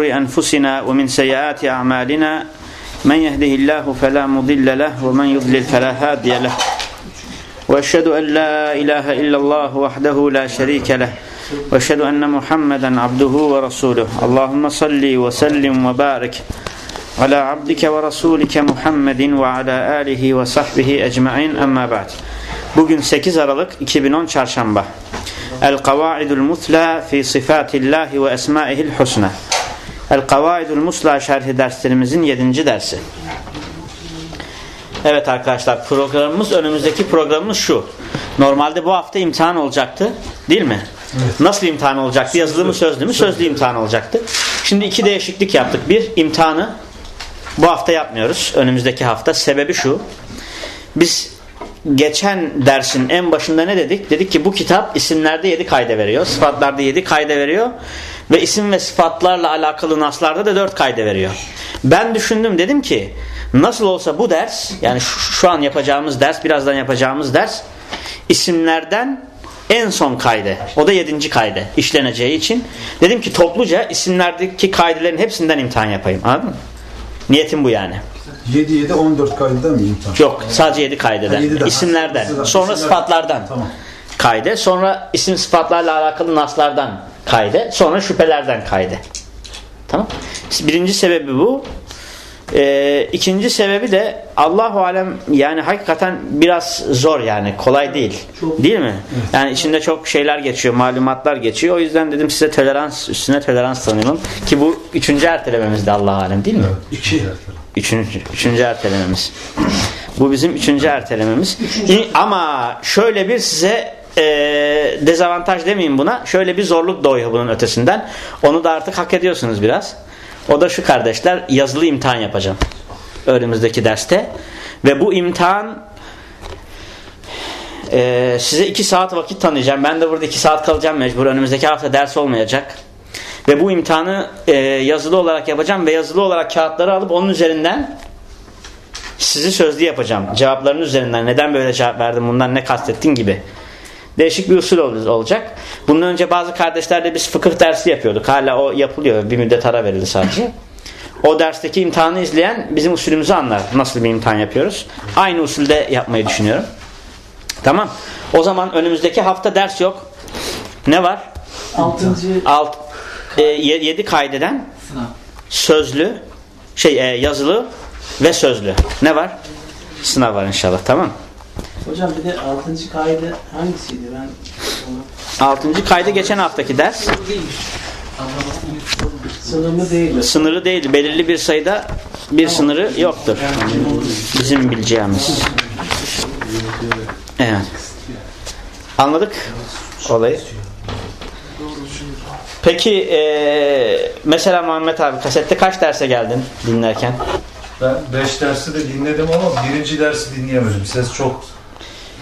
أنفسنا ومن سيئات أعمالنا من يهده الله فلا مضل له ومن يضلل فلا هادي له. وأشهد أن لا إله إلا الله وحده لا شريك له. وأشهد أن محمدا عبده ورسوله. اللهم صل وسلم وبارك على عبدك ورسولك محمد وعلى آله وصحبه أجمعين. أما بعد Bugün 8 Aralık 2010 Çarşamba El-Kavaidul Mutla fi Sifatillahi ve Esmaihil Husna El-Kavaidul Musla şerhi derslerimizin 7. dersi. Evet arkadaşlar programımız önümüzdeki programımız şu. Normalde bu hafta imtihan olacaktı değil mi? Evet. Nasıl imtihan olacaktı? Yazılı mı sözlü mü? Sözlü imtihan olacaktı. Şimdi iki değişiklik yaptık. Bir imtihanı bu hafta yapmıyoruz. Önümüzdeki hafta. Sebebi şu. Biz geçen dersin en başında ne dedik? Dedik ki bu kitap isimlerde 7 kayda veriyor. Sıfatlarda 7 kayda veriyor. Ve isim ve sıfatlarla alakalı naslarda da 4 kayda veriyor. Ben düşündüm dedim ki nasıl olsa bu ders yani şu, şu an yapacağımız ders birazdan yapacağımız ders isimlerden en son kaydı. O da 7. kaydı işleneceği için. Dedim ki topluca isimlerdeki kaydelerin hepsinden imtihan yapayım. Anladın mı? Niyetim bu yani. 7 7 14 kaydı mı imtihan? Yok sadece 7 kaydeden. Ha, İsimlerden. Sonra İsimler... sıfatlardan. Tamam. Kayde. Sonra isim sıfatlarla alakalı naslardan kayde. Sonra şüphelerden kayde. Tamam. Birinci sebebi bu. Ee, ikinci sebebi de Allahu alem yani hakikaten biraz zor yani kolay değil. Değil mi? Yani içinde çok şeyler geçiyor, malumatlar geçiyor. O yüzden dedim size tolerans üstüne tolerans tanıyalım ki bu üçüncü ertelememizde Allah alem değil mi? İki. Üçüncü, üçüncü ertelememiz. Bu bizim üçüncü ertelememiz. Üçüncü. Ama şöyle bir size e, dezavantaj demeyeyim buna. Şöyle bir zorluk doğuyor bunun ötesinden. Onu da artık hak ediyorsunuz biraz. O da şu kardeşler yazılı imtihan yapacağım. Önümüzdeki derste. Ve bu imtihan e, size iki saat vakit tanıyacağım. Ben de burada iki saat kalacağım mecbur. Önümüzdeki hafta ders olmayacak. Ve bu imtihanı e, yazılı olarak yapacağım ve yazılı olarak kağıtları alıp onun üzerinden sizi sözlü yapacağım. Cevapların üzerinden neden böyle cevap verdim bundan ne kastettin gibi. Değişik bir usul olacak. Bundan önce bazı kardeşlerle biz fıkıh dersi yapıyorduk. Hala o yapılıyor. Bir müddet ara verildi sadece. O dersteki imtihanı izleyen bizim usulümüzü anlar. Nasıl bir imtihan yapıyoruz. Aynı usulde yapmayı düşünüyorum. Tamam. O zaman önümüzdeki hafta ders yok. Ne var? Altıncı. Alt, e, yedi kaydeden Sınav. sözlü şey e, yazılı ve sözlü. Ne var? Sınav var inşallah. Tamam Hocam bir de 6. kaydı hangisiydi? Ben onu... 6. kaydı geçen haftaki ders. Sınırlı değil. Sınırlı değil. Belirli bir sayıda bir tamam. sınırı yoktur. Bizim bileceğimiz. Evet. Anladık olayı. Peki e, mesela Muhammed abi kasette kaç derse geldin dinlerken? Ben 5 dersi de dinledim ama birinci dersi dinleyemedim. Ses çok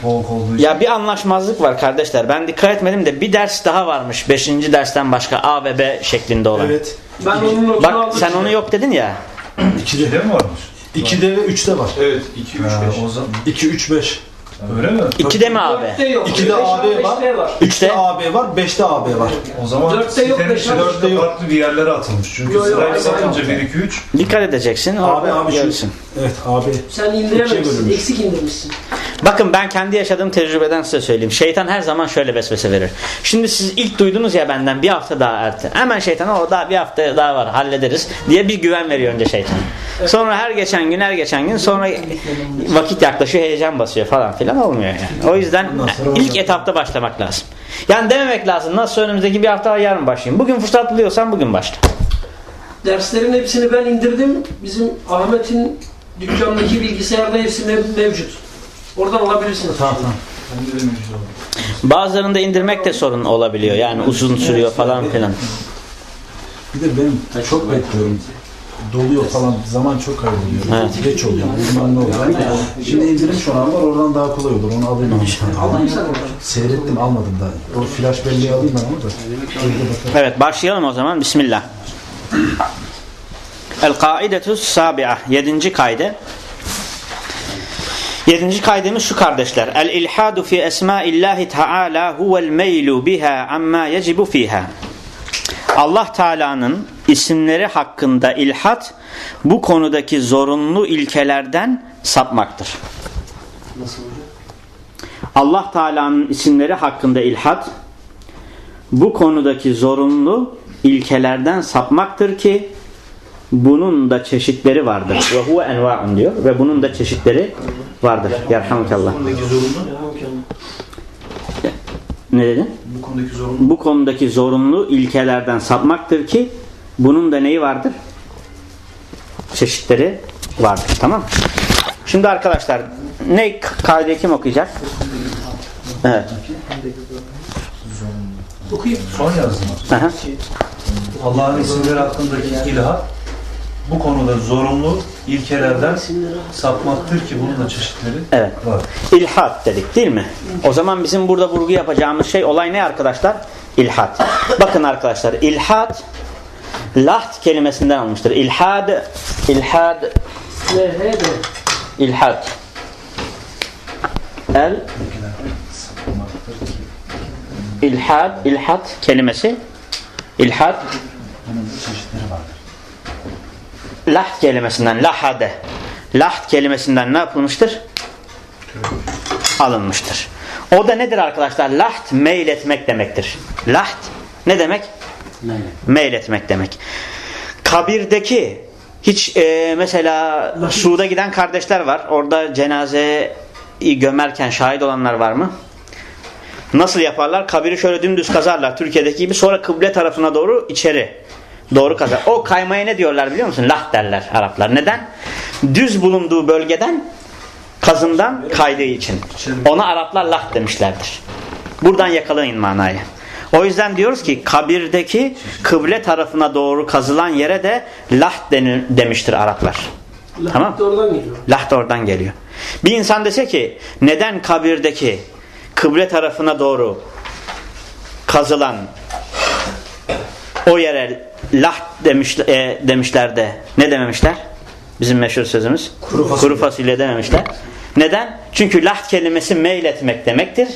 boğuk olduğu için. Ya bir anlaşmazlık var kardeşler. Ben dikkat etmedim de bir ders daha varmış. 5. dersten başka A ve B şeklinde olan. Evet. Ben onun notunu Bak sen onu yok dedin ya. 2'de mi varmış? 2'de ve 3'te var. Evet 2 3 5. 2 3 5. Öyle mi? 2'de mi AB? 2'de AB var. 3'te AB var. 5'te AB var. O zaman 4'te yok. 4'te yok. Farklı bir yerlere atılmış. Çünkü yo, yo, sırayı satınca 1 2 3. Dikkat edeceksin. Abi abi görürsün. Evet abi. Sen indirememişsin. Eksik indirmişsin. Bakın ben kendi yaşadığım tecrübeden size söyleyeyim. Şeytan her zaman şöyle vesvese verir. Şimdi siz ilk duydunuz ya benden bir hafta daha erken. Hemen şeytan o daha bir hafta daha var hallederiz diye bir güven veriyor önce şeytan. Sonra her geçen gün her geçen gün sonra vakit yaklaşıyor heyecan basıyor falan filan olmuyor yani. O yüzden ilk etapta başlamak lazım. Yani dememek lazım nasıl önümüzdeki bir hafta yarın başlayayım. Bugün fırsat buluyorsan bugün başla. Derslerin hepsini ben indirdim. Bizim Ahmet'in dükkandaki bilgisayarda hepsi mevcut. Oradan alabilirsiniz. Tamam tamam. Bazılarında indirmek de sorun olabiliyor. Yani uzun sürüyor falan filan. Bir de benim çok bekliyorum. Doluyor falan. Zaman çok kayboluyor. Evet. Geç oluyor. Bilmem ne oluyor. Şimdi indirim şu an var. Oradan daha kolay olur. Onu alayım. Aldın sen Seyrettim almadım daha. O flash belleği alayım ben ama da. Evet başlayalım o zaman. Bismillah. El kaidetu sabi'a. Yedinci kayde. Yedinci kaydemiz şu kardeşler. El ilhadu fi esmaillahi teala huvel meylu biha amma yecibu fiha. Allah Teala'nın isimleri hakkında ilhat bu konudaki zorunlu ilkelerden sapmaktır. Nasıl hocam? Allah Teala'nın isimleri hakkında ilhat bu konudaki zorunlu ilkelerden sapmaktır ki bunun da çeşitleri vardır. Ve huve enva'un diyor ve bunun da çeşitleri vardır. Onu. Ne dedin? bu konudaki zorunlu Bu konudaki zorunlu ilkelerden sapmaktır ki bunun da neyi vardır? Çeşitleri vardır. Tamam Şimdi arkadaşlar ne kaideyi kim okuyacak? Evet. Okuyayım. Son yazma. Aha. Allah'ın isimleri hakkındaki ilha bu konuda zorunlu ilkelerden sapmaktır ki bunun da çeşitleri Evet. var. İlhat dedik değil mi? O zaman bizim burada vurgu yapacağımız şey olay ne arkadaşlar? İlhat. Bakın arkadaşlar ilhat laht kelimesinden almıştır. İlhad ilhad ilhat el ilhad ilhat kelimesi vardır. Laht kelimesinden lahade laht kelimesinden ne yapılmıştır? Alınmıştır. O da nedir arkadaşlar? Laht meyletmek demektir. Laht ne demek? Meyletmek demek. Kabirdeki hiç e, mesela Suud'a giden kardeşler var. Orada cenazeyi gömerken şahit olanlar var mı? Nasıl yaparlar? Kabiri şöyle dümdüz kazarlar Türkiye'deki gibi. Sonra kıble tarafına doğru içeri doğru kazar. O kaymaya ne diyorlar biliyor musun? Lah derler Araplar. Neden? Düz bulunduğu bölgeden kazından kaydığı için. Ona Araplar lah demişlerdir. Buradan yakalayın manayı. O yüzden diyoruz ki kabirdeki kıble tarafına doğru kazılan yere de lah denir, demiştir Araplar. Tamam. Tamam. oradan geliyor. Lah da oradan geliyor. Bir insan dese ki neden kabirdeki kıble tarafına doğru kazılan o yere lah demiş, e, demişler de ne dememişler? Bizim meşhur sözümüz. Kuru fasulye. Kuru fasulye dememişler. Neden? Çünkü lah kelimesi meyletmek demektir.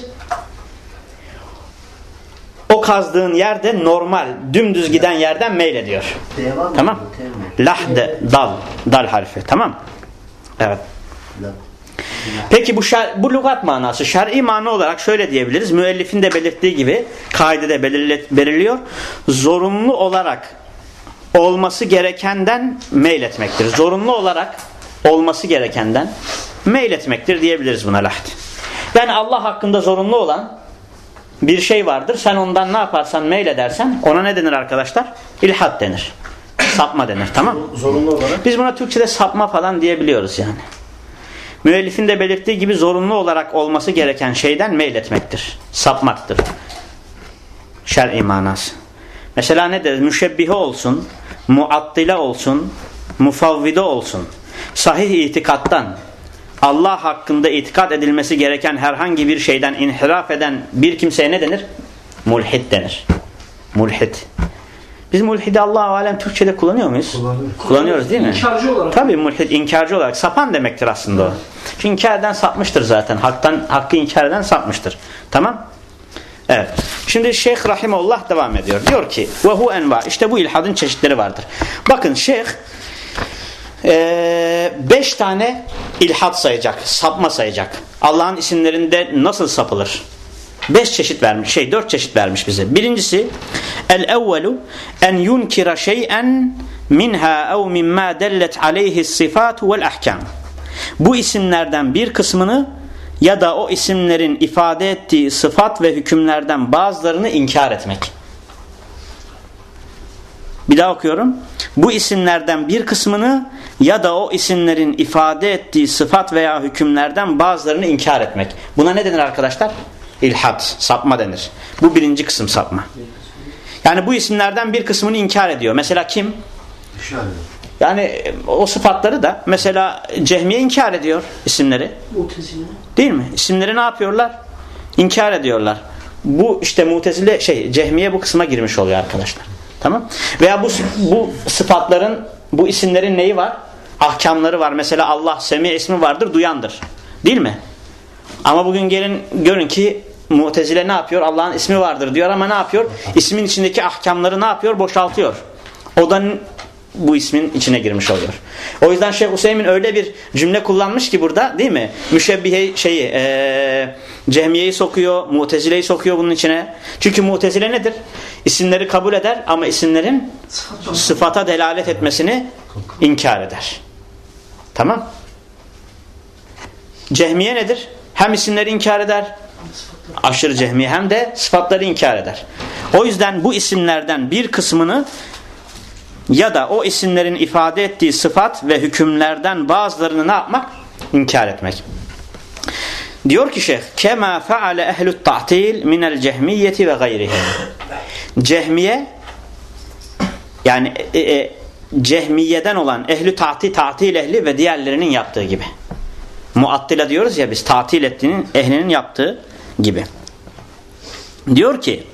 O kazdığın yerde normal, dümdüz giden yerden meylediyor. Tamam. Lah de, dal, dal harfi. Tamam. Evet. Peki bu şer, bu lügat manası şer'i mana olarak şöyle diyebiliriz. Müellifin de belirttiği gibi kaidede belirliyor. Zorunlu olarak olması gerekenden meyletmektir. Zorunlu olarak olması gerekenden meyletmektir diyebiliriz buna lahd. Yani Allah hakkında zorunlu olan bir şey vardır. Sen ondan ne yaparsan meyledersen ona ne denir arkadaşlar? İlhat denir. Sapma denir. Tamam Zorunlu olarak Biz buna Türkçe'de sapma falan diyebiliyoruz yani. Müellifin de belirttiği gibi zorunlu olarak olması gereken şeyden meyletmektir. Sapmaktır. Şer'i manası. Mesela ne deriz? Müşebbihe olsun, muattile olsun, mufavvide olsun. Sahih itikattan, Allah hakkında itikat edilmesi gereken herhangi bir şeyden inhiraf eden bir kimseye ne denir? Mulhid denir. Mulhid. Biz mulhidi Allah-u Alem Türkçe'de kullanıyor muyuz? Kullanıyoruz. Kullanıyoruz değil mi? İnkarcı olarak. Tabii mulhid inkarcı olarak sapan demektir aslında o. Çünkü inkardan sapmıştır zaten. Haktan, hakkı inkar eden sapmıştır. Tamam? Evet. Şimdi Şeyh Rahimullah devam ediyor. Diyor ki ve hu enva. İşte bu ilhadın çeşitleri vardır. Bakın Şeyh eee, beş tane ilhat sayacak. Sapma sayacak. Allah'ın isimlerinde nasıl sapılır? Beş çeşit vermiş. Şey dört çeşit vermiş bize. Birincisi el evvelu en yunkira şey'en minha ev mimma dellet aleyhi sıfatu vel ahkam. Bu isimlerden bir kısmını ya da o isimlerin ifade ettiği sıfat ve hükümlerden bazılarını inkar etmek. Bir daha okuyorum. Bu isimlerden bir kısmını ya da o isimlerin ifade ettiği sıfat veya hükümlerden bazılarını inkar etmek. Buna ne denir arkadaşlar? İlhat, sapma denir. Bu birinci kısım sapma. Yani bu isimlerden bir kısmını inkar ediyor. Mesela kim? Yani o sıfatları da mesela Cehmiye inkar ediyor isimleri. Mutezile. Değil mi? İsimleri ne yapıyorlar? İnkar ediyorlar. Bu işte mutezile şey cehmiye bu kısma girmiş oluyor arkadaşlar. Tamam? Veya bu bu sıfatların bu isimlerin neyi var? Ahkamları var. Mesela Allah Semi ismi vardır, duyandır. Değil mi? Ama bugün gelin görün ki Mu'tezile ne yapıyor? Allah'ın ismi vardır diyor ama ne yapıyor? İsmin içindeki ahkamları ne yapıyor? Boşaltıyor. O da bu ismin içine girmiş oluyor. O yüzden Şeyh Hüseyin öyle bir cümle kullanmış ki burada değil mi? Müşebbihe şeyi e, cehmiyeyi sokuyor, mutezileyi sokuyor bunun içine. Çünkü mutezile nedir? İsimleri kabul eder ama isimlerin sıfata delalet etmesini inkar eder. Tamam? Cehmiye nedir? Hem isimleri inkar eder, aşırı cehmiye hem de sıfatları inkar eder. O yüzden bu isimlerden bir kısmını ya da o isimlerin ifade ettiği sıfat ve hükümlerden bazılarını ne yapmak? İnkar etmek. Diyor ki şeyh kema faale ehlut ta'til minel cehmiyeti ve gayrihi. Cehmiye yani e, e, cehmiyeden olan ehli ta'til, ta'til ehli ve diğerlerinin yaptığı gibi. Muattila diyoruz ya biz tatil ettiğinin ehlinin yaptığı gibi. Diyor ki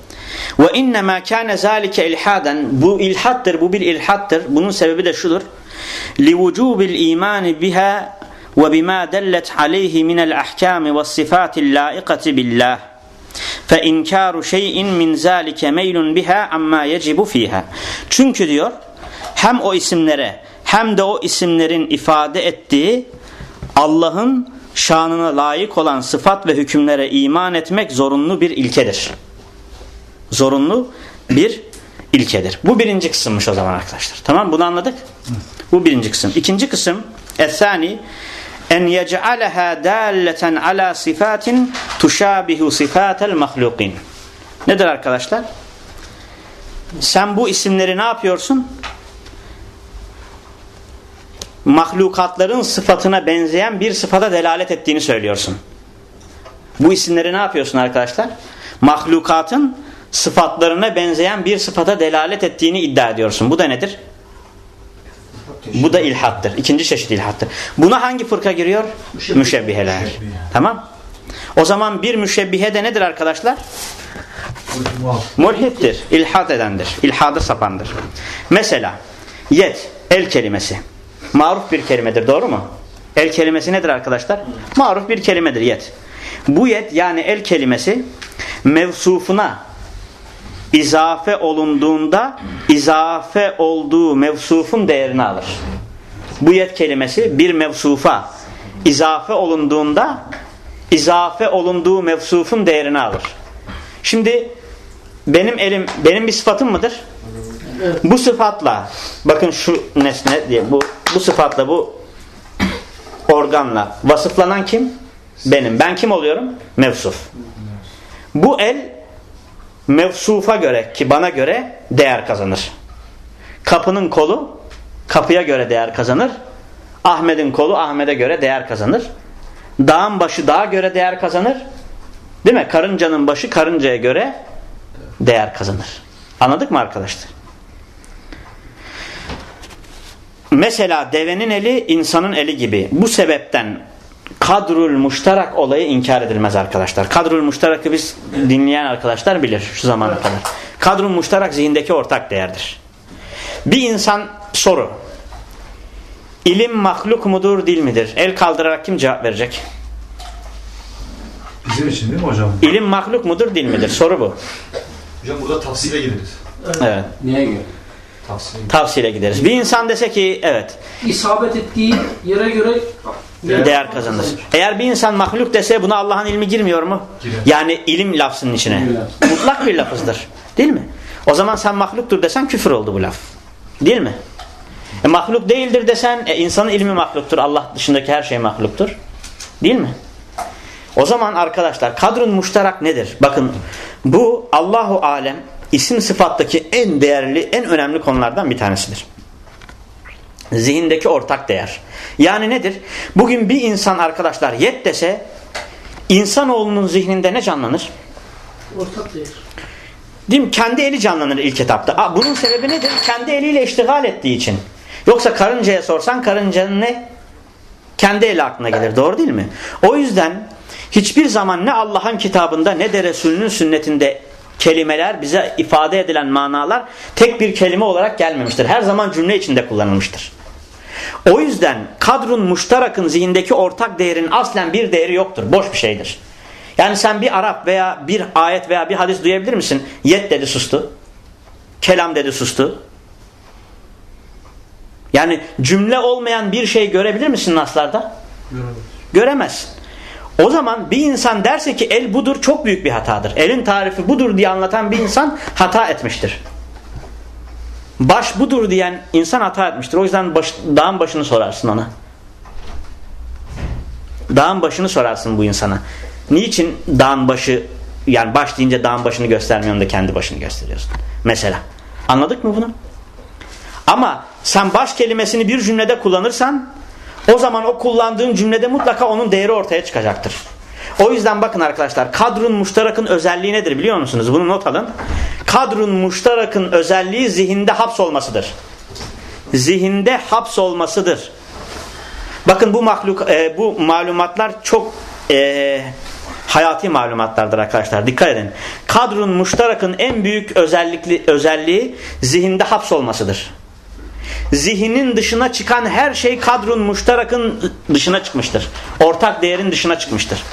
ve inne ma kana zalike ilhadan bu ilhattır bu bir ilhattır bunun sebebi de şudur li vucubil iman biha ve bima dellet aleyhi min el ahkam ve sıfatil laikati billah fe inkaru şeyin min zalike meylun biha amma yecibu çünkü diyor hem o isimlere hem de o isimlerin ifade ettiği Allah'ın şanına layık olan sıfat ve hükümlere iman etmek zorunlu bir ilkedir zorunlu bir ilkedir. Bu birinci kısımmış o zaman arkadaşlar. Tamam bunu anladık. Bu birinci kısım. İkinci kısım esani en yec'aleha dalleten ala sifatin tuşabihu sifatel mahlukin. Nedir arkadaşlar? Sen bu isimleri ne yapıyorsun? Mahlukatların sıfatına benzeyen bir sıfata delalet ettiğini söylüyorsun. Bu isimleri ne yapıyorsun arkadaşlar? Mahlukatın sıfatlarına benzeyen bir sıfata delalet ettiğini iddia ediyorsun. Bu da nedir? Bu da ilhattır. İkinci çeşit ilhattır. Buna hangi fırka giriyor? Müşebbiheler. Tamam. O zaman bir müşebbihe de nedir arkadaşlar? Mulhittir. İlhat edendir. İlhada sapandır. Mesela yet, el kelimesi. Maruf bir kelimedir. Doğru mu? El kelimesi nedir arkadaşlar? Maruf bir kelimedir yet. Bu yet yani el kelimesi mevsufuna izafe olunduğunda izafe olduğu mevsufun değerini alır. Bu yet kelimesi bir mevsufa izafe olunduğunda izafe olunduğu mevsufun değerini alır. Şimdi benim elim benim bir sıfatım mıdır? Bu sıfatla bakın şu nesne diye bu bu sıfatla bu organla vasıflanan kim? Benim. Ben kim oluyorum? Mevsuf. Bu el mevsufa göre ki bana göre değer kazanır. Kapının kolu kapıya göre değer kazanır. Ahmet'in kolu Ahmet'e göre değer kazanır. Dağın başı dağa göre değer kazanır. Değil mi? Karıncanın başı karıncaya göre değer kazanır. Anladık mı arkadaşlar? Mesela devenin eli insanın eli gibi. Bu sebepten kadrul muştarak olayı inkar edilmez arkadaşlar. Kadrul muştarakı biz dinleyen arkadaşlar bilir şu zamana kadar. Kadrul muştarak zihindeki ortak değerdir. Bir insan soru. İlim mahluk mudur değil midir? El kaldırarak kim cevap verecek? Bizim için değil mi hocam? İlim mahluk mudur değil midir? Soru bu. Hocam burada tafsile gireriz. Evet. Neye göre? Tafsile Tavsiyle gideriz. Bir insan dese ki evet isabet ettiği yere göre değer kazanır. Eğer bir insan mahluk dese buna Allah'ın ilmi girmiyor mu? Girer. Yani ilim lafzının içine. Mutlak bir lafızdır. Değil mi? O zaman sen mahluktur desen küfür oldu bu laf. Değil mi? E, mahluk değildir desen e, insanın ilmi mahluktur. Allah dışındaki her şey mahluktur. Değil mi? O zaman arkadaşlar kadrun muştarak nedir? Bakın bu Allahu alem isim sıfattaki en değerli, en önemli konulardan bir tanesidir. Zihindeki ortak değer. Yani nedir? Bugün bir insan arkadaşlar yet dese insanoğlunun zihninde ne canlanır? ortak değer. Değil mi? Kendi eli canlanır ilk etapta. Aa, bunun sebebi nedir? Kendi eliyle iştigal ettiği için. Yoksa karıncaya sorsan karıncanın ne? Kendi eli aklına gelir. Doğru değil mi? O yüzden hiçbir zaman ne Allah'ın kitabında ne de Resulünün sünnetinde kelimeler bize ifade edilen manalar tek bir kelime olarak gelmemiştir. Her zaman cümle içinde kullanılmıştır. O yüzden kadrun muştarakın zihindeki ortak değerin aslen bir değeri yoktur. Boş bir şeydir. Yani sen bir Arap veya bir ayet veya bir hadis duyabilir misin? Yet dedi sustu. Kelam dedi sustu. Yani cümle olmayan bir şey görebilir misin naslarda? Göremezsin. O zaman bir insan derse ki el budur çok büyük bir hatadır. Elin tarifi budur diye anlatan bir insan hata etmiştir. Baş budur diyen insan hata etmiştir. O yüzden baş, dağın başını sorarsın ona. Dağın başını sorarsın bu insana. Niçin dağın başı yani baş deyince dağın başını göstermiyorsun da kendi başını gösteriyorsun. Mesela. Anladık mı bunu? Ama sen baş kelimesini bir cümlede kullanırsan o zaman o kullandığın cümlede mutlaka onun değeri ortaya çıkacaktır. O yüzden bakın arkadaşlar kadrun muştarakın özelliği nedir biliyor musunuz? Bunu not alın. Kadrun muştarakın özelliği zihinde hapsolmasıdır. Zihinde hapsolmasıdır. Bakın bu mahluk e, bu malumatlar çok e, hayati malumatlardır arkadaşlar. Dikkat edin. Kadrun muştarakın en büyük özellikli özelliği zihinde hapsolmasıdır zihnin dışına çıkan her şey kadrun muştarakın dışına çıkmıştır. Ortak değerin dışına çıkmıştır.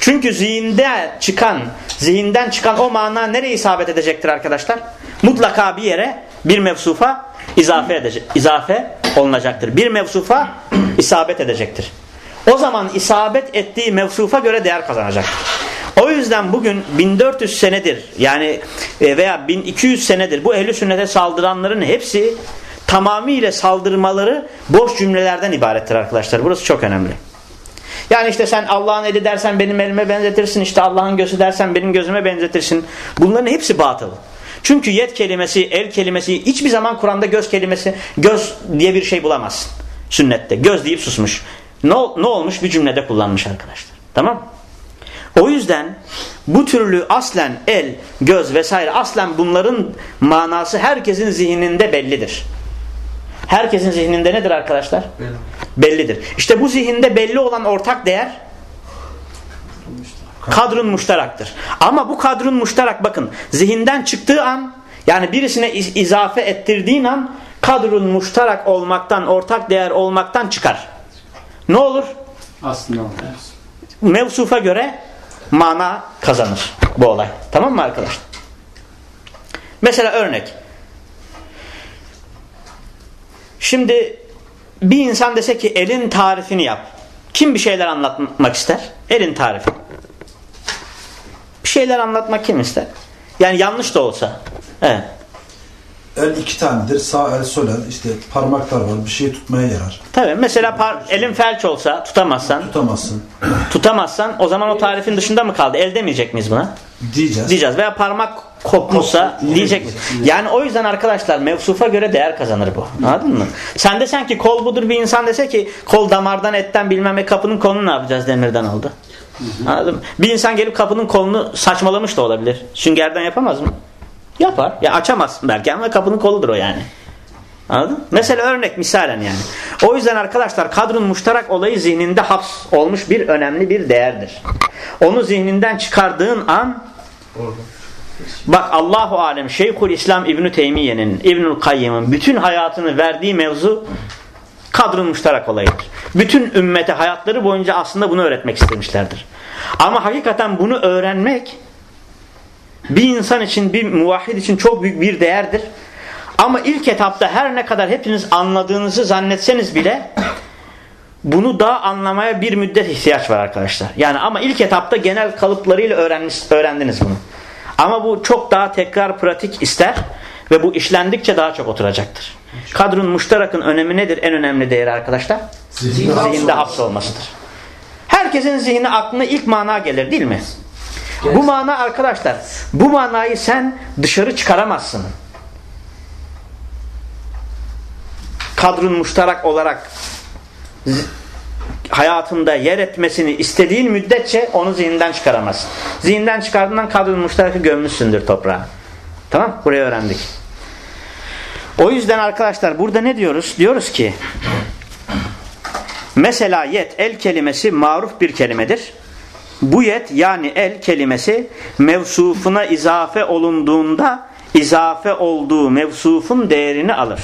Çünkü zihinde çıkan, zihinden çıkan o mana nereye isabet edecektir arkadaşlar? Mutlaka bir yere bir mevsufa izafe edecek, izafe olunacaktır. Bir mevsufa isabet edecektir. O zaman isabet ettiği mevsufa göre değer kazanacaktır. O yüzden bugün 1400 senedir yani e, veya 1200 senedir bu ehli sünnete saldıranların hepsi tamamıyla saldırmaları boş cümlelerden ibarettir arkadaşlar. Burası çok önemli. Yani işte sen Allah'ın eli dersen benim elime benzetirsin. işte Allah'ın gözü dersen benim gözüme benzetirsin. Bunların hepsi batıl. Çünkü yet kelimesi, el kelimesi hiçbir zaman Kur'an'da göz kelimesi, göz diye bir şey bulamazsın. Sünnette. Göz deyip susmuş. Ne, ne olmuş? Bir cümlede kullanmış arkadaşlar. Tamam O yüzden bu türlü aslen el, göz vesaire aslen bunların manası herkesin zihninde bellidir. Herkesin zihninde nedir arkadaşlar? Belli. Bellidir. İşte bu zihinde belli olan ortak değer kadrun muştaraktır. Ama bu kadrun muştarak bakın zihinden çıktığı an yani birisine iz izafe ettirdiğin an kadrun muştarak olmaktan ortak değer olmaktan çıkar. Ne olur? Aslında Mevsufa göre mana kazanır bu olay. Tamam mı arkadaşlar? Mesela örnek. Şimdi bir insan dese ki elin tarifini yap. Kim bir şeyler anlatmak ister? Elin tarifi. Bir şeyler anlatmak kim ister? Yani yanlış da olsa. Evet. El iki tanedir. Sağ el sol el. İşte parmaklar var. Bir şeyi tutmaya yarar. Tabii. Mesela par elin felç olsa tutamazsan. Tutamazsın. Tutamazsan o zaman o tarifin dışında mı kaldı? El demeyecek miyiz buna? Diyeceğiz. Diyeceğiz. Veya parmak kopmuşsa Kop, diyecek? Yani o yüzden arkadaşlar mevsufa göre değer kazanır bu. Anladın mı? Sen desen ki kol budur bir insan dese ki kol damardan etten bilmem ne kapının kolunu ne yapacağız demirden oldu. Anladın mı? Bir insan gelip kapının kolunu saçmalamış da olabilir. Süngerden yapamaz mı? Yapar. Ya açamazsın belki ama kapının koludur o yani. Anladın? Mesela örnek misalen yani. O yüzden arkadaşlar kadrun muştarak olayı zihninde haps olmuş bir önemli bir değerdir. Onu zihninden çıkardığın an bak Allahu alem Şeyhül İslam İbn Teymiye'nin İbnül Kayyım'ın bütün hayatını verdiği mevzu kadrun muştarak olayıdır. Bütün ümmete hayatları boyunca aslında bunu öğretmek istemişlerdir. Ama hakikaten bunu öğrenmek bir insan için, bir muvahhid için çok büyük bir değerdir. Ama ilk etapta her ne kadar hepiniz anladığınızı zannetseniz bile bunu daha anlamaya bir müddet ihtiyaç var arkadaşlar. Yani ama ilk etapta genel kalıplarıyla öğrendiniz bunu. Ama bu çok daha tekrar pratik ister ve bu işlendikçe daha çok oturacaktır. Kadrun muştarakın önemi nedir? En önemli değeri arkadaşlar? Zihinde, Zihinde hapsolmasıdır. Herkesin zihni aklına ilk mana gelir değil mi? Bu mana arkadaşlar, bu manayı sen dışarı çıkaramazsın. Kadrun muştarak olarak hayatında yer etmesini istediğin müddetçe onu zihinden çıkaramazsın. Zihinden çıkardığından kadrun muştarakı gömmüşsündür toprağa. Tamam? Burayı öğrendik. O yüzden arkadaşlar burada ne diyoruz? Diyoruz ki mesela yet el kelimesi maruf bir kelimedir. Bu yet yani el kelimesi mevsufuna izafe olunduğunda izafe olduğu mevsufun değerini alır.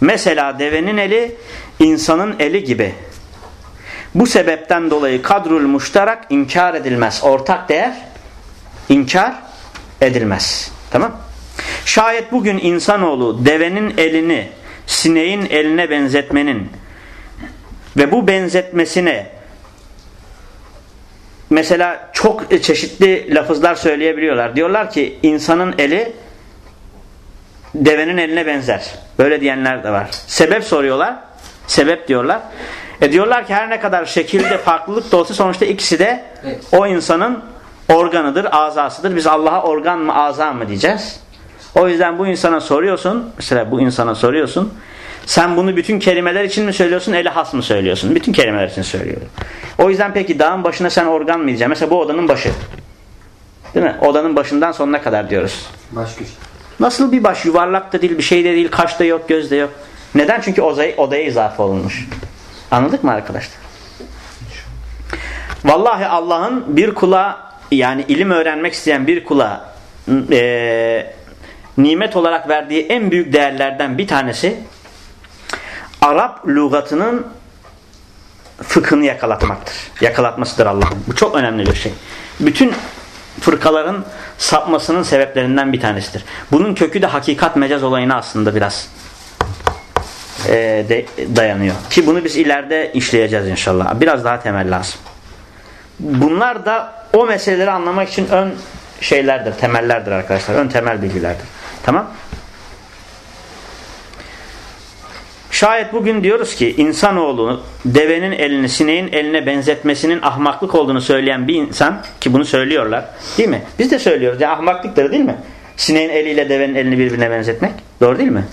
Mesela devenin eli insanın eli gibi. Bu sebepten dolayı kadrul muştarak inkar edilmez. Ortak değer inkar edilmez. Tamam? Şayet bugün insanoğlu devenin elini sineğin eline benzetmenin ve bu benzetmesine mesela çok çeşitli lafızlar söyleyebiliyorlar. Diyorlar ki insanın eli devenin eline benzer. Böyle diyenler de var. Sebep soruyorlar. Sebep diyorlar. E diyorlar ki her ne kadar şekilde farklılık da olsa sonuçta ikisi de o insanın organıdır, azasıdır. Biz Allah'a organ mı, aza mı diyeceğiz. O yüzden bu insana soruyorsun. Mesela bu insana soruyorsun. Sen bunu bütün kelimeler için mi söylüyorsun, eli has mı söylüyorsun? Bütün kelimeler için söylüyorum. O yüzden peki dağın başına sen organ mı diyeceksin? Mesela bu odanın başı. Değil mi? Odanın başından sonuna kadar diyoruz. Baş. Nasıl bir baş? Yuvarlak da değil, bir şey de değil, kaş da yok, göz de yok. Neden? Çünkü odaya, odaya izafe olunmuş. Anladık mı arkadaşlar? Vallahi Allah'ın bir kula yani ilim öğrenmek isteyen bir kula e, nimet olarak verdiği en büyük değerlerden bir tanesi Arap lügatının fıkhını yakalatmaktır. Yakalatmasıdır Allah'ın. Bu çok önemli bir şey. Bütün fırkaların sapmasının sebeplerinden bir tanesidir. Bunun kökü de hakikat mecaz olayına aslında biraz e, de, dayanıyor. Ki bunu biz ileride işleyeceğiz inşallah. Biraz daha temel lazım. Bunlar da o meseleleri anlamak için ön şeylerdir, temellerdir arkadaşlar. Ön temel bilgilerdir. Tamam? Şayet bugün diyoruz ki insanoğlu devenin elini sineğin eline benzetmesinin ahmaklık olduğunu söyleyen bir insan ki bunu söylüyorlar değil mi? Biz de söylüyoruz ya ahmaklıktır değil mi? Sineğin eliyle devenin elini birbirine benzetmek. Doğru değil mi?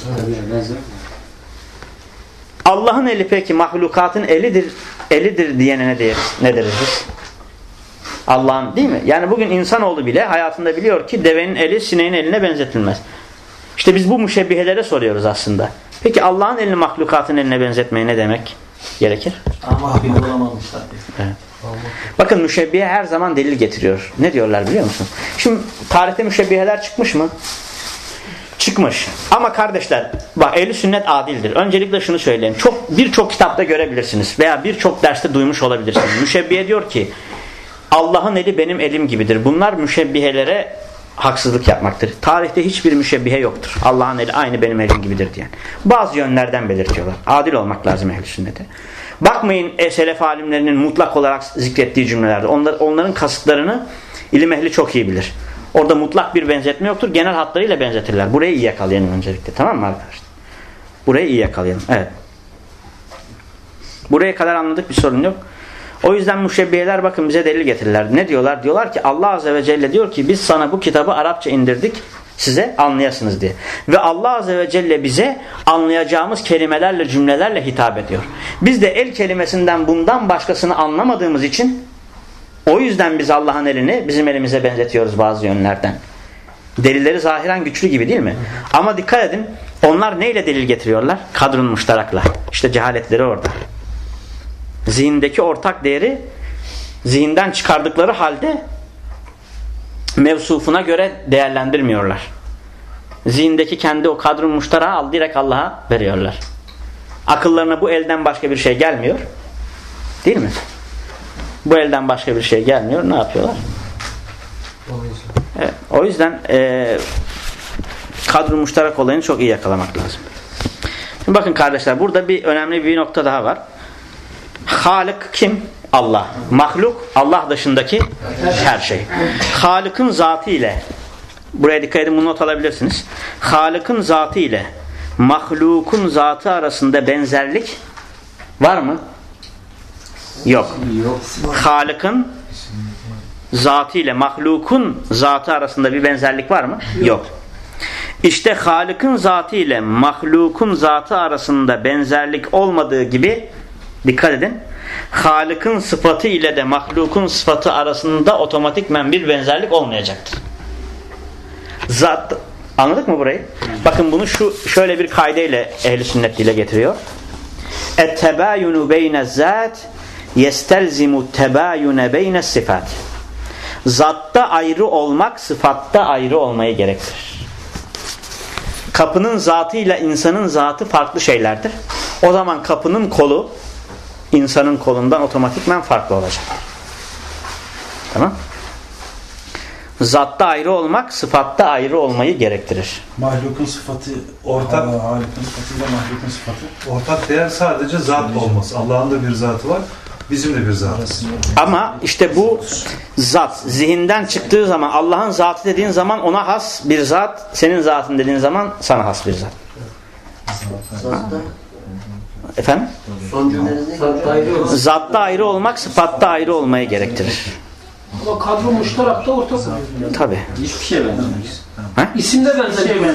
Allah'ın eli peki mahlukatın elidir elidir diyene ne deriz? Ne deriz? Allah'ın değil mi? Yani bugün insanoğlu bile hayatında biliyor ki devenin eli sineğin eline benzetilmez. İşte biz bu müşebbihelere soruyoruz aslında. Peki Allah'ın elini mahlukatın eline benzetmeyi ne demek gerekir? Ama bir bulamamışlar. Evet. Bakın müşebbihe her zaman delil getiriyor. Ne diyorlar biliyor musun? Şimdi tarihte müşebbiheler çıkmış mı? Çıkmış. Ama kardeşler bak ehli sünnet adildir. Öncelikle şunu söyleyeyim. Çok birçok kitapta görebilirsiniz veya birçok derste duymuş olabilirsiniz. Müşebbihe diyor ki Allah'ın eli benim elim gibidir. Bunlar müşebbihelere haksızlık yapmaktır. Tarihte hiçbir müşebbihe yoktur. Allah'ın eli aynı benim elim gibidir diyen. Bazı yönlerden belirtiyorlar. Adil olmak lazım ehl sünnete. Bakmayın e, selef alimlerinin mutlak olarak zikrettiği cümlelerde. Onlar, onların kasıtlarını ilim ehli çok iyi bilir. Orada mutlak bir benzetme yoktur. Genel hatlarıyla benzetirler. Burayı iyi yakalayalım öncelikle. Tamam mı arkadaşlar? Burayı iyi yakalayalım. Evet. Buraya kadar anladık bir sorun yok. O yüzden müşebbiyeler bakın bize delil getirirler. Ne diyorlar? Diyorlar ki Allah Azze ve Celle diyor ki biz sana bu kitabı Arapça indirdik size anlayasınız diye. Ve Allah Azze ve Celle bize anlayacağımız kelimelerle cümlelerle hitap ediyor. Biz de el kelimesinden bundan başkasını anlamadığımız için o yüzden biz Allah'ın elini bizim elimize benzetiyoruz bazı yönlerden. Delilleri zahiren güçlü gibi değil mi? Ama dikkat edin onlar neyle delil getiriyorlar? Kadrun muştarakla. İşte cehaletleri orada zihindeki ortak değeri zihinden çıkardıkları halde mevsufuna göre değerlendirmiyorlar. Zihindeki kendi o kadrun muştara al direkt Allah'a veriyorlar. Akıllarına bu elden başka bir şey gelmiyor. Değil mi? Bu elden başka bir şey gelmiyor. Ne yapıyorlar? O yüzden e, kadrun muştarak olayını çok iyi yakalamak lazım. Şimdi bakın kardeşler burada bir önemli bir nokta daha var. Halık kim? Allah. Mahluk Allah dışındaki her şey. Halık'ın zatı ile buraya dikkat edin bunu not alabilirsiniz. Halık'ın zatı ile mahlukun zatı arasında benzerlik var mı? Yok. Halık'ın zatı ile mahlukun zatı arasında bir benzerlik var mı? Yok. İşte Halık'ın zatı ile mahlukun zatı arasında benzerlik olmadığı gibi Dikkat edin. Halık'ın sıfatı ile de mahlukun sıfatı arasında otomatikmen bir benzerlik olmayacaktır. Zat anladık mı burayı? Bakın bunu şu şöyle bir kaydeyle ehli sünnet dile getiriyor. Et-tebayunu beyne zat yestelzimu tebayune beyne sıfat. Zatta ayrı olmak sıfatta ayrı olmayı gerektirir. Kapının zatıyla insanın zatı farklı şeylerdir. O zaman kapının kolu insanın kolundan otomatikmen farklı olacak. Tamam? Zatta ayrı olmak sıfatta ayrı olmayı gerektirir. Mahlukun sıfatı Ortak. Allah, Halik'in sıfatıyla mahlukun sıfatı Ortak değer sadece zat olması. Allah'ın da bir zatı var. Bizim de bir zatımız. Ama işte bu zat zihinden çıktığı zaman Allah'ın zatı dediğin zaman ona has bir zat, senin zatın dediğin zaman sana has bir zat. Zaten Efendim? Zatta ayrı olsun. Zatta ayrı olmak sıfatta ayrı olmayı gerektirir. Ama kadro muştarakta ortak oluyor. Tabi. Hiçbir şeye benzemeyiz. İsimde benzemiyor.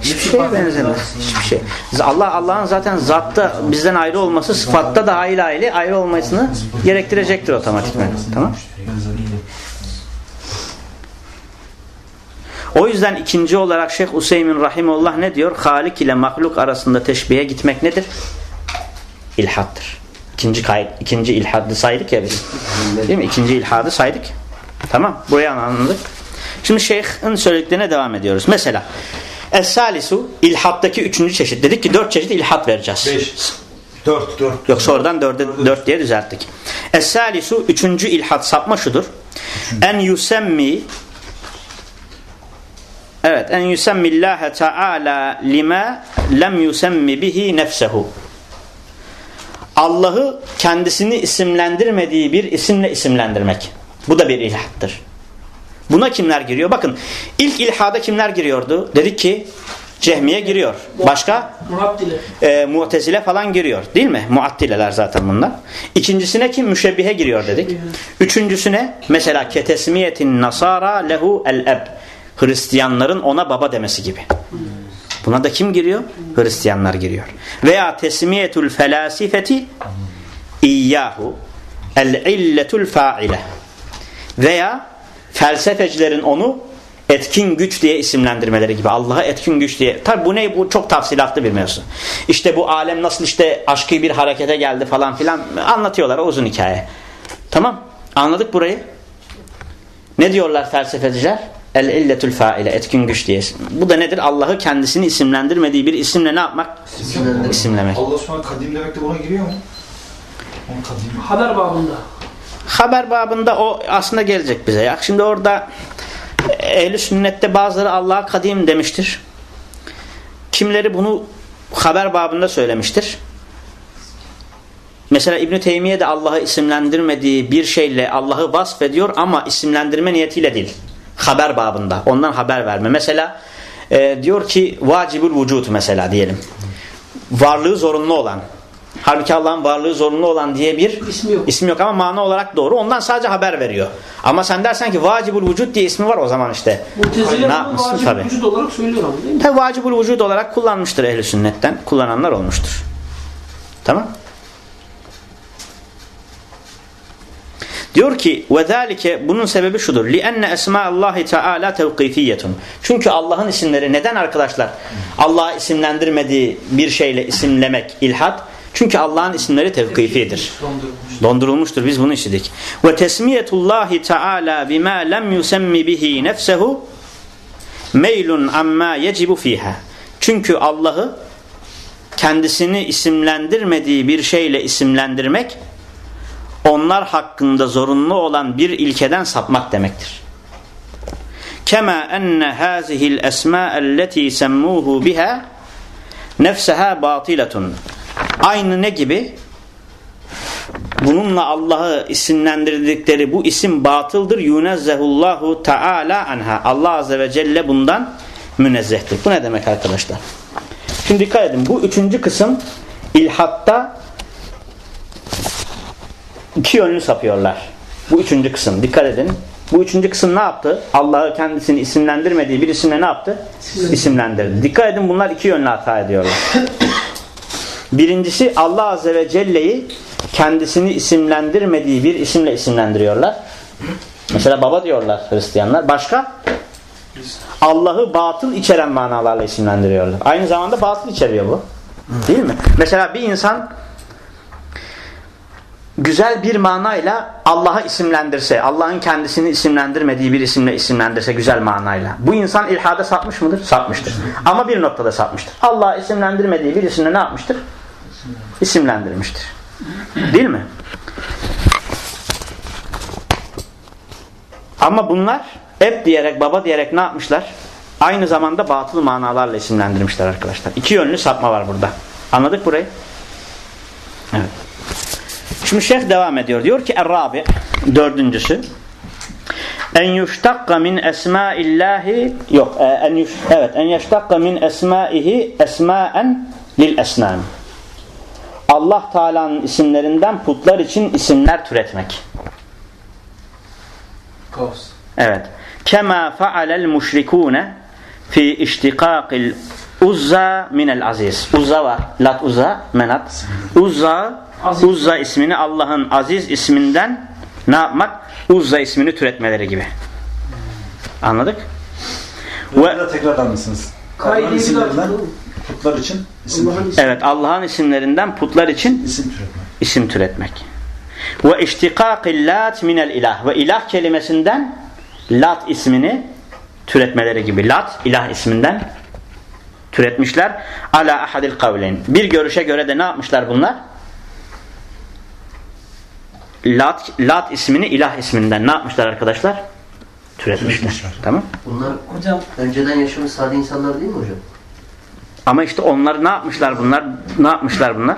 Hiçbir şeye benzemez. Hiçbir şey. Allah Allah'ın zaten zatta bizden ayrı olması sıfatta da ayrı ayrı ayrı olmasını gerektirecektir otomatikman. Tamam? O yüzden ikinci olarak Şeyh Useymin Rahimullah ne diyor? Halik ile mahluk arasında teşbihe gitmek nedir? İlhattır. İkinci, kay ikinci ilhadı saydık ya biz. Değil mi? İkinci ilhadı saydık. Tamam. Burayı anladık. Şimdi şeyhin söylediklerine devam ediyoruz. Mesela Es-Salisu ilhattaki üçüncü çeşit. Dedik ki dört çeşit ilhat vereceğiz. Beş. Dört. Dört. Yok sonradan dörde, dört diye düzelttik. Es-Salisu üçüncü ilhat sapma şudur. En yusemmi Evet, en yusemmillâhe teâlâ lima lem yusemmi bihi nefsehu. Allah'ı kendisini isimlendirmediği bir isimle isimlendirmek. Bu da bir ilhattır. Buna kimler giriyor? Bakın ilk ilhada kimler giriyordu? Dedik ki Cehmiye giriyor. Başka? Muhaddile. e, Mu'tezile falan giriyor. Değil mi? Muattileler zaten bunlar. İkincisine kim? Müşebbihe giriyor dedik. Üçüncüsüne mesela ketesmiyetin nasara lehu el eb. Hristiyanların ona baba demesi gibi. Buna da kim giriyor? Hristiyanlar giriyor. Veya tesmiyetul felasifeti iyyahu el illetul faile. Veya felsefecilerin onu etkin güç diye isimlendirmeleri gibi. Allah'a etkin güç diye. Tabi bu ne? Bu çok tafsilatlı bir mevzu. İşte bu alem nasıl işte aşkı bir harekete geldi falan filan anlatıyorlar. O uzun hikaye. Tamam. Anladık burayı. Ne diyorlar felsefeciler? El illetül faile. Etkin güç diye. Bu da nedir? Allah'ı kendisini isimlendirmediği bir isimle ne yapmak? İsimlemek. Allah Osman kadim demek de buna giriyor mu? Onun kadim. Haber babında. Haber babında o aslında gelecek bize. Ya. Şimdi orada ehli sünnette bazıları Allah'a kadim demiştir. Kimleri bunu haber babında söylemiştir. Mesela İbn Teymiye de Allah'ı isimlendirmediği bir şeyle Allah'ı vasfediyor ama isimlendirme niyetiyle değil. Haber babında. Ondan haber verme. Mesela e, diyor ki vacibul vücut mesela diyelim. Varlığı zorunlu olan. Halbuki Allah'ın varlığı zorunlu olan diye bir ismi yok. ismi yok ama mana olarak doğru. Ondan sadece haber veriyor. Ama sen dersen ki vacibul vücut diye ismi var o zaman işte. Mutezile ne yapmışsın vacibul tabii. vücut olarak söylüyor ama değil mi? Tabii vacibul vücut olarak kullanmıştır ehli sünnetten. Kullananlar olmuştur. Tamam? Diyor ki ve zalike bunun sebebi şudur. Li enne esma'allahi teala tevkifiyetun. Çünkü Allah'ın isimleri neden arkadaşlar? Allah'ı isimlendirmediği bir şeyle isimlemek ilhat çünkü Allah'ın isimleri tevkifidir. Dondurulmuştur. Biz bunu işledik. Ve tesmiyetullahi Teala bima lem yusemmi bihi nefsehu meylun amma yecibu fiha. Çünkü Allah'ı kendisini isimlendirmediği bir şeyle isimlendirmek onlar hakkında zorunlu olan bir ilkeden sapmak demektir. Kema enne hazihil esma'elleti semmuhu biha nefseha batiletun. Aynı ne gibi? Bununla Allah'ı isimlendirdikleri bu isim batıldır. Yunezzehullahu Teala anha. Allah Azze ve Celle bundan münezzehtir. Bu ne demek arkadaşlar? Şimdi dikkat edin. Bu üçüncü kısım ilhatta iki yönlü sapıyorlar. Bu üçüncü kısım. Dikkat edin. Bu üçüncü kısım ne yaptı? Allah'ı kendisini isimlendirmediği bir isimle ne yaptı? İsimlendirdi. Dikkat edin bunlar iki yönlü hata ediyorlar. Birincisi Allah Azze ve Celle'yi kendisini isimlendirmediği bir isimle isimlendiriyorlar. Mesela baba diyorlar Hristiyanlar. Başka? Allah'ı batıl içeren manalarla isimlendiriyorlar. Aynı zamanda batıl içeriyor bu. Değil mi? Mesela bir insan güzel bir manayla Allah'ı isimlendirse, Allah'ın kendisini isimlendirmediği bir isimle isimlendirse güzel manayla. Bu insan ilhada sapmış mıdır? Sapmıştır. Ama bir noktada sapmıştır. Allah'ı isimlendirmediği bir isimle ne yapmıştır? İsimlendirmiştir. Değil mi? Ama bunlar eb diyerek, baba diyerek ne yapmışlar? Aynı zamanda batıl manalarla isimlendirmişler arkadaşlar. İki yönlü sapma var burada. Anladık burayı? Evet. Şimdi şeyh devam ediyor. Diyor ki Er-Rabi dördüncüsü en yuştakka min esmaillahi yok e, en yuş, evet en yuştakka min esmaihi esmaen lil esnam Allah Teala'nın isimlerinden putlar için isimler türetmek. Kaos. Evet. Kema fa'alel müşrikune fi iştikakil Uzza minel aziz. Uzza var. Lat Uzza, Menat. Uzza, Aziz. Uzza ismini Allah'ın aziz isminden ne yapmak? Uzza ismini türetmeleri gibi. Anladık? Ve Ve- mısınız? Kaideyi Allah'ın isimlerinden putlar için isim, ismi. Evet Allah'ın isimlerinden putlar için isim türetmek. isim türetmek. Ve iştikakil lat minel ilah. Ve ilah kelimesinden lat ismini türetmeleri gibi. Lat ilah isminden türetmişler. Ala ahadil kavleyn. Bir görüşe göre de ne yapmışlar bunlar? Lat, lat ismini ilah isminden ne yapmışlar arkadaşlar? Türetmişler. Türetmişler. Tamam. Bunlar Hocam önceden yaşamış sade insanlar değil mi hocam? Ama işte onlar ne yapmışlar bunlar? Ne yapmışlar bunlar?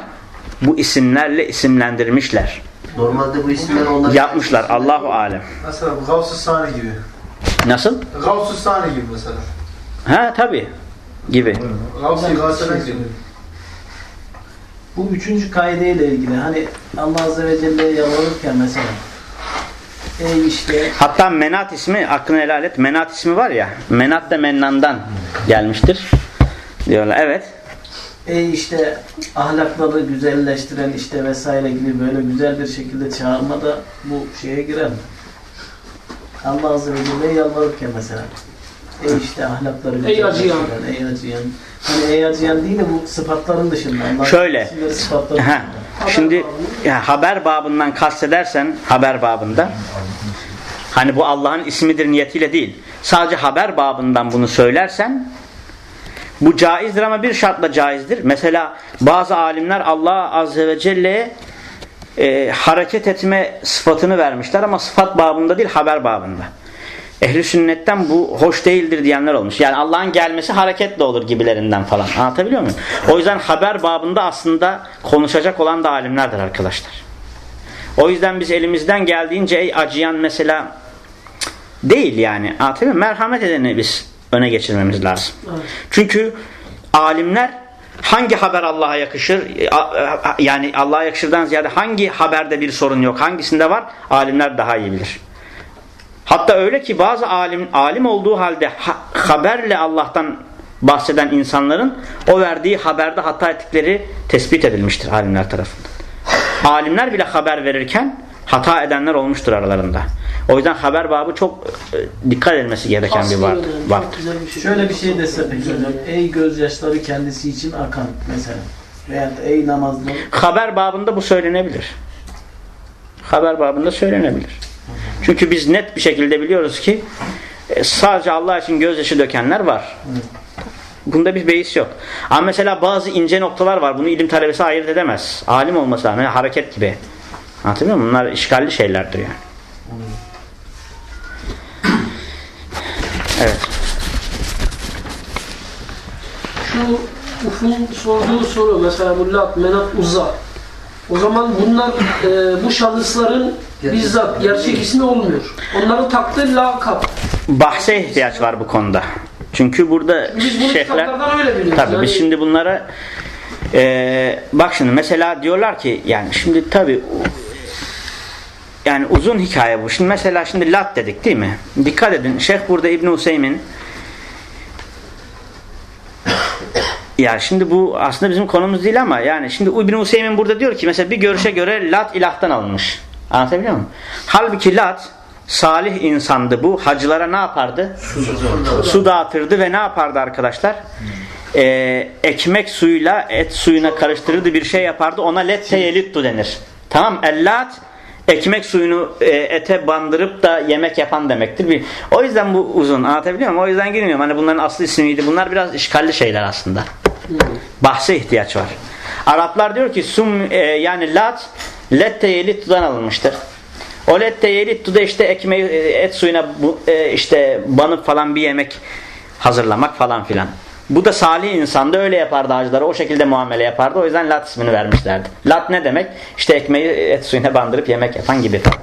Bu isimlerle isimlendirmişler. Normalde bu isimler onlar Yapmışlar. Allahu alem. Mesela Gavs-ı Sani gibi. Nasıl? Gavs-ı Sani gibi mesela. Ha tabi. Gibi. Gavs-ı Gavs'ı gibi. Bu üçüncü kaideyle ilgili hani Allah Azze ve Celle'ye yalvarırken mesela ey işte Hatta Menat ismi aklına helal et. Menat ismi var ya. Menat da Mennan'dan gelmiştir. Diyorlar. Evet. ey işte ahlakları güzelleştiren işte vesaire gibi böyle güzel bir şekilde çağırma da bu şeye girer mi? Allah Azze ve Celle'ye yalvarırken mesela ey işte ahlakları Ey acıyan. güzelleştiren, ey acıyan hani ey acıyan değil de bu sıfatların dışında Allah'ın Şöyle. isimleri, sıfatları Ha. dışında. Şimdi ya, haber babından kastedersen haber babında hani bu Allah'ın ismidir niyetiyle değil. Sadece haber babından bunu söylersen bu caizdir ama bir şartla caizdir. Mesela bazı alimler Allah Azze ve Celle'ye e, hareket etme sıfatını vermişler ama sıfat babında değil haber babında. Ehli sünnetten bu hoş değildir diyenler olmuş. Yani Allah'ın gelmesi hareketle olur gibilerinden falan. Anlatabiliyor muyum? O yüzden haber babında aslında konuşacak olan da alimlerdir arkadaşlar. O yüzden biz elimizden geldiğince ey acıyan mesela değil yani. Anlatabiliyor muyum? Merhamet edeni biz öne geçirmemiz lazım. Çünkü alimler hangi haber Allah'a yakışır yani Allah'a yakışırdan ziyade hangi haberde bir sorun yok hangisinde var alimler daha iyi bilir. Hatta öyle ki bazı alim alim olduğu halde ha, haberle Allah'tan bahseden insanların o verdiği haberde hata ettikleri tespit edilmiştir alimler tarafından. Alimler bile haber verirken hata edenler olmuştur aralarında. O yüzden haber babı çok e, dikkat edilmesi gereken bir babdır. güzel bir şey. Şöyle bir şey dese peki hocam. Ey gözyaşları kendisi için akan mesela. Veya ey namazlı. Haber babında bu söylenebilir. Haber babında söylenebilir. Çünkü biz net bir şekilde biliyoruz ki e, sadece Allah için gözyaşı dökenler var. Bunda bir beis yok. Ama mesela bazı ince noktalar var. Bunu ilim talebesi ayırt edemez. Alim olması lazım. Yani hareket gibi. Anlatabiliyor muyum? Bunlar işgalli şeylerdir yani. Evet. Şu Uf'un sorduğu soru mesela bu Lat, Menat, Uzza. O zaman bunlar e, bu şahısların bizzat gerçek ismi olmuyor. Onların taktığı lakap. Bahse ihtiyaç var bu konuda. Çünkü burada Biz şeyhler. Tabii Yani biz şimdi bunlara eee, bak şimdi mesela diyorlar ki yani şimdi tabii yani uzun hikaye bu. Şimdi mesela şimdi lat dedik değil mi? Dikkat edin. Şeyh burada İbn Hüseyin ya şimdi bu aslında bizim konumuz değil ama yani şimdi İbn Hüseyin burada diyor ki mesela bir görüşe göre lat ilahtan alınmış. Anlatabiliyor muyum? Halbuki lat salih insandı bu. Hacılara ne yapardı? Su dağıtırdı ve ne yapardı arkadaşlar? Ee, ekmek suyuyla et suyuna karıştırırdı bir şey yapardı. Ona lette yelittu denir. Tamam ellat ekmek suyunu e, ete bandırıp da yemek yapan demektir. Bir, o yüzden bu uzun anlatabiliyor muyum? O yüzden girmiyorum. Hani bunların aslı ismiydi. Bunlar biraz işgalli şeyler aslında. Bahse ihtiyaç var. Araplar diyor ki sum e, yani lat lette yelittu'dan alınmıştır. O lette yelittu'da işte ekmeği e, et suyuna bu, e, işte banıp falan bir yemek hazırlamak falan filan. Bu da salih insan da öyle yapardı hacılara. O şekilde muamele yapardı. O yüzden lat ismini vermişlerdi. Lat ne demek? İşte ekmeği et suyuna bandırıp yemek yapan gibi falan.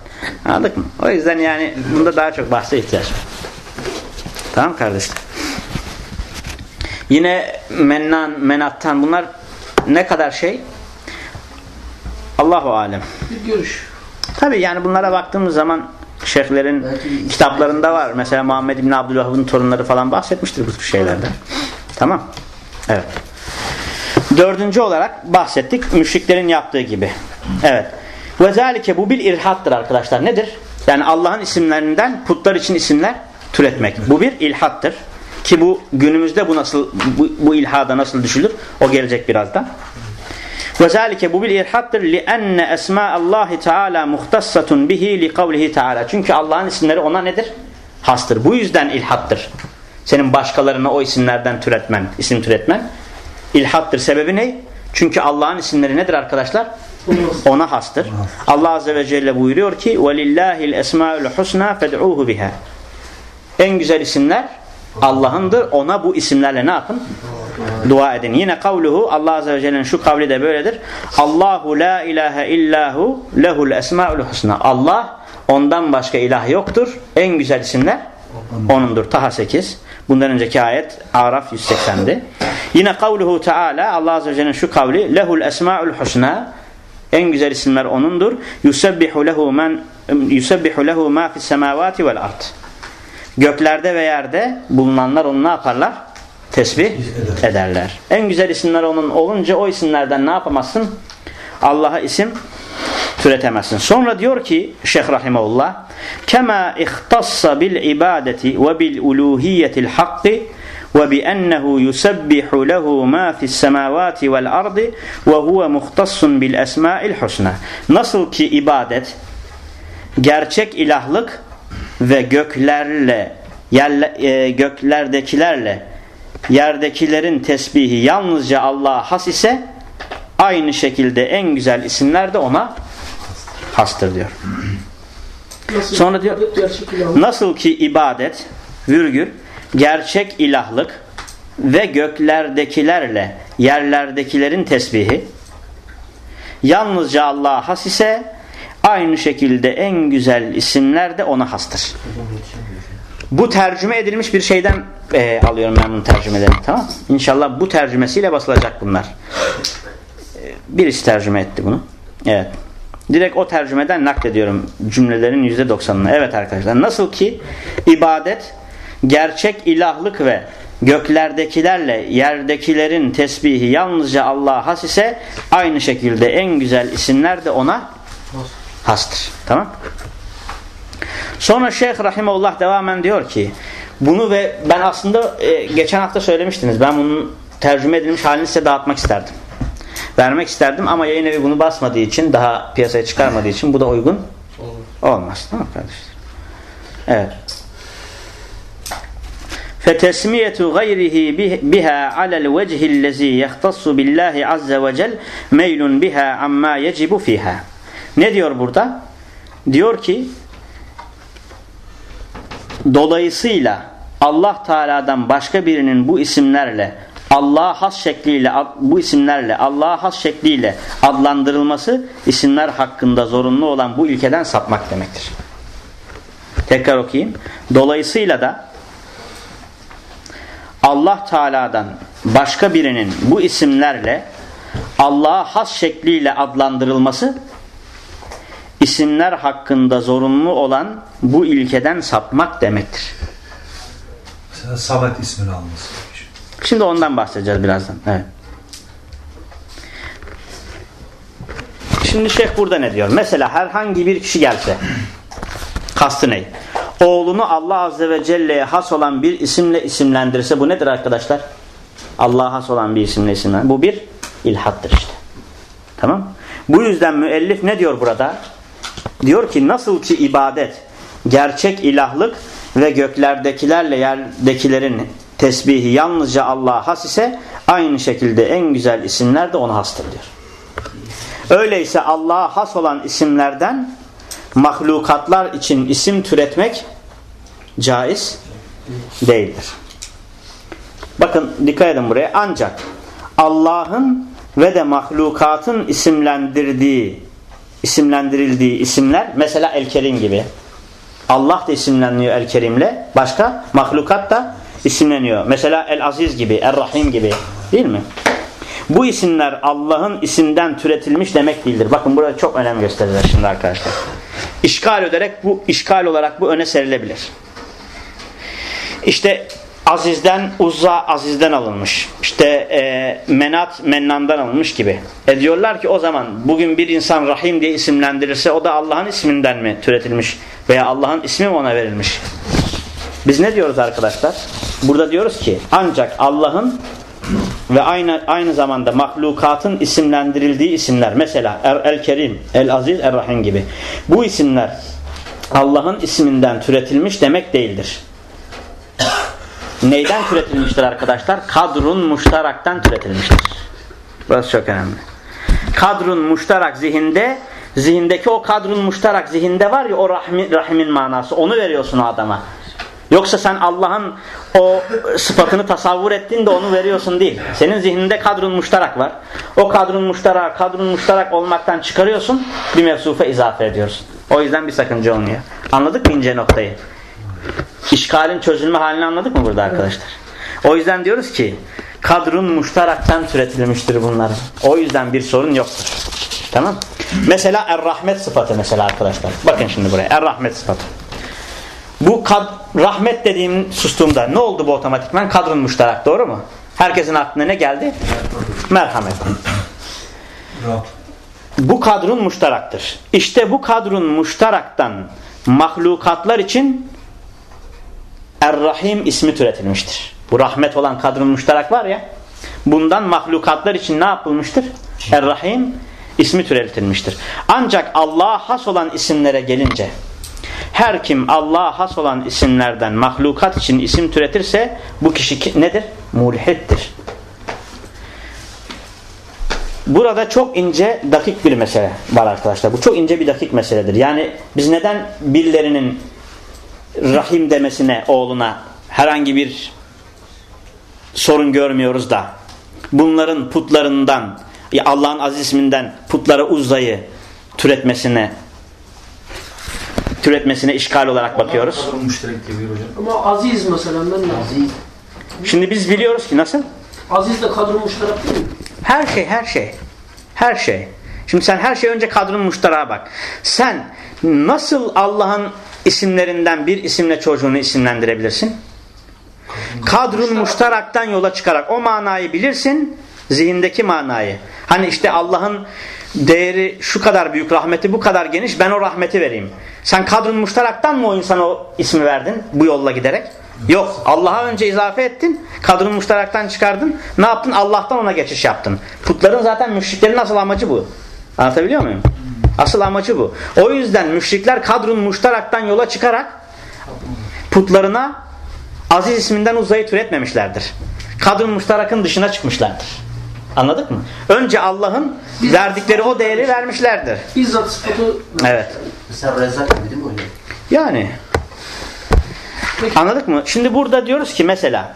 Anladık mı? O yüzden yani bunda daha çok bahse ihtiyaç var. Tamam kardeşler. Yine mennan, menattan bunlar ne kadar şey? Allahu alem. Bir görüş. Tabi yani bunlara baktığımız zaman şeyhlerin kitaplarında var. Mesela Muhammed İbni Abdülvahhab'ın torunları falan bahsetmiştir bu şeylerden. Tamam. Evet. Dördüncü olarak bahsettik. Müşriklerin yaptığı gibi. Evet. Ve zalike bu bir irhattır arkadaşlar. Nedir? Yani Allah'ın isimlerinden putlar için isimler türetmek. Bu bir ilhattır. Ki bu günümüzde bu nasıl bu, bu ilhada nasıl düşülür? O gelecek birazdan. Ve zalike bu bir irhattır li enne esma Allah Teala muhtassatun bihi li kavlihi Teala. Çünkü Allah'ın isimleri ona nedir? Hastır. Bu yüzden ilhattır. Senin başkalarına o isimlerden türetmen, isim türetmen ilhattır. Sebebi ne? Çünkü Allah'ın isimleri nedir arkadaşlar? Ona hastır. Allah Azze ve Celle buyuruyor ki وَلِلَّهِ الْاَسْمَاءُ الْحُسْنَى فَدْعُوهُ biha. En güzel isimler Allah'ındır. Ona bu isimlerle ne yapın? Dua edin. Yine kavluhu Allah Azze ve Celle'nin şu kavli de böyledir. Allahu la ilahe illahu lehul esmaul husna. Allah ondan başka ilah yoktur. En güzel isimler onundur. Taha 8. Bundan önceki ayet Araf 180'di. Yine kavluhu Teala Allah Azze ve Celle'nin şu kavli lehul esmaul husna. En güzel isimler onundur. Yusebbihu lehu men yusebbihu lehu ma fis semavati vel ard. Göklerde ve yerde bulunanlar onu ne yaparlar? Tesbih ederler. En güzel isimler onun olunca o isimlerden ne yapamazsın? Allah'a isim türetemezsin. Sonra diyor ki Şeyh Rahimahullah kema ihtassa bil ibadeti ve bil uluhiyetil hakki ve bi ennehu yusebbihu lehu ma fis semavati vel ardi ve huve muhtassun bil esma'il husna. Nasıl ki ibadet gerçek ilahlık ve göklerle yerle, e, göklerdekilerle yerdekilerin tesbihi yalnızca Allah'a has ise aynı şekilde en güzel isimler de ona hastır diyor. Nasıl Sonra diyor-. Nasıl ki ibadet virgül gerçek ilahlık ve göklerdekilerle yerlerdekilerin tesbihi yalnızca Allah'a has ise aynı şekilde en güzel isimler de ona hastır. Bu tercüme edilmiş bir şeyden e, alıyorum ben bunu tercümelerini tamam? İnşallah bu tercümesiyle basılacak bunlar. E, birisi tercüme etti bunu. Evet. Direkt o tercümeden naklediyorum cümlelerin %90'ını. Evet arkadaşlar nasıl ki ibadet gerçek ilahlık ve göklerdekilerle yerdekilerin tesbihi yalnızca Allah'a has ise aynı şekilde en güzel isimler de ona hastır. Tamam Sonra Şeyh Rahimullah devamen diyor ki bunu ve ben aslında e, geçen hafta söylemiştiniz. Ben bunun tercüme edilmiş halini size dağıtmak isterdim Vermek isterdim ama yayın evi bunu basmadığı için daha piyasaya çıkarmadığı için bu da uygun olmaz. Tamam kardeşler. Evet. فَتَسْمِيَةُ غَيْرِهِ بِهَا عَلَى الْوَجْهِ الَّذ۪ي يَخْتَصُّ بِاللّٰهِ عَزَّ وَجَلْ مَيْلٌ بِهَا عَمَّا يَجِبُ ف۪يهَا Ne diyor burada? Diyor ki Dolayısıyla Allah Teala'dan başka birinin bu isimlerle Allah'a has şekliyle bu isimlerle Allah'a has şekliyle adlandırılması isimler hakkında zorunlu olan bu ilkeden sapmak demektir. Tekrar okuyayım. Dolayısıyla da Allah Teala'dan başka birinin bu isimlerle Allah'a has şekliyle adlandırılması isimler hakkında zorunlu olan bu ilkeden sapmak demektir. Mesela Samet ismini alması. Şimdi ondan bahsedeceğiz birazdan. Evet. Şimdi şeyh burada ne diyor? Mesela herhangi bir kişi gelse kastı ne? Oğlunu Allah Azze ve Celle'ye has olan bir isimle isimlendirirse bu nedir arkadaşlar? Allah'a has olan bir isimle isimlendirirse. Bu bir ilhattır işte. Tamam Bu yüzden müellif ne diyor burada? Diyor ki nasıl ki ibadet gerçek ilahlık ve göklerdekilerle yerdekilerin tesbihi yalnızca Allah'a has ise aynı şekilde en güzel isimler de ona hastır diyor. Öyleyse Allah'a has olan isimlerden mahlukatlar için isim türetmek caiz değildir. Bakın dikkat edin buraya. Ancak Allah'ın ve de mahlukatın isimlendirdiği isimlendirildiği isimler mesela El-Kerim gibi. Allah da isimleniyor El-Kerim'le. Başka mahlukat da isimleniyor. Mesela El-Aziz gibi, El-Rahim gibi. Değil mi? Bu isimler Allah'ın isimden türetilmiş demek değildir. Bakın burada çok önem gösterirler şimdi arkadaşlar. İşgal ederek bu işgal olarak bu öne serilebilir. İşte Aziz'den Uzza Aziz'den alınmış. İşte e, Menat Mennan'dan alınmış gibi. E diyorlar ki o zaman bugün bir insan Rahim diye isimlendirirse o da Allah'ın isminden mi türetilmiş veya Allah'ın ismi mi ona verilmiş? Biz ne diyoruz arkadaşlar? Burada diyoruz ki ancak Allah'ın ve aynı aynı zamanda mahlukatın isimlendirildiği isimler mesela Er- El-Kerim, El-Aziz, Er-Rahim gibi. Bu isimler Allah'ın isminden türetilmiş demek değildir. Neyden türetilmiştir arkadaşlar? Kadrun muştaraktan türetilmiştir. Burası çok önemli. Kadrun muştarak zihinde zihindeki o kadrun muştarak zihinde var ya o rahmi, rahimin manası onu veriyorsun o adama. Yoksa sen Allah'ın o sıfatını tasavvur ettiğinde onu veriyorsun değil. Senin zihninde kadrun muştarak var. O kadrun muştarak, kadrun muştarak olmaktan çıkarıyorsun, bir mevsufa izafe ediyorsun. O yüzden bir sakınca olmuyor. Anladık mı ince noktayı? İşgalin çözülme halini anladık mı burada arkadaşlar? O yüzden diyoruz ki kadrun muştaraktan türetilmiştir bunlar. O yüzden bir sorun yoktur. Tamam? Mesela er-rahmet sıfatı mesela arkadaşlar. Bakın şimdi buraya. Er-rahmet sıfatı. Bu kad, rahmet dediğim sustuğumda ne oldu bu otomatikman? Kadrun muştarak doğru mu? Herkesin aklına ne geldi? Merhamet. Bu kadrun muştaraktır. İşte bu kadrun muştaraktan mahlukatlar için Er-Rahim ismi türetilmiştir. Bu rahmet olan kadrun muştarak var ya bundan mahlukatlar için ne yapılmıştır? Er-Rahim ismi türetilmiştir. Ancak Allah'a has olan isimlere gelince her kim Allah'a has olan isimlerden mahlukat için isim türetirse bu kişi ki- nedir? Mulhittir. Burada çok ince, dakik bir mesele var arkadaşlar. Bu çok ince bir dakik meseledir. Yani biz neden birilerinin rahim demesine oğluna herhangi bir sorun görmüyoruz da bunların putlarından Allah'ın aziz isminden putlara uzayı türetmesine türetmesine işgal olarak bakıyoruz. Kadın müşterek diye bir hocam. Ama aziz mesela ben de aziz. Şimdi biz biliyoruz ki nasıl? Aziz de kadro muşterak değil mi? Her şey, her şey. Her şey. Şimdi sen her şey önce kadrın muştarağa bak. Sen nasıl Allah'ın isimlerinden bir isimle çocuğunu isimlendirebilirsin? Kadrun muştaraktan yola çıkarak o manayı bilirsin, zihindeki manayı. Hani işte Allah'ın değeri şu kadar büyük, rahmeti bu kadar geniş, ben o rahmeti vereyim. Sen kadrun muştaraktan mı o insana o ismi verdin bu yolla giderek? Yok. Allah'a önce izafe ettin. Kadrun muştaraktan çıkardın. Ne yaptın? Allah'tan ona geçiş yaptın. Putların zaten müşriklerin asıl amacı bu. Anlatabiliyor muyum? Asıl amacı bu. O yüzden müşrikler kadrun muştaraktan yola çıkarak putlarına aziz isminden uzayı türetmemişlerdir. Kadrun muştarakın dışına çıkmışlardır. Anladık mı? Önce Allah'ın verdikleri o değeri vermişlerdir. Bizzat sıfatı Evet. Mesela Rezzak gibi değil mi hocam? Yani anladık mı? Şimdi burada diyoruz ki mesela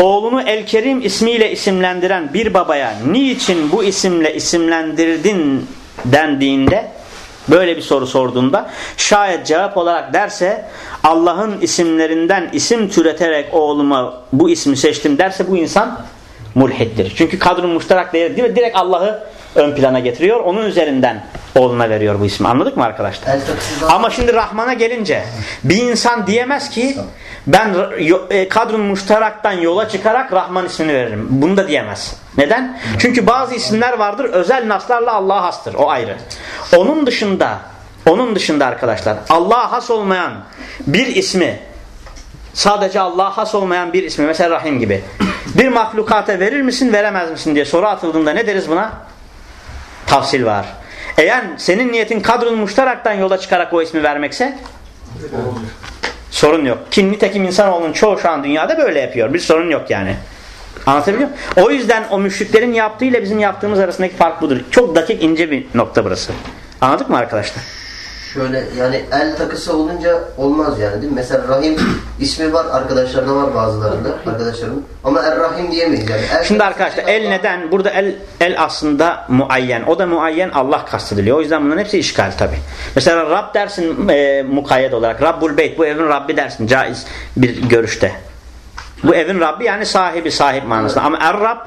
oğlunu El Kerim ismiyle isimlendiren bir babaya niçin bu isimle isimlendirdin dendiğinde böyle bir soru sorduğunda şayet cevap olarak derse Allah'ın isimlerinden isim türeterek oğluma bu ismi seçtim derse bu insan mulhittir. Çünkü kadrun muştarak değeri değil mi? direkt Allah'ı ön plana getiriyor. Onun üzerinden oğluna veriyor bu ismi. Anladık mı arkadaşlar? Ama şimdi Rahman'a gelince bir insan diyemez ki ben e, kadrun muştaraktan yola çıkarak Rahman ismini veririm. Bunu da diyemez. Neden? Çünkü bazı isimler vardır özel naslarla Allah'a hastır. O ayrı. Onun dışında onun dışında arkadaşlar Allah'a has olmayan bir ismi sadece Allah'a has olmayan bir ismi mesela Rahim gibi bir mahlukata verir misin veremez misin diye soru atıldığında ne deriz buna? Tavsil var. Eğer senin niyetin kadrun muştaraktan yola çıkarak o ismi vermekse Sorun yok. Kim nitekim insanoğlunun çoğu şu an dünyada böyle yapıyor. Bir sorun yok yani. Anlatabiliyor muyum? O yüzden o müşriklerin yaptığıyla bizim yaptığımız arasındaki fark budur. Çok dakik ince bir nokta burası. Anladık mı arkadaşlar? Şöyle yani el takısı olunca olmaz yani değil mi? Mesela Rahim ismi var arkadaşlarda var bazılarında arkadaşlarım. Ama Er Rahim diyemeyiz yani. El Şimdi arkadaşlar Allah- el neden? Burada el el aslında muayyen. O da muayyen Allah kastediliyor. O yüzden bunların hepsi işgal tabi. Mesela Rab dersin e, mukayyet olarak. Rabbul beyt bu evin Rabbi dersin. Caiz bir görüşte. Bu evin Rabbi yani sahibi sahip manasında. Ama Er Rab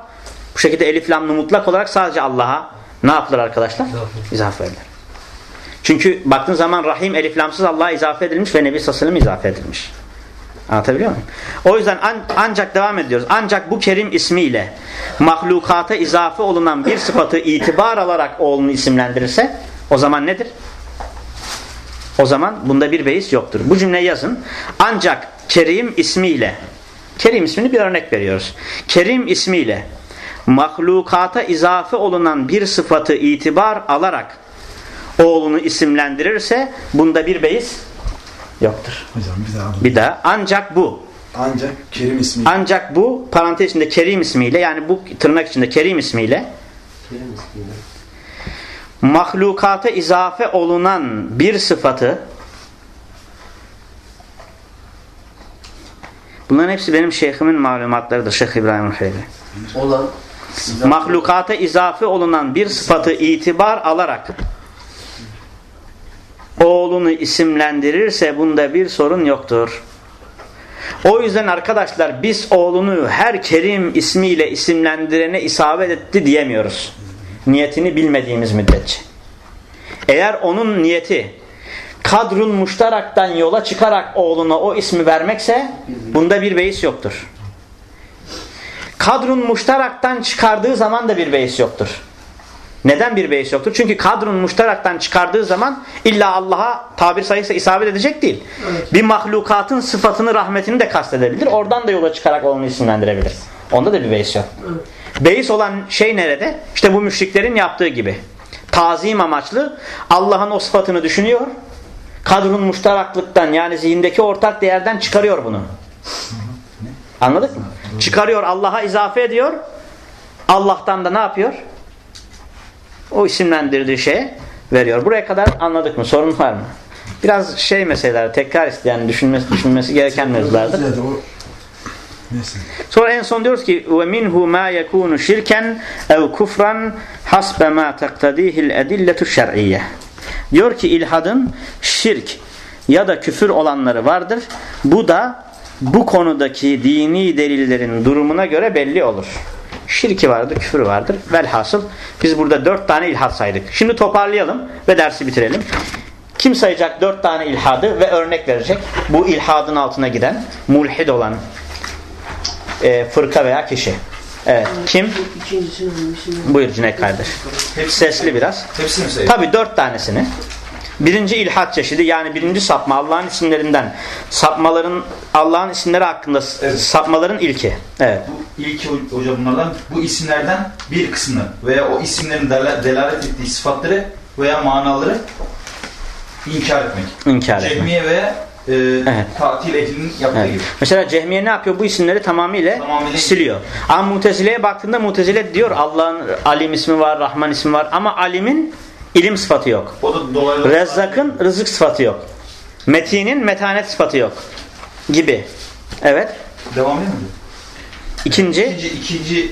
bu şekilde elif lamlı mutlak olarak sadece Allah'a ne yapılır arkadaşlar? İzafe edilir. Çünkü baktığın zaman Rahim elif lamsız Allah'a izafe edilmiş ve Nebi sellem izafe edilmiş. Anlatabiliyor muyum? O yüzden an- ancak devam ediyoruz. Ancak bu Kerim ismiyle mahlukata izafe olunan bir sıfatı itibar alarak oğlunu isimlendirirse o zaman nedir? O zaman bunda bir beis yoktur. Bu cümleyi yazın. Ancak Kerim ismiyle Kerim ismini bir örnek veriyoruz. Kerim ismiyle mahlukata izafe olunan bir sıfatı itibar alarak oğlunu isimlendirirse bunda bir beis yoktur. Hocam bir daha. Bir daha ancak bu Ancak Kerim ismi. ancak bu parantez içinde Kerim ismiyle yani bu tırnak içinde Kerim ismiyle Kerim ismiyle. mahlukata izafe olunan bir sıfatı bunların hepsi benim şeyhimin malumatlarıdır. Şeyh İbrahim Heyri. Olan Mahlukata izafe olunan bir sıfatı itibar alarak oğlunu isimlendirirse bunda bir sorun yoktur. O yüzden arkadaşlar biz oğlunu her Kerim ismiyle isimlendirene isabet etti diyemiyoruz. Niyetini bilmediğimiz müddetçe. Eğer onun niyeti kadrun muştaraktan yola çıkarak oğluna o ismi vermekse bunda bir beis yoktur. Kadrun muştaraktan çıkardığı zaman da bir beis yoktur. Neden bir beis yoktur? Çünkü kadrun muştaraktan çıkardığı zaman illa Allah'a tabir sayısı isabet edecek değil. Bir mahlukatın sıfatını, rahmetini de kastedebilir. Oradan da yola çıkarak onu isimlendirebilir. Onda da bir beis yok. Beis olan şey nerede? İşte bu müşriklerin yaptığı gibi. Tazim amaçlı Allah'ın o sıfatını düşünüyor. Kadrun muştaraklıktan yani zihindeki ortak değerden çıkarıyor bunu. Anladık mı? Çıkarıyor Allah'a izafe ediyor. Allah'tan da ne yapıyor? O isimlendirdiği şeye veriyor. Buraya kadar anladık mı? Sorun var mı? Biraz şey meseleler tekrar isteyen düşünmesi, düşünmesi gereken mevzulardır. Sonra en son diyoruz ki ve minhu ma yekunu şirken ev kufran hasbe ma taktadihi'l edilletu şer'iyye. Diyor ki ilhadın şirk ya da küfür olanları vardır. Bu da bu konudaki dini delillerin durumuna göre belli olur. Şirki vardır, küfür vardır. Velhasıl biz burada dört tane ilhad saydık. Şimdi toparlayalım ve dersi bitirelim. Kim sayacak dört tane ilhadı ve örnek verecek? Bu ilhadın altına giden, mulhid olan e, fırka veya kişi. Evet. Kim? Buyur Cüneyt kardeş. Sesli biraz. Hepsini sayın. Tabi dört tanesini. Birinci ilhat çeşidi yani birinci sapma Allah'ın isimlerinden sapmaların Allah'ın isimleri hakkında Evet. sapmaların ilki. Evet. Bu ilk hocam bunlardan bu isimlerden bir kısmını veya o isimlerin dela- delalet ettiği sıfatları veya manaları inkar etmek. İnkar etmek. Cehmiye ve e, Evet. tatil ehlinin yaptığı Evet. gibi. Mesela Cehmiye ne yapıyor? Bu isimleri tamamıyla, Tamamıyla- siliyor. Ama Mutezile'ye baktığında Mutezile diyor Allah'ın Alim ismi var, Rahman ismi var ama Alim'in ilim sıfatı yok. Rezzak'ın rızık sıfatı yok. Metin'in metanet sıfatı yok. Gibi. Evet. devam ediyor mu? İkinci. İkinci, ikinci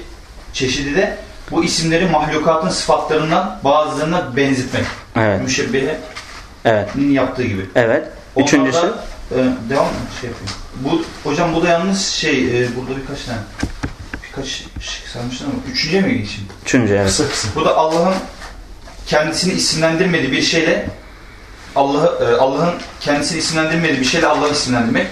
çeşidi de bu isimleri mahlukatın sıfatlarından bazılarına benzetmek. Evet. Müşebbihenin Evet. yaptığı gibi. Evet. Onlar Üçüncüsü. da, e, devam mı? Şey yapayım. Bu, hocam bu da yalnız şey, e, burada birkaç tane birkaç şey saymışlar ama üçüncüye mi geçeyim? Üçüncü evet. Kısa kısa. Bu da Allah'ın kendisini isimlendirmediği bir şeyle e, Allah'ın kendisini isimlendirmediği bir şeyle Allah'ı isimlendirmek.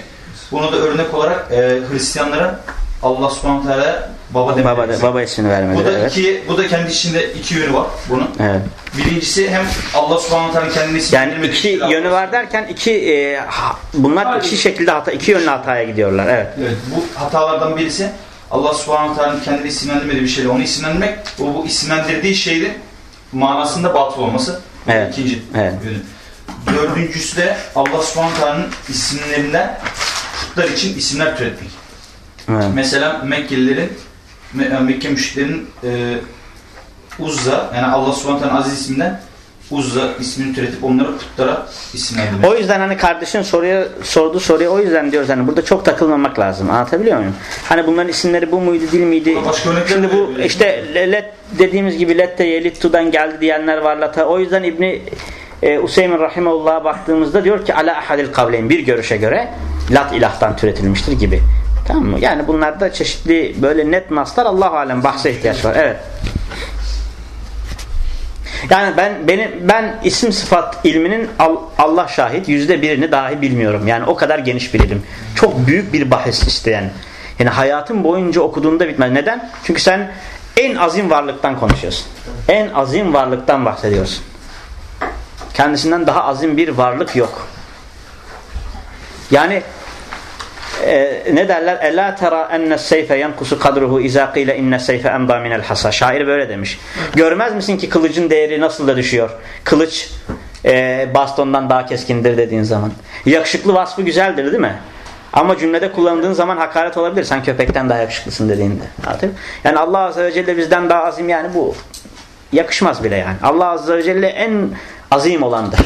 Bunu da örnek olarak e, Hristiyanlara Allah Subhanahu Teala baba demek. Baba, baba ismini bu vermedi. da Evet. iki bu da kendi içinde iki yönü var bunun. Evet. Birincisi hem Allah Subhanahu Teala kendini Yani iki şeyle yönü var derken iki e, ha- bunlar iki şekilde hata, iki yönlü hataya gidiyorlar. Evet. Evet, bu hatalardan birisi Allah subhanahu teala'nın kendini isimlendirmediği bir şeyle onu isimlendirmek. Bu, bu isimlendirdiği şeyin manasında batıl olması. Evet. İkinci Evet. yönü. dördüncüsü de Allah subhanahu teala'nın isimlerinden putlar için isimler türetmek. Evet. Mesela Mekkelilerin, Me- Mekke müşriklerin e, Uzza, yani Allah subhanahu teala'nın aziz isminden Uzza ismini türetip onları putlara isimlendirmek. O yüzden hani kardeşin soruya sorduğu soruya o yüzden diyoruz hani burada çok takılmamak lazım. Anlatabiliyor muyum? Hani bunların isimleri bu muydu değil miydi? Başka Şimdi de bu verebiliriz. işte let dediğimiz gibi lette yelittu'dan geldi diyenler var lata. O yüzden İbni e, Useymin Rahimullah'a baktığımızda diyor ki ala ahadil kavleyn bir görüşe göre lat ilahtan türetilmiştir gibi. Tamam mı? Yani bunlarda çeşitli böyle net naslar Allah alem bahse ihtiyaç var. Evet. Yani ben benim ben isim sıfat ilminin Al- Allah şahit yüzde birini dahi bilmiyorum. Yani o kadar geniş bir ilim. Çok büyük bir bahis isteyen. Yani hayatın boyunca okuduğunda bitmez. Neden? Çünkü sen en azim varlıktan konuşuyorsun. En azim varlıktan bahsediyorsun. Kendisinden daha azim bir varlık yok. Yani e, ne derler? Ela tera enne seyfe yankusu kadruhu izâ qîle inne seyfe emdâ minel hasa. Şair böyle demiş. Görmez misin ki kılıcın değeri nasıl da düşüyor? Kılıç e, bastondan daha keskindir dediğin zaman. Yakışıklı vasfı güzeldir değil mi? Ama cümlede kullandığın zaman hakaret olabilir. Sen köpekten daha yakışıklısın dediğinde. Yani Allah Azze ve Celle bizden daha azim yani bu yakışmaz bile yani. Allah Azze ve Celle en azim olandır.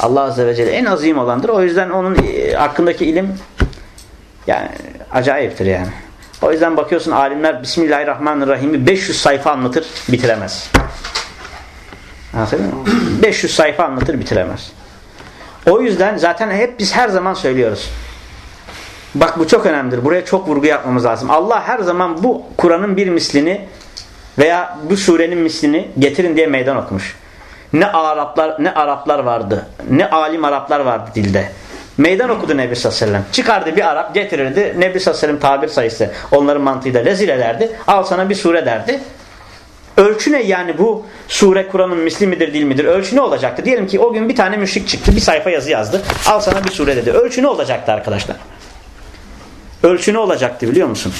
Allah Azze ve Celle en azim olandır. O yüzden onun e, hakkındaki ilim yani acayiptir yani. O yüzden bakıyorsun alimler Bismillahirrahmanirrahim'i 500 sayfa anlatır bitiremez. Anlatabiliyor muyum? 500 sayfa anlatır bitiremez. O yüzden zaten hep biz her zaman söylüyoruz. Bak bu çok önemlidir. Buraya çok vurgu yapmamız lazım. Allah her zaman bu Kur'an'ın bir mislini veya bu surenin mislini getirin diye meydan okumuş. Ne Araplar ne Araplar vardı. Ne alim Araplar vardı dilde. Meydan okudu Nebi sallallahu aleyhi ve sellem. Çıkardı bir Arap getirirdi. Nebi sallallahu aleyhi ve sellem tabir sayısı onların mantığıyla rezil ederdi. Al sana bir sure derdi. Ölçü ne yani bu sure Kur'an'ın misli midir değil midir? Ölçü ne olacaktı? Diyelim ki o gün bir tane müşrik çıktı bir sayfa yazı yazdı. Al sana bir sure dedi. Ölçü ne olacaktı arkadaşlar? Ölçü ne olacaktı biliyor musun?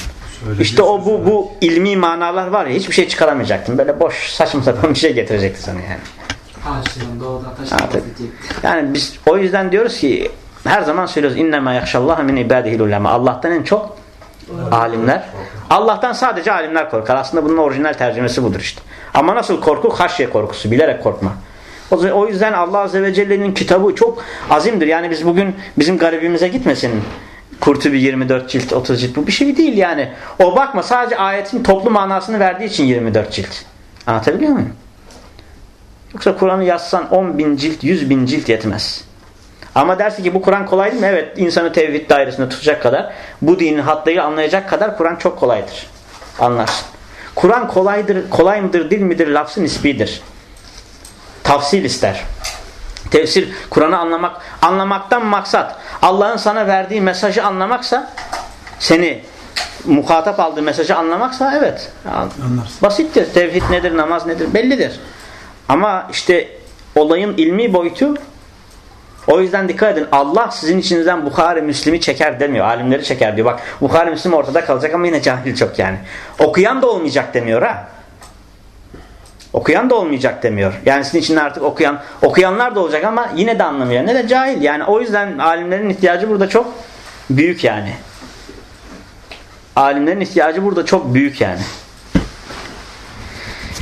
İşte o bu bu ilmi manalar var ya hiçbir şey çıkaramayacaktın. Böyle boş saçma sapan bir şey getirecekti sana yani. Yani biz o yüzden diyoruz ki her zaman söylüyoruz innema yahşallaha min ibadihil ulema. Allah'tan en çok alimler. Allah'tan sadece alimler korkar. Aslında bunun orijinal tercümesi budur işte. Ama nasıl korku? Haşye korkusu. Bilerek korkma. O yüzden Allah Azze ve Celle'nin kitabı çok azimdir. Yani biz bugün bizim garibimize gitmesin. Kurtubi 24 cilt, 30 cilt. Bu bir şey değil yani. O bakma sadece ayetin toplu manasını verdiği için 24 cilt. Anlatabiliyor muyum? Yoksa Kur'an'ı yazsan 10 bin cilt, 100 bin cilt yetmez. Ama dersi ki bu Kur'an kolay değil mi? Evet insanı tevhid dairesinde tutacak kadar, bu dinin hatları anlayacak kadar Kur'an çok kolaydır. Anlarsın. Kur'an kolaydır, kolay mıdır, değil midir lafzı nisbidir. Tafsil ister. Tefsir, Kur'an'ı anlamak, anlamaktan maksat Allah'ın sana verdiği mesajı anlamaksa seni muhatap aldığı mesajı anlamaksa evet. Anlarsın. Basittir. Tevhid nedir, namaz nedir bellidir. Ama işte olayın ilmi boyutu o yüzden dikkat edin. Allah sizin içinizden Bukhari Müslim'i çeker demiyor. Alimleri çeker diyor. Bak Bukhari Müslim ortada kalacak ama yine cahil çok yani. Okuyan da olmayacak demiyor ha. Okuyan da olmayacak demiyor. Yani sizin için artık okuyan okuyanlar da olacak ama yine de anlamıyor. Ne de cahil. Yani o yüzden alimlerin ihtiyacı burada çok büyük yani. Alimlerin ihtiyacı burada çok büyük yani.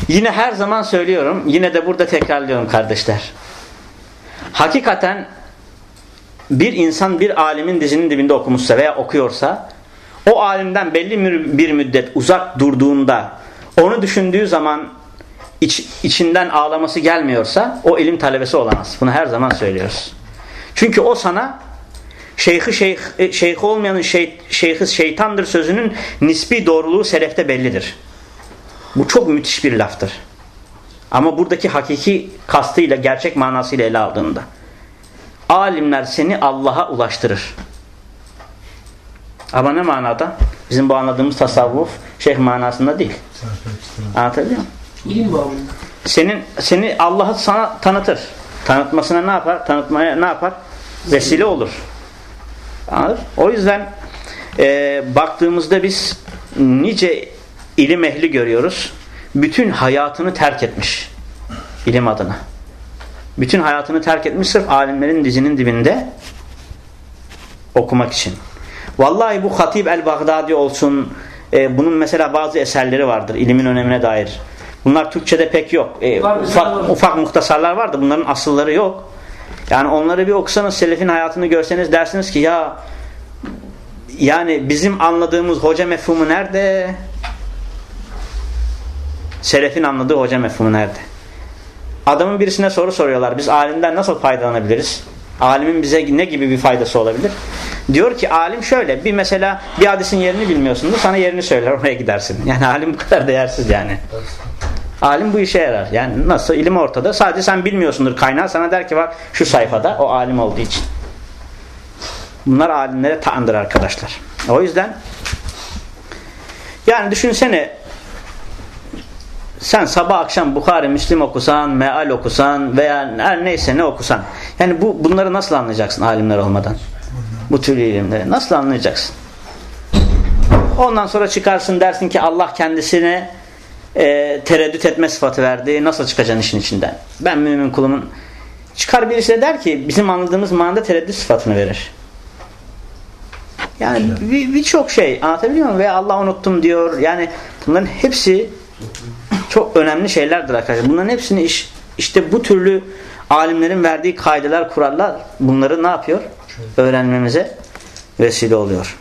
Yine her zaman söylüyorum. Yine de burada tekrarlıyorum kardeşler. Hakikaten bir insan bir alimin dizinin dibinde okumuşsa veya okuyorsa o alimden belli bir müddet uzak durduğunda onu düşündüğü zaman iç- içinden ağlaması gelmiyorsa o ilim talebesi olamaz. Bunu her zaman söylüyoruz. Çünkü o sana şeyhi şeyh, e, şeyh olmayanın şey, şeyhi şeytandır sözünün nispi doğruluğu selefte bellidir. Bu çok müthiş bir laftır. Ama buradaki hakiki kastıyla, gerçek manasıyla ele aldığında. Alimler seni Allah'a ulaştırır. Ama ne manada? Bizim bu anladığımız tasavvuf şeyh manasında değil. Anlatabiliyor muyum? İlim bağımında. Senin seni Allah'ı sana tanıtır. Tanıtmasına ne yapar? Tanıtmaya ne yapar? Vesile olur. Anladın? O yüzden e, baktığımızda biz nice ilim ehli görüyoruz. Bütün hayatını terk etmiş ilim adına. Bütün hayatını terk etmiş sırf alimlerin dizinin dibinde okumak için. Vallahi bu Hatib el-Baghdadi olsun, e, bunun mesela bazı eserleri vardır ilimin önemine dair. Bunlar Türkçe'de pek yok. E, Var, bizde var. ufak, ufak muhtasarlar var da bunların asılları yok. Yani onları bir okusanız selefin hayatını görseniz dersiniz ki ya yani bizim anladığımız hoca mefhumu nerede? Selefin anladığı hoca mefhumu nerede? Adamın birisine soru soruyorlar. Biz alimden nasıl faydalanabiliriz? Alimin bize ne gibi bir faydası olabilir? Diyor ki alim şöyle bir mesela bir hadisin yerini bilmiyorsundur sana yerini söyler oraya gidersin. Yani alim bu kadar değersiz yani. Alim bu işe yarar. Yani nasıl ilim ortada. Sadece sen bilmiyorsundur kaynağı sana der ki bak şu sayfada o alim olduğu için. Bunlar alimlere taandır arkadaşlar. O yüzden yani düşünsene sen sabah akşam Bukhari, Müslim okusan, meal okusan veya her neyse ne okusan. Yani bu bunları nasıl anlayacaksın alimler olmadan? Bu tür ilimleri nasıl anlayacaksın? Ondan sonra çıkarsın dersin ki Allah kendisine e, tereddüt etme sıfatı verdi. Nasıl çıkacaksın işin içinden? Ben mümin kulumun çıkar birisi de der ki bizim anladığımız manada tereddüt sıfatını verir. Yani bir- birçok şey anlatabiliyor muyum? Ve Allah unuttum diyor. Yani bunların hepsi çok önemli şeylerdir arkadaşlar. Bunların hepsini iş, işte bu türlü alimlerin verdiği kaideler, kurallar bunları ne yapıyor? Öğrenmemize vesile oluyor.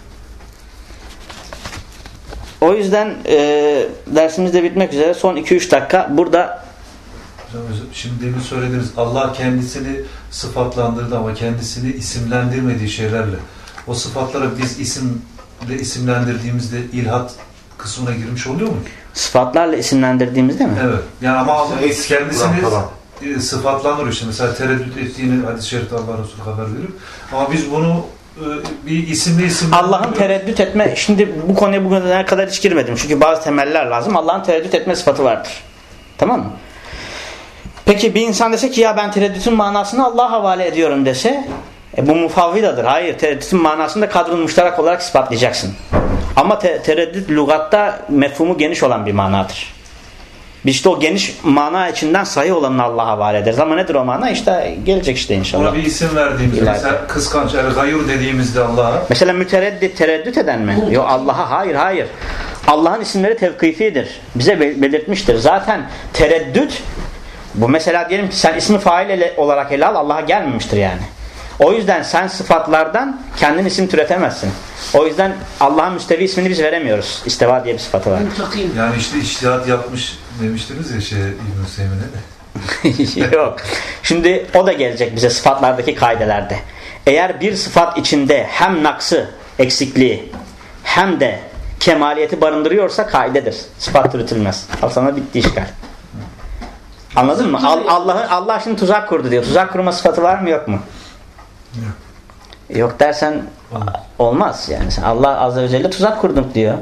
O yüzden e, dersimiz de bitmek üzere. Son 2-3 dakika burada Şimdi demin söylediniz Allah kendisini sıfatlandırdı ama kendisini isimlendirmediği şeylerle. O sıfatlara biz isimle isimlendirdiğimizde ilhat kısmına girmiş oluyor mu? Sıfatlarla isimlendirdiğimizde mi? Evet. Yani ama kendisini e, sıfatlandırıyor işte. Mesela tereddüt ettiğini hadis-i şerifte Allah Resulü haber verir. Ama biz bunu e, bir isimle isimlendiriyoruz. Allah'ın tereddüt etme şimdi bu konuya bugüne kadar hiç girmedim. Çünkü bazı temeller lazım. Allah'ın tereddüt etme sıfatı vardır. Tamam mı? Peki bir insan dese ki ya ben tereddütün manasını Allah'a havale ediyorum dese e, bu mufavvidadır. Hayır tereddütün manasını da kadrın müşterak olarak ispatlayacaksın. Ama te- tereddüt lügatta mefhumu geniş olan bir manadır. Biz işte o geniş mana içinden sahih olanını Allah'a havale ederiz. Ama nedir o mana? İşte gelecek işte inşallah. Ona bir isim verdiğimizde İleride. mesela kıskanç, el gayur dediğimizde Allah'a Mesela mütereddit, tereddüt eden mi? Yok Allah'a hayır hayır. Allah'ın isimleri tevkifidir. Bize bel- belirtmiştir. Zaten tereddüt bu mesela diyelim ki sen ismi fail ele- olarak ele al Allah'a gelmemiştir yani. O yüzden sen sıfatlardan kendin isim türetemezsin. O yüzden Allah'ın müstevi ismini biz veremiyoruz. İsteva diye bir sıfatı var. Yani işte iştihat yapmış demiştiniz ya şey İbn-i Hüseyin'e de. Yok. Şimdi o da gelecek bize sıfatlardaki kaidelerde. Eğer bir sıfat içinde hem naksı, eksikliği hem de kemaliyeti barındırıyorsa kaidedir. Sıfat türütülmez. Al sana bitti işgal. Anladın mı? Al- Allah'ı Allah şimdi tuzak kurdu diyor. Tuzak kurma sıfatı var mı yok mu? Yok dersen olmaz yani. Sen Allah azze ve celle tuzak kurduk diyor.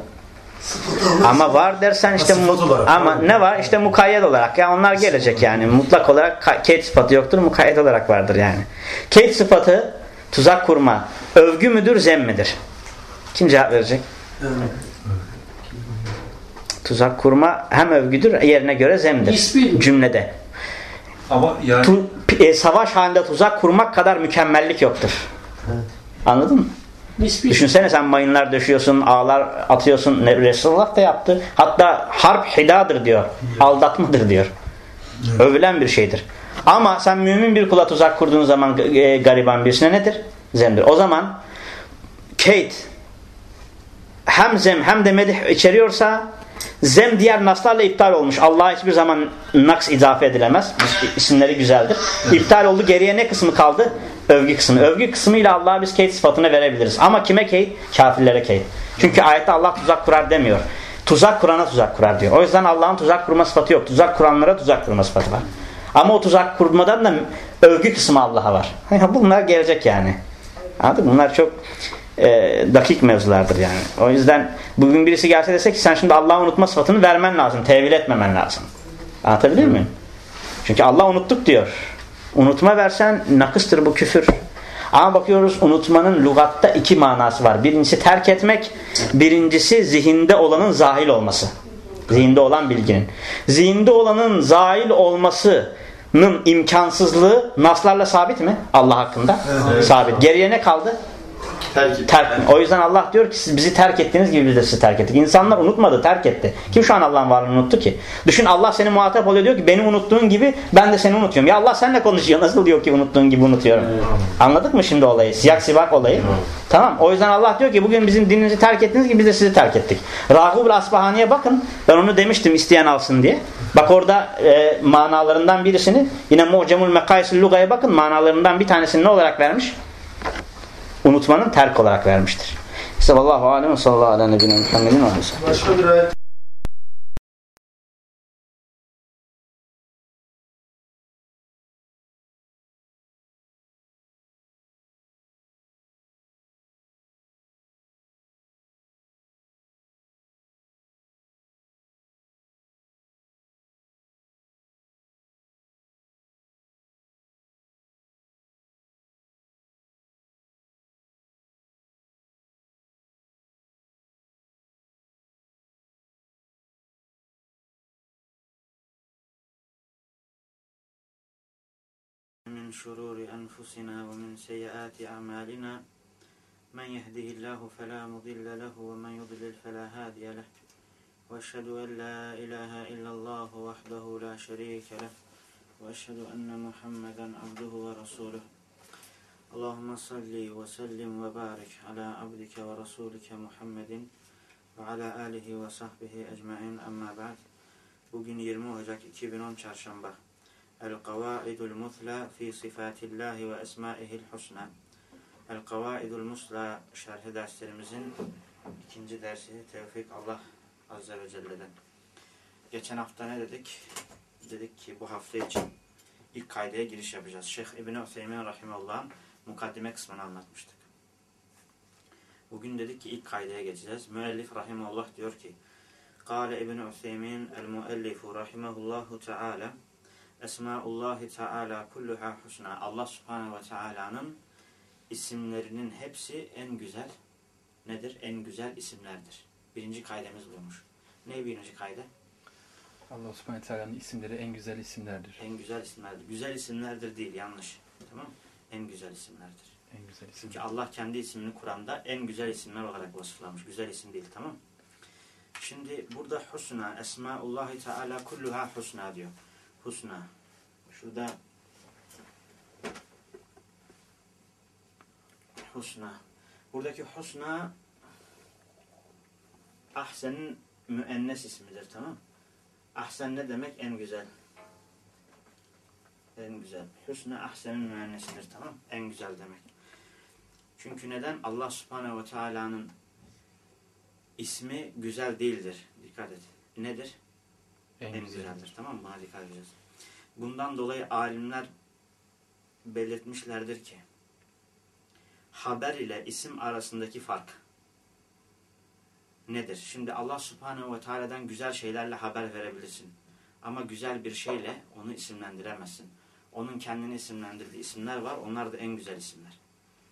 Ama var dersen işte olarak. ama ne var işte mukayyet olarak ya onlar gelecek yani mutlak olarak keyit sıfatı yoktur mukayyet olarak vardır yani. Keyit sıfatı tuzak kurma övgü müdür zem midir? Kim cevap verecek? Tuzak kurma hem övgüdür yerine göre zemdir cümlede. Ama yani Tu- e, savaş halinde tuzak kurmak kadar mükemmellik yoktur. Anladın mı? Nisbi. Düşünsene sen mayınlar döşüyorsun, ağlar atıyorsun. Ne, Resulullah da yaptı. Hatta harp hidadır diyor. Aldatmadır diyor. Övülen bir şeydir. Ama sen mümin bir kula tuzak kurduğun zaman e, gariban birisine nedir? Zemdir. O zaman Kate hem zem hem de medih içeriyorsa zem diğer naslarla iptal olmuş. Allah'a hiçbir zaman naks izafe edilemez. İsimleri güzeldir. İptal oldu. Geriye ne kısmı kaldı? Övgü kısmı. Övgü kısmıyla Allah'a biz kate sıfatını verebiliriz. Ama kime kate? Kafirlere kate. Çünkü ayette Allah tuzak kurar demiyor. Tuzak kurana tuzak kurar diyor. O yüzden Allah'ın tuzak kurma sıfatı yok. Tuzak kuranlara tuzak kurma sıfatı var. Ama o tuzak kurmadan da övgü kısmı Allah'a var. Bunlar gelecek yani. Anladın? Bunlar çok e, dakik mevzulardır yani. O yüzden bugün birisi gelse dese ki sen şimdi Allah'ı unutma sıfatını vermen lazım. Tevil etmemen lazım. Anlatabilir miyim? Çünkü Allah unuttuk diyor. Unutma versen nakıstır bu küfür. Ama bakıyoruz unutmanın lügatta iki manası var. Birincisi terk etmek, birincisi zihinde olanın zahil olması. Zihinde olan bilginin. Zihinde olanın zahil olması Nın imkansızlığı naslarla sabit mi? Allah hakkında. Sabit. Geriye ne kaldı? Terk Terk. O yüzden Allah diyor ki siz bizi terk ettiğiniz gibi biz de sizi terk ettik. İnsanlar unutmadı, terk etti. Kim şu an Allah'ın varlığını unuttu ki? Düşün Allah seni muhatap oluyor diyor ki beni unuttuğun gibi ben de seni unutuyorum. Ya Allah seninle konuşuyor. Nasıl diyor ki unuttuğun gibi unutuyorum? Anladık mı şimdi olayı? Siyak sivak olayı. Tamam. O yüzden Allah diyor ki bugün bizim dininizi terk ettiğiniz gibi biz de sizi terk ettik. Rahub Asbahani'ye bakın. Ben onu demiştim isteyen alsın diye. Bak orada e, manalarından birisini yine Mu'cemul Mekaysil Luga'ya bakın. Manalarından bir tanesini ne olarak vermiş? Unutmanın terk olarak vermiştir. Sallallahu aleyhi ve sallallahu aleyhi ve sellem. Başka bir ayet من شرور أنفسنا ومن سيئات أعمالنا من يهده الله فلا مضل له ومن يضلل فلا هادي له وأشهد أن لا إله إلا الله وحده لا شريك له وأشهد أن محمدا عبده ورسوله. اللهم صل وسلم وبارك على عبدك ورسولك محمد وعلى آله وصحبه أجمعين. أما بعد Bugün 20 Ocak 2010 Çarşamba El-Kavaidul Musla fi Sifatillahi ve Esmaihil Husna El-Kavaidul Musla şerhi derslerimizin ikinci dersi Tevfik Allah Azze ve Celle'den. Geçen hafta ne dedik? Dedik ki bu hafta için ilk kaydaya giriş yapacağız. Şeyh İbni Hüseyin Rahimullah'ın mukaddime kısmını anlatmıştık. Bugün dedik ki ilk kaydaya geçeceğiz. Müellif Rahimullah diyor ki Kale İbni Hüseyin el-Muellifu Rahimahullahu Teala Esmaullahi Teala kulluha husna. Allah Subhanahu ve Teala'nın isimlerinin hepsi en güzel nedir? En güzel isimlerdir. Birinci kaydemiz buymuş. Ne birinci kaydı? Allah subhanahu teala'nın isimleri en güzel isimlerdir. En güzel isimlerdir. Güzel isimlerdir değil, yanlış. Tamam mı? En güzel isimlerdir. En güzel isim. Çünkü Allah kendi ismini Kur'an'da en güzel isimler olarak vasıflamış. Güzel isim değil, tamam mı? Şimdi burada husna, esmaullahi teala kulluha husna diyor. Husna. Şurada husna. Buradaki husna ahsenin müennes ismidir, tamam? Ahsen ne demek? En güzel. En güzel. Hüsnü ahsenin müennesidir, tamam? En güzel demek. Çünkü neden? Allah subhanehu ve teala'nın ismi güzel değildir. Dikkat et. Nedir? En, güzel. güzeldir. Tamam mı? Buna dikkat edeceğiz. Bundan dolayı alimler belirtmişlerdir ki haber ile isim arasındaki fark nedir? Şimdi Allah Subhanahu ve Teala'dan güzel şeylerle haber verebilirsin. Ama güzel bir şeyle onu isimlendiremezsin. Onun kendini isimlendirdiği isimler var. Onlar da en güzel isimler.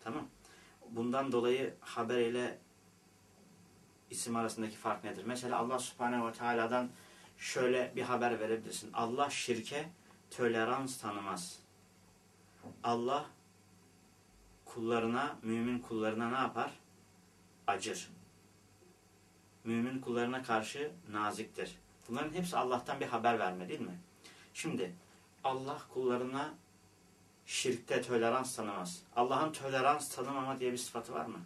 Tamam. Bundan dolayı haber ile isim arasındaki fark nedir? Mesela Allah Subhanahu ve Teala'dan şöyle bir haber verebilirsin. Allah şirke tolerans tanımaz. Allah kullarına, mümin kullarına ne yapar? Acır. Mümin kullarına karşı naziktir. Bunların hepsi Allah'tan bir haber verme değil mi? Şimdi Allah kullarına şirkte tolerans tanımaz. Allah'ın tolerans tanımama diye bir sıfatı var mı?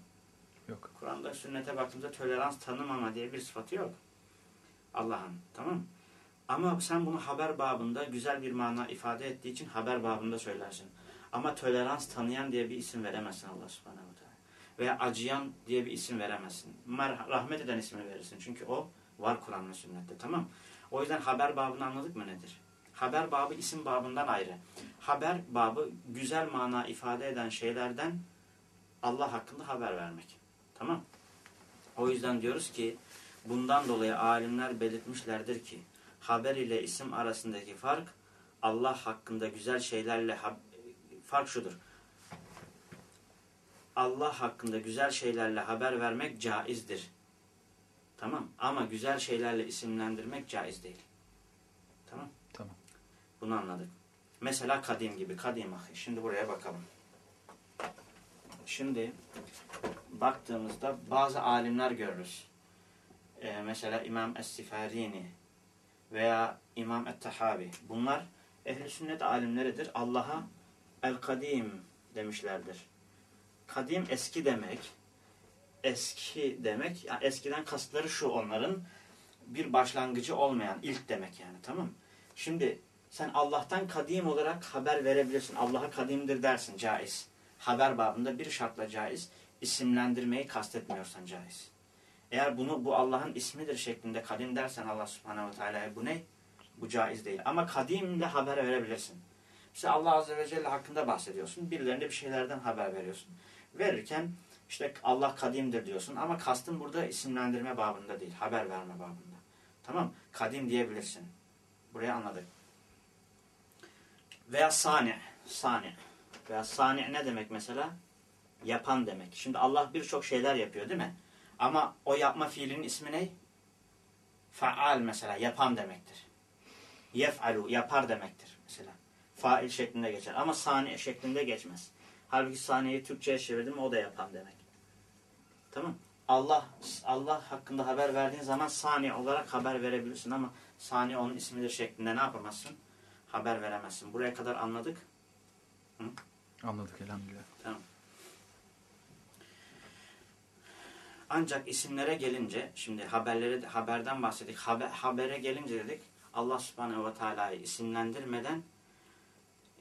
Yok. Kur'an'da sünnete baktığımızda tolerans tanımama diye bir sıfatı yok. Allah'ın. Tamam? Ama sen bunu haber babında güzel bir mana ifade ettiği için haber babında söylersin. Ama tolerans tanıyan diye bir isim veremezsin Allah subhanahu wa ta'ala. Veya acıyan diye bir isim veremezsin. Rahmet eden ismini verirsin. Çünkü o var Kur'an ve sünnette. Tamam O yüzden haber babını anladık mı nedir? Haber babı isim babından ayrı. Haber babı güzel mana ifade eden şeylerden Allah hakkında haber vermek. Tamam O yüzden diyoruz ki bundan dolayı alimler belirtmişlerdir ki haber ile isim arasındaki fark Allah hakkında güzel şeylerle fark şudur. Allah hakkında güzel şeylerle haber vermek caizdir. Tamam. Ama güzel şeylerle isimlendirmek caiz değil. Tamam. Tamam. Bunu anladık. Mesela kadim gibi. Kadim ahi. Şimdi buraya bakalım. Şimdi baktığımızda bazı alimler görürüz. Ee, mesela İmam Es-Sifarini veya İmam Et-Tahavi. Bunlar ehl sünnet alimleridir. Allah'a El-Kadim demişlerdir. Kadim eski demek. Eski demek. Yani eskiden kastları şu onların bir başlangıcı olmayan ilk demek yani tamam? Şimdi sen Allah'tan kadim olarak haber verebilirsin. Allah'a kadimdir dersin caiz. Haber babında bir şartla caiz. isimlendirmeyi kastetmiyorsan caiz. Eğer bunu bu Allah'ın ismidir şeklinde kadim dersen Allah subhanehu ve teala'ya bu ne? Bu caiz değil. Ama kadimle haber verebilirsin. İşte Allah azze ve celle hakkında bahsediyorsun. Birilerine bir şeylerden haber veriyorsun. Verirken işte Allah kadimdir diyorsun ama kastın burada isimlendirme babında değil. Haber verme babında. Tamam Kadim diyebilirsin. Burayı anladık. Veya sani. Sani. Veya sani ne demek mesela? Yapan demek. Şimdi Allah birçok şeyler yapıyor değil mi? Ama o yapma fiilinin ismi ne? Faal mesela. Yapan demektir. Yef'alu. Yapar demektir mesela. Fail şeklinde geçer. Ama sani şeklinde geçmez. Halbuki saniyeyi Türkçe'ye çevirdim o da yapan demek. Tamam Allah Allah hakkında haber verdiğin zaman sani olarak haber verebilirsin ama sani onun ismidir şeklinde ne yapamazsın? Haber veremezsin. Buraya kadar anladık. Hı? Anladık elhamdülillah. Tamam. Ancak isimlere gelince, şimdi haberleri haberden bahsettik. Haber, habere gelince dedik Allah subhanehu ve teala'yı isimlendirmeden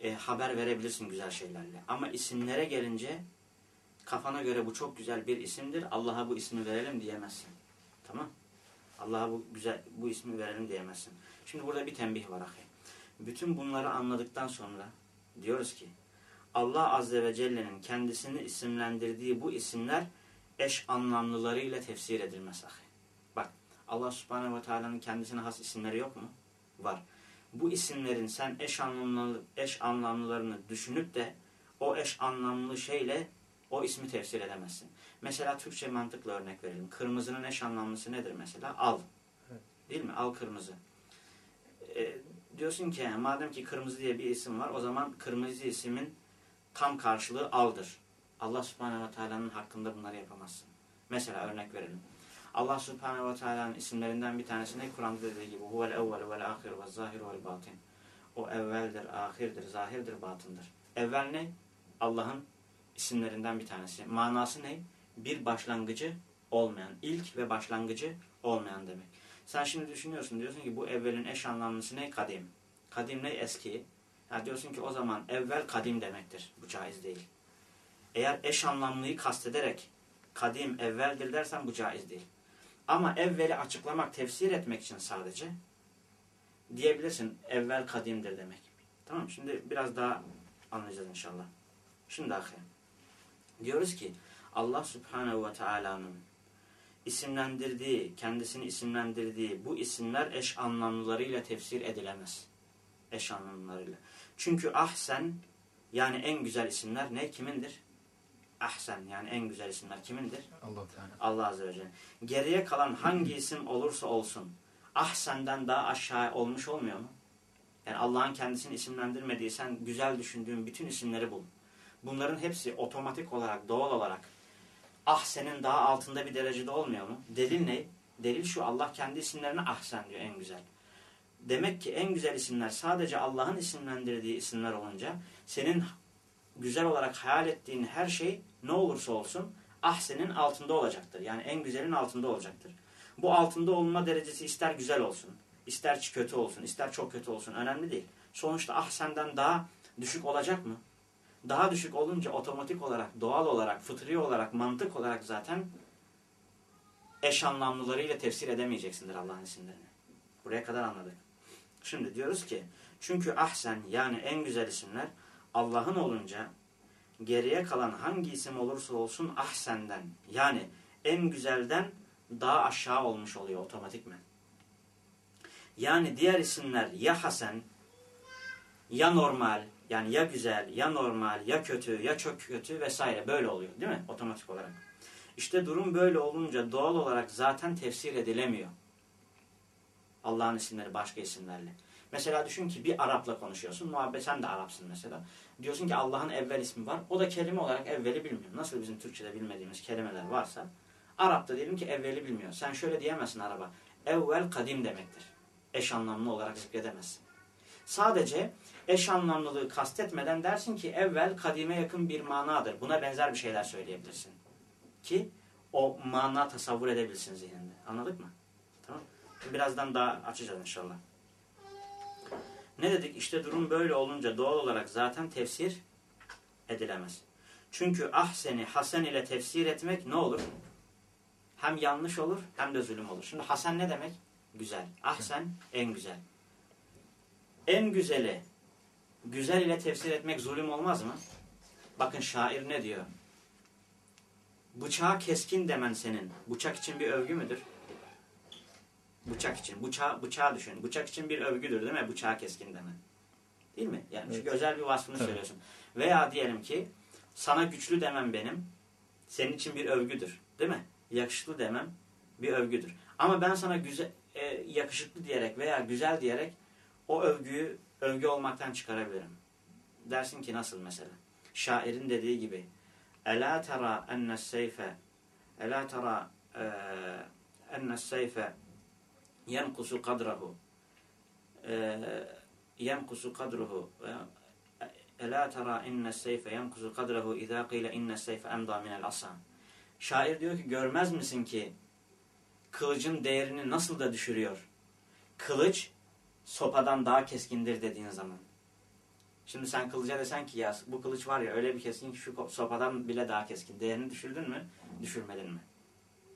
e, haber verebilirsin güzel şeylerle. Ama isimlere gelince kafana göre bu çok güzel bir isimdir. Allah'a bu ismi verelim diyemezsin. Tamam? Allah'a bu güzel bu ismi verelim diyemezsin. Şimdi burada bir tembih var ahi. Bütün bunları anladıktan sonra diyoruz ki Allah azze ve celle'nin kendisini isimlendirdiği bu isimler eş anlamlılarıyla tefsir edilmez ahi. Bak Allah subhanehu ve teala'nın kendisine has isimleri yok mu? Var. Bu isimlerin sen eş anlamlı eş anlamlılarını düşünüp de o eş anlamlı şeyle o ismi tefsir edemezsin. Mesela Türkçe mantıkla örnek verelim. Kırmızının eş anlamlısı nedir mesela? Al. Evet. Değil mi? Al kırmızı. E, diyorsun ki madem ki kırmızı diye bir isim var o zaman kırmızı ismin tam karşılığı aldır. Allah subhanehu ve teala'nın hakkında bunları yapamazsın. Mesela örnek verelim. Allah subhanehu ve teala'nın isimlerinden bir tanesi ne? Kur'an'da dediği gibi huvel evvel vel ahir ve zahir vel batin. O evveldir, ahirdir, zahirdir, batındır. Evvel ne? Allah'ın isimlerinden bir tanesi. Manası ne? Bir başlangıcı olmayan, ilk ve başlangıcı olmayan demek. Sen şimdi düşünüyorsun, diyorsun ki bu evvelin eş anlamlısı ne? Kadim. Kadim ne? Eski. Ya diyorsun ki o zaman evvel kadim demektir. Bu caiz değil. Eğer eş anlamlıyı kastederek kadim evveldir dersen bu caiz değil. Ama evveli açıklamak, tefsir etmek için sadece diyebilirsin evvel kadimdir demek. Tamam Şimdi biraz daha anlayacağız inşallah. Şimdi ahir. Diyoruz ki Allah Subhanahu ve Taala'nın isimlendirdiği, kendisini isimlendirdiği bu isimler eş anlamlılarıyla tefsir edilemez. Eş anlamlılarıyla. Çünkü ahsen yani en güzel isimler ne? Kimindir? Ahsen yani en güzel isimler kimindir? Allah Teala. Allah Azze ve Celle. Geriye kalan hangi isim olursa olsun ahsenden daha aşağı olmuş olmuyor mu? Yani Allah'ın kendisini isimlendirmediysen güzel düşündüğün bütün isimleri bul. Bunların hepsi otomatik olarak, doğal olarak ahsenin daha altında bir derecede olmuyor mu? Delil ne? Delil şu Allah kendi isimlerine ahsen diyor en güzel. Demek ki en güzel isimler sadece Allah'ın isimlendirdiği isimler olunca senin güzel olarak hayal ettiğin her şey ne olursa olsun ahsenin altında olacaktır. Yani en güzelin altında olacaktır. Bu altında olma derecesi ister güzel olsun, ister kötü olsun, ister çok kötü olsun önemli değil. Sonuçta ahsenden daha düşük olacak mı? Daha düşük olunca otomatik olarak, doğal olarak, fıtri olarak, mantık olarak zaten eş anlamlılarıyla tefsir edemeyeceksindir Allah'ın isimlerini. Buraya kadar anladık. Şimdi diyoruz ki çünkü ahsen yani en güzel isimler Allah'ın olunca geriye kalan hangi isim olursa olsun ahsenden yani en güzelden daha aşağı olmuş oluyor otomatikmen. Yani diğer isimler ya hasen ya normal yani ya güzel ya normal ya kötü ya çok kötü vesaire böyle oluyor değil mi otomatik olarak. İşte durum böyle olunca doğal olarak zaten tefsir edilemiyor. Allah'ın isimleri başka isimlerle. Mesela düşün ki bir Arap'la konuşuyorsun. Muhabbet sen de Arapsın mesela. Diyorsun ki Allah'ın evvel ismi var. O da kelime olarak evveli bilmiyor. Nasıl bizim Türkçe'de bilmediğimiz kelimeler varsa Arap'ta diyelim ki evveli bilmiyor. Sen şöyle diyemezsin Arap'a. Evvel kadim demektir. Eş anlamlı olarak zikredemezsin. Sadece eş anlamlılığı kastetmeden dersin ki evvel kadime yakın bir manadır. Buna benzer bir şeyler söyleyebilirsin. Ki o mana tasavvur edebilsin zihninde. Anladık mı? Tamam. Birazdan daha açacağız inşallah. Ne dedik? İşte durum böyle olunca doğal olarak zaten tefsir edilemez. Çünkü ahseni hasen ile tefsir etmek ne olur? Hem yanlış olur hem de zulüm olur. Şimdi hasen ne demek? Güzel. Ahsen en güzel. En güzeli güzel ile tefsir etmek zulüm olmaz mı? Bakın şair ne diyor? Bıçağı keskin demen senin. Bıçak için bir övgü müdür? Bıçak için. Bıçağı, bıçağı düşün. Bıçak için bir övgüdür değil mi? Bıçağı keskin demen. Değil mi? Yani çünkü özel bir vasfını Tabii. söylüyorsun. Veya diyelim ki sana güçlü demem benim senin için bir övgüdür. Değil mi? Yakışıklı demem bir övgüdür. Ama ben sana güzel, e, yakışıklı diyerek veya güzel diyerek o övgüyü övgü olmaktan çıkarabilirim. Dersin ki nasıl mesela? Şairin dediği gibi Ela tera enne seyfe Ela tera enne seyfe yenkusu kadrahu yenkusu kadruhu Ela tera inne seyfe yenkusu kadruhu izâ qîle inne seyfe emdâ minel asam Şair diyor ki görmez misin ki kılıcın değerini nasıl da düşürüyor? Kılıç sopadan daha keskindir dediğin zaman. Şimdi sen kılıca desen ki ya bu kılıç var ya öyle bir keskin ki şu sopadan bile daha keskin. Değerini düşürdün mü? Düşürmedin mi?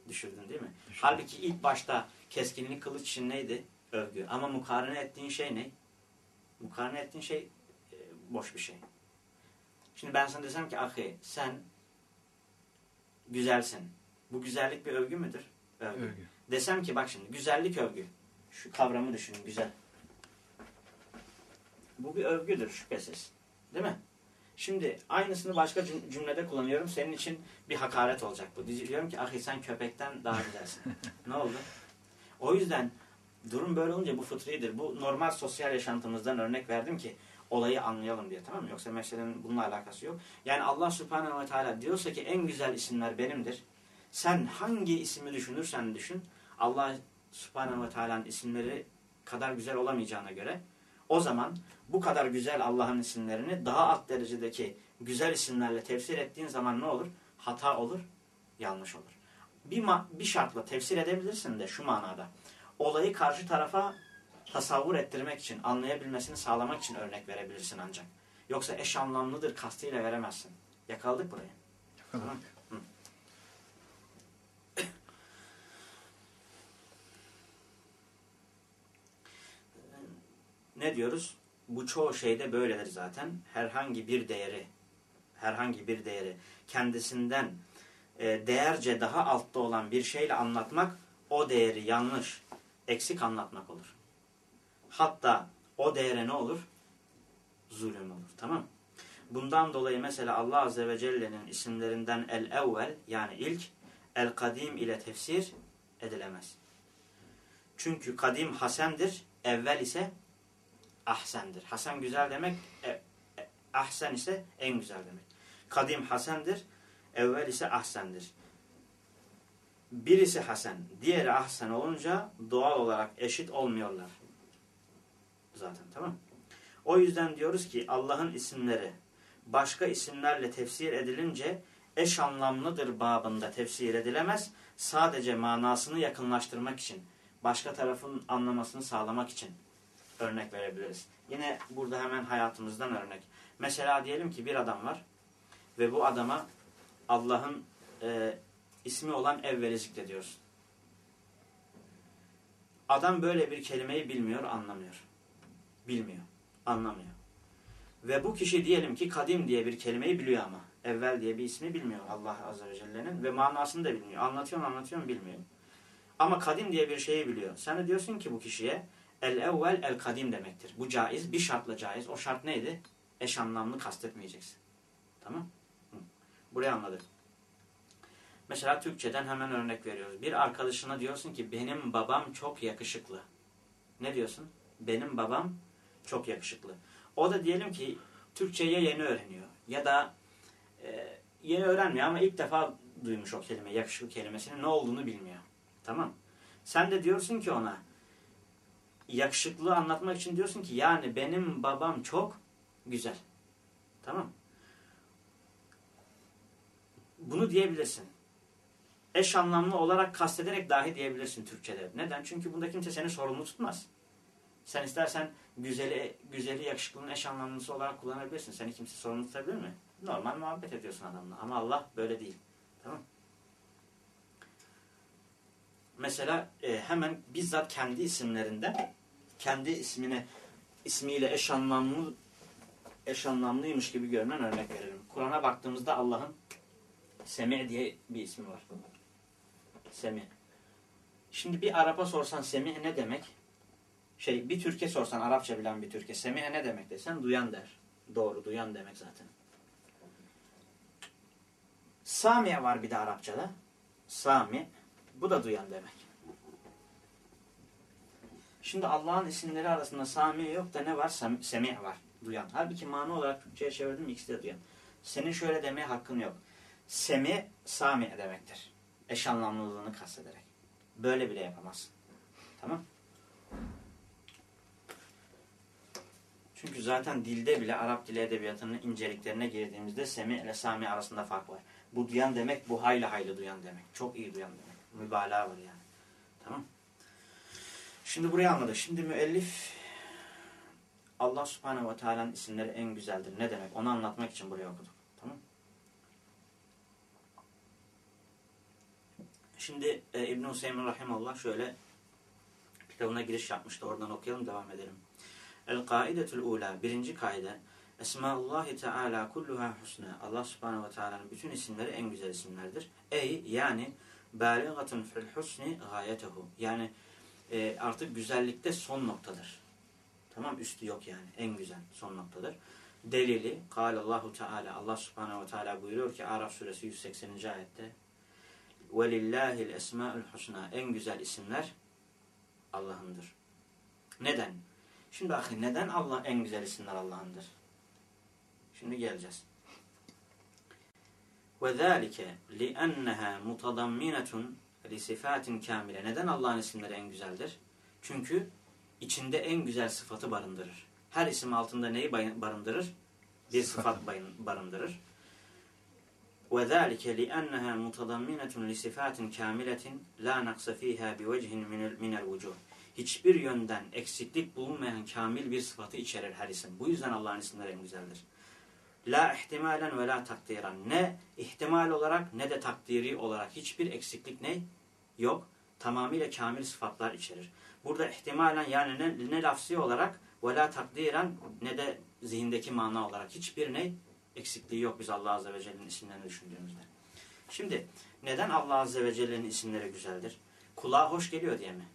Düşürdün değil mi? Halbuki ilk başta keskinlik kılıç için neydi? Övgü. Ama mukarene ettiğin şey ne? Mukarene ettiğin şey e, boş bir şey. Şimdi ben sana desem ki ahi sen güzelsin. Bu güzellik bir övgü müdür? Övgü. Övgü. Desem ki bak şimdi güzellik övgü. Şu kavramı düşünün güzel. Bu bir övgüdür şüphesiz. Değil mi? Şimdi aynısını başka cüm- cümlede kullanıyorum. Senin için bir hakaret olacak bu. Diyorum ki ahi sen köpekten daha güzelsin. ne oldu? O yüzden durum böyle olunca bu fıtridir. Bu normal sosyal yaşantımızdan örnek verdim ki olayı anlayalım diye tamam mı? Yoksa meselenin bununla alakası yok. Yani Allah subhanehu ve teala diyorsa ki en güzel isimler benimdir. Sen hangi ismi düşünürsen düşün Allah subhanehu ve teala'nın isimleri kadar güzel olamayacağına göre o zaman bu kadar güzel Allah'ın isimlerini daha alt derecedeki güzel isimlerle tefsir ettiğin zaman ne olur? Hata olur, yanlış olur. Bir, bir şartla tefsir edebilirsin de şu manada. Olayı karşı tarafa tasavvur ettirmek için, anlayabilmesini sağlamak için örnek verebilirsin ancak. Yoksa eş anlamlıdır kastıyla veremezsin. Yakaladık burayı. Yakaladık. Ne diyoruz? Bu çoğu şeyde böyledir zaten. Herhangi bir değeri, herhangi bir değeri kendisinden e, değerce daha altta olan bir şeyle anlatmak o değeri yanlış, eksik anlatmak olur. Hatta o değere ne olur? Zulüm olur. Tamam mı? Bundan dolayı mesela Allah Azze ve Celle'nin isimlerinden el-evvel yani ilk el-kadim ile tefsir edilemez. Çünkü kadim hasendir, evvel ise ahsendir. Hasen güzel demek, e, e, ahsen ise en güzel demek. Kadim hasendir, evvel ise ahsendir. Birisi hasen, diğeri ahsen olunca doğal olarak eşit olmuyorlar. Zaten tamam O yüzden diyoruz ki Allah'ın isimleri başka isimlerle tefsir edilince eş anlamlıdır babında tefsir edilemez. Sadece manasını yakınlaştırmak için, başka tarafın anlamasını sağlamak için örnek verebiliriz. Yine burada hemen hayatımızdan örnek. Mesela diyelim ki bir adam var ve bu adama Allah'ın e, ismi olan evveli zikrediyoruz. Adam böyle bir kelimeyi bilmiyor, anlamıyor. Bilmiyor, anlamıyor. Ve bu kişi diyelim ki kadim diye bir kelimeyi biliyor ama. Evvel diye bir ismi bilmiyor Allah Azze ve Celle'nin ve manasını da bilmiyor. Anlatıyorum anlatıyorum bilmiyor. Ama kadim diye bir şeyi biliyor. Sen de diyorsun ki bu kişiye el evvel el kadim demektir. Bu caiz, bir şartla caiz. O şart neydi? Eş anlamlı kastetmeyeceksin. Tamam? Burayı anladık. Mesela Türkçeden hemen örnek veriyoruz. Bir arkadaşına diyorsun ki benim babam çok yakışıklı. Ne diyorsun? Benim babam Çok yakışıklı. O da diyelim ki Türkçe'ye yeni öğreniyor. Ya da e, yeni öğrenmiyor ama ilk defa duymuş o kelime, yakışıklı kelimesinin ne olduğunu bilmiyor. Tamam. Sen de diyorsun ki ona yakışıklı anlatmak için diyorsun ki yani benim babam çok güzel. Tamam. Bunu diyebilirsin. Eş anlamlı olarak kastederek dahi diyebilirsin Türkçe'de. Neden? Çünkü bunda kimse seni sorumlu tutmaz. Sen istersen güzeli, güzeli yakışıklının eş anlamlısı olarak kullanabilirsin. Seni kimse sorumlu tutabilir mi? Normal muhabbet ediyorsun adamla. Ama Allah böyle değil. Tamam Mesela e, hemen bizzat kendi isimlerinden kendi ismine ismiyle eş anlamlı eş anlamlıymış gibi görünen örnek verelim. Kur'an'a baktığımızda Allah'ın Semi diye bir ismi var. Semi. Şimdi bir Arap'a sorsan Semi ne demek? Şey bir Türk'e sorsan Arapça bilen bir Türk'e Semi ne demek desen duyan der. Doğru duyan demek zaten. Sami var bir de Arapçada. Sami. Bu da duyan demek. Şimdi Allah'ın isimleri arasında Sami yok da ne var? Sem Semi var. Duyan. Halbuki mana olarak Türkçe'ye çevirdim ikisi de duyan. Senin şöyle demeye hakkın yok. Semi, Sami demektir. Eş anlamlılığını kastederek. Böyle bile yapamazsın. Tamam Çünkü zaten dilde bile Arap dili edebiyatının inceliklerine girdiğimizde Semi ile Sami arasında fark var. Bu duyan demek bu hayli hayli duyan demek. Çok iyi duyan demek. Mübalağa var yani. Tamam Şimdi burayı anladık. Şimdi müellif Allah subhanehu ve teala'nın isimleri en güzeldir. Ne demek? Onu anlatmak için buraya okuduk. Tamam Şimdi e, İbn-i Hüseyin Rahimallah şöyle kitabına giriş yapmıştı. Oradan okuyalım devam edelim. El-Kaidetul Ula birinci kaide Esmaullahi Teala kulluha husna. Allah Subhanahu ve Teala'nın bütün isimleri en güzel isimlerdir. Ey yani baligatun fil husni gayetehu. Yani e, artık güzellikte son noktadır. Tamam üstü yok yani. En güzel son noktadır. Delili Allahu Teala Allah Subhanahu ve Teala buyuruyor ki Araf suresi 180. ayette Velillahil esmaül husna. En güzel isimler Allah'ındır. Neden? Şimdi bakın neden Allah en güzel isimler Allah'ındır? Şimdi geleceğiz. وَذَٰلِكَ لِأَنَّهَا مُتَضَمِّنَةٌ لِسِفَاتٍ kamile. Neden Allah'ın isimleri en güzeldir? Çünkü içinde en güzel sıfatı barındırır. Her isim altında neyi barındırır? Bir sıfat barındırır. وذلك لأنها متضمنة لصفات كاملة لا نقص فيها بوجه من الوجوه. Hiçbir yönden eksiklik bulunmayan kamil bir sıfatı içerir her isim. Bu yüzden Allah'ın isimleri en güzeldir. La ihtimalen ve la takdiren. Ne ihtimal olarak ne de takdiri olarak hiçbir eksiklik ne? Yok. Tamamıyla kamil sıfatlar içerir. Burada ihtimalen yani ne, ne lafzi olarak ve la takdiren ne de zihindeki mana olarak hiçbir ne? eksikliği yok biz Allah Azze ve Celle'nin isimlerini düşündüğümüzde. Şimdi neden Allah Azze ve Celle'nin isimleri güzeldir? Kulağa hoş geliyor diye mi?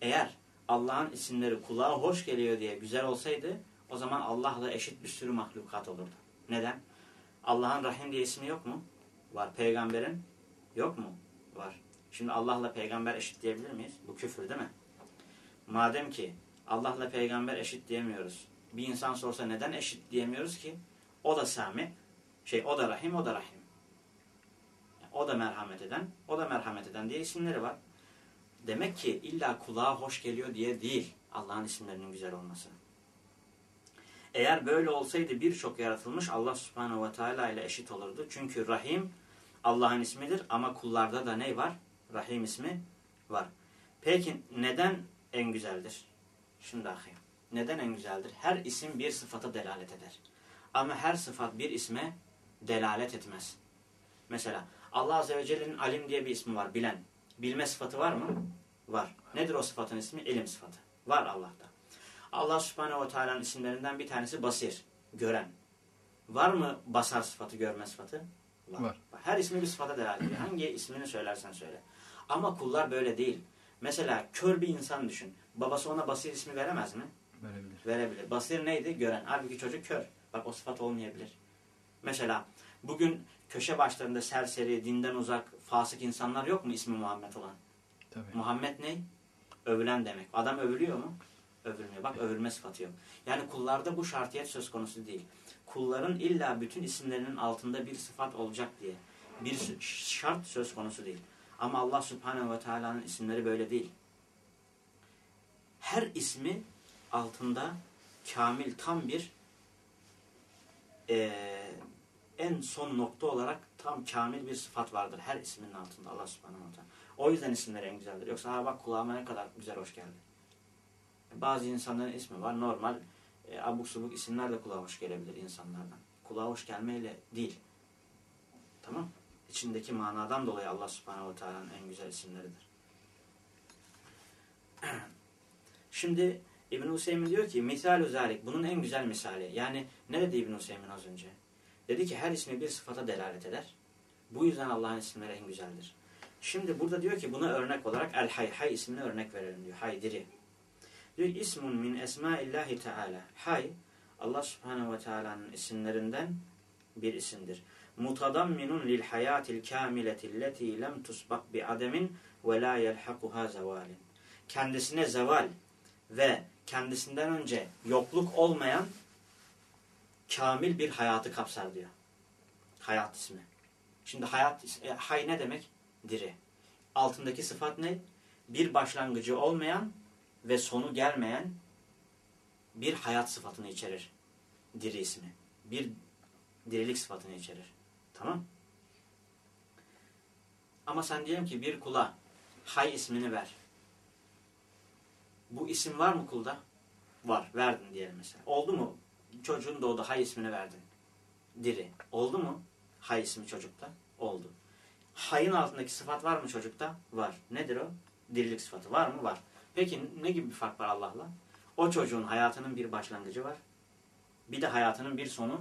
Eğer Allah'ın isimleri kulağa hoş geliyor diye güzel olsaydı o zaman Allah'la eşit bir sürü mahlukat olurdu. Neden? Allah'ın Rahim diye ismi yok mu? Var. Peygamberin yok mu? Var. Şimdi Allah'la peygamber eşit diyebilir miyiz? Bu küfür değil mi? Madem ki Allah'la peygamber eşit diyemiyoruz. Bir insan sorsa neden eşit diyemiyoruz ki? O da Sami, şey o da Rahim, o da Rahim. o da merhamet eden, o da merhamet eden diye isimleri var. Demek ki illa kulağa hoş geliyor diye değil Allah'ın isimlerinin güzel olması. Eğer böyle olsaydı birçok yaratılmış Allah subhanehu ve teala ile eşit olurdu. Çünkü Rahim Allah'ın ismidir ama kullarda da ne var? Rahim ismi var. Peki neden en güzeldir? Şimdi akıyım. Neden en güzeldir? Her isim bir sıfata delalet eder. Ama her sıfat bir isme delalet etmez. Mesela Allah Azze ve Celle'nin alim diye bir ismi var. Bilen. Bilme sıfatı var mı? Var. Nedir o sıfatın ismi? İlim sıfatı. Var Allah'ta. Allah Subhanahu ve Teala'nın isimlerinden bir tanesi basir. Gören. Var mı basar sıfatı, görme sıfatı? Var. var. Her ismi bir sıfata delalet ediyor. Hangi ismini söylersen söyle. Ama kullar böyle değil. Mesela kör bir insan düşün. Babası ona basir ismi veremez mi? Verebilir. Verebilir. Basir neydi? Gören. Halbuki çocuk kör. Bak o sıfat olmayabilir. Mesela bugün köşe başlarında serseri, dinden uzak, fasık insanlar yok mu ismi Muhammed olan? Tabii. Muhammed ne? Övülen demek. Adam övülüyor mu? övülmüyor. Bak övülme sıfatı yok. Yani kullarda bu şartiyet söz konusu değil. Kulların illa bütün isimlerinin altında bir sıfat olacak diye bir şart söz konusu değil. Ama Allah Subhanahu ve Teala'nın isimleri böyle değil. Her ismi altında kamil tam bir eee en son nokta olarak tam kamil bir sıfat vardır. Her isminin altında Allah subhanahu wa ta'ala. O yüzden isimleri en güzeldir. Yoksa ha bak kulağıma ne kadar güzel hoş geldi. Bazı insanların ismi var. Normal e, abuk subuk isimler de kulağa hoş gelebilir insanlardan. Kulağa hoş gelmeyle değil. Tamam İçindeki manadan dolayı Allah subhanahu wa ta'ala'nın en güzel isimleridir. Şimdi İbn-i Hüseyin diyor ki misal özellik bunun en güzel misali. Yani ne dedi İbn-i Hüseyin az önce? Dedi ki her ismi bir sıfata delalet eder. Bu yüzden Allah'ın isimleri en güzeldir. Şimdi burada diyor ki buna örnek olarak El Hay, Hay ismine örnek verelim diyor. Hay diri. Diyor ismun min esmaillahi teala. Hay Allah subhanehu ve teala'nın isimlerinden bir isimdir. Mutadamminun lil hayatil kamileti leti lem tusbak bi ademin ve la yelhakuha zevalin. Kendisine zeval ve kendisinden önce yokluk olmayan kamil bir hayatı kapsar diyor. Hayat ismi. Şimdi hayat, e, hay ne demek? Diri. Altındaki sıfat ne? Bir başlangıcı olmayan ve sonu gelmeyen bir hayat sıfatını içerir. Diri ismi. Bir dirilik sıfatını içerir. Tamam? Ama sen diyelim ki bir kula hay ismini ver. Bu isim var mı kulda? Var. Verdin diyelim mesela. Oldu mu? Çocuğun doğdu. Hay ismini verdin. Diri. Oldu mu? Hay ismi çocukta. Oldu. Hayın altındaki sıfat var mı çocukta? Var. Nedir o? Dirilik sıfatı. Var mı? Var. Peki ne gibi bir fark var Allah'la? O çocuğun hayatının bir başlangıcı var. Bir de hayatının bir sonu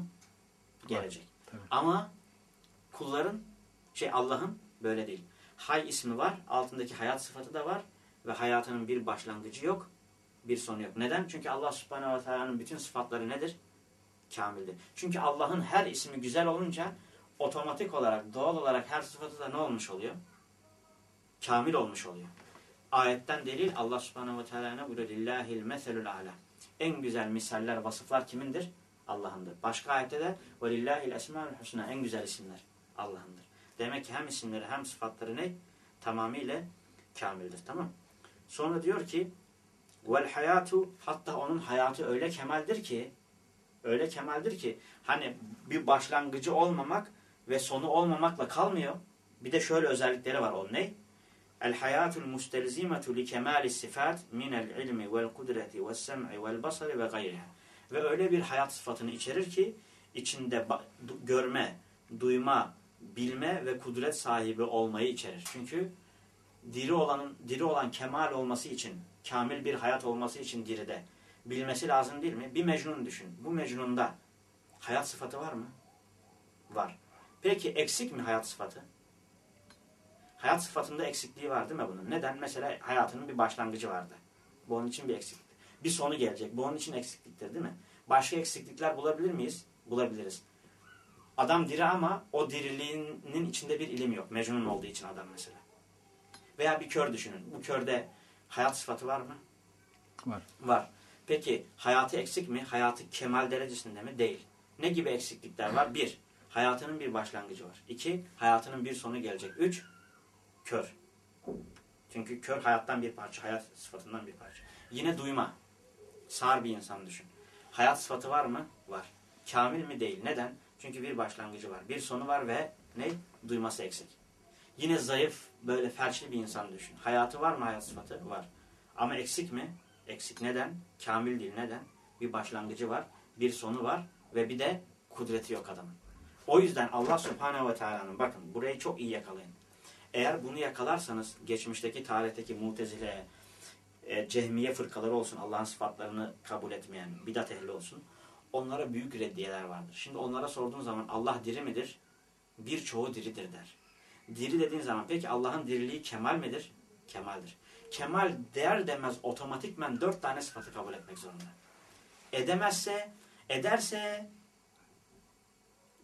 gelecek. Tabii. Ama kulların şey Allah'ın böyle değil. Hay ismi var. Altındaki hayat sıfatı da var. Ve hayatının bir başlangıcı yok. Bir sonu yok. Neden? Çünkü Allah subhanehu ve teala'nın bütün sıfatları nedir? Kamildir. Çünkü Allah'ın her ismi güzel olunca otomatik olarak, doğal olarak her sıfatı da ne olmuş oluyor? Kamil olmuş oluyor. Ayetten delil Allah subhanehu ve teala ne buyuruyor? Lillahil meselul ala. En güzel misaller, vasıflar kimindir? Allah'ındır. Başka ayette de velillahil esmaül husna. En güzel isimler Allah'ındır. Demek ki hem isimleri hem sıfatları ne? Tamamıyla kamildir. Tamam Sonra diyor ki vel hayatu hatta onun hayatı öyle kemaldir ki öyle kemaldir ki hani bir başlangıcı olmamak ve sonu olmamakla kalmıyor. Bir de şöyle özellikleri var onun ne? El hayatul mustelzimetu li kemali sifat min el ilmi vel kudreti vel sem'i vel basari ve gayriha. Ve öyle bir hayat sıfatını içerir ki içinde görme, duyma, bilme ve kudret sahibi olmayı içerir. Çünkü diri olanın diri olan kemal olması için, kamil bir hayat olması için diride bilmesi lazım değil mi? Bir mecnun düşün. Bu mecnunda hayat sıfatı var mı? Var. Peki eksik mi hayat sıfatı? Hayat sıfatında eksikliği var değil mi bunun? Neden? Mesela hayatının bir başlangıcı vardı. Bu onun için bir eksiklik. Bir sonu gelecek. Bu onun için eksikliktir değil mi? Başka eksiklikler bulabilir miyiz? Bulabiliriz. Adam diri ama o diriliğinin içinde bir ilim yok. Mecnun olduğu için adam mesela. Veya bir kör düşünün. Bu körde hayat sıfatı var mı? Var. Var. Peki hayatı eksik mi? Hayatı kemal derecesinde mi? Değil. Ne gibi eksiklikler var? Bir, hayatının bir başlangıcı var. İki, hayatının bir sonu gelecek. Üç, kör. Çünkü kör hayattan bir parça, hayat sıfatından bir parça. Yine duyma. Sağır bir insan düşün. Hayat sıfatı var mı? Var. Kamil mi? Değil. Neden? Çünkü bir başlangıcı var. Bir sonu var ve ne? Duyması eksik. Yine zayıf, böyle felçli bir insan düşün. Hayatı var mı hayat sıfatı? Var. Ama eksik mi? Eksik. Neden? Kamil değil. Neden? Bir başlangıcı var, bir sonu var ve bir de kudreti yok adamın. O yüzden Allah Subhanahu ve Teala'nın bakın burayı çok iyi yakalayın. Eğer bunu yakalarsanız geçmişteki tarihteki mutezile, e, cehmiye fırkaları olsun, Allah'ın sıfatlarını kabul etmeyen bidat ehli olsun. Onlara büyük reddiyeler vardır. Şimdi onlara sorduğun zaman Allah diri midir? Birçoğu diridir der. Diri dediğin zaman peki Allah'ın diriliği kemal midir? Kemaldir. Kemal der demez otomatikmen dört tane sıfatı kabul etmek zorunda. Edemezse, ederse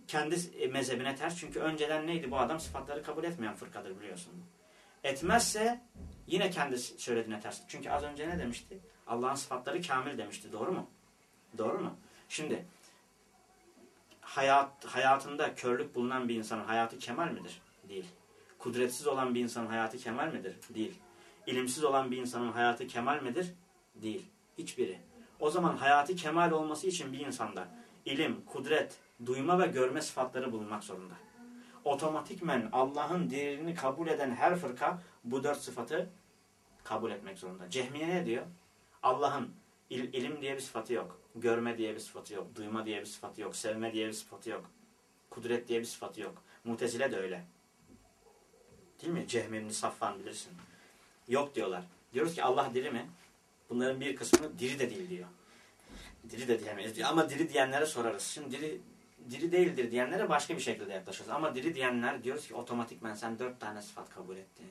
kendi mezhebine ters. Çünkü önceden neydi bu adam sıfatları kabul etmeyen fırkadır biliyorsun. Etmezse yine kendi söylediğine ters. Çünkü az önce ne demişti? Allah'ın sıfatları kamil demişti. Doğru mu? Doğru mu? Şimdi hayat hayatında körlük bulunan bir insanın hayatı kemal midir? Değil. Kudretsiz olan bir insanın hayatı kemal midir? Değil. İlimsiz olan bir insanın hayatı kemal midir? Değil. Hiçbiri. O zaman hayatı kemal olması için bir insanda ilim, kudret, duyma ve görme sıfatları bulunmak zorunda. Otomatikmen Allah'ın diriliğini kabul eden her fırka bu dört sıfatı kabul etmek zorunda. Cehmiye ne diyor? Allah'ın il, ilim diye bir sıfatı yok. Görme diye bir sıfatı yok. Duyma diye bir sıfatı yok. Sevme diye bir sıfatı yok. Kudret diye bir sıfatı yok. Mutezile de öyle. Değil mi? Cehmi ibn Safvan bilirsin. Yok diyorlar. Diyoruz ki Allah diri mi? Bunların bir kısmı diri de değil diyor. Diri de diyemeyiz diyor. Ama diri diyenlere sorarız. Şimdi diri, diri değildir diyenlere başka bir şekilde yaklaşırız. Ama diri diyenler diyoruz ki otomatikmen sen dört tane sıfat kabul ettin.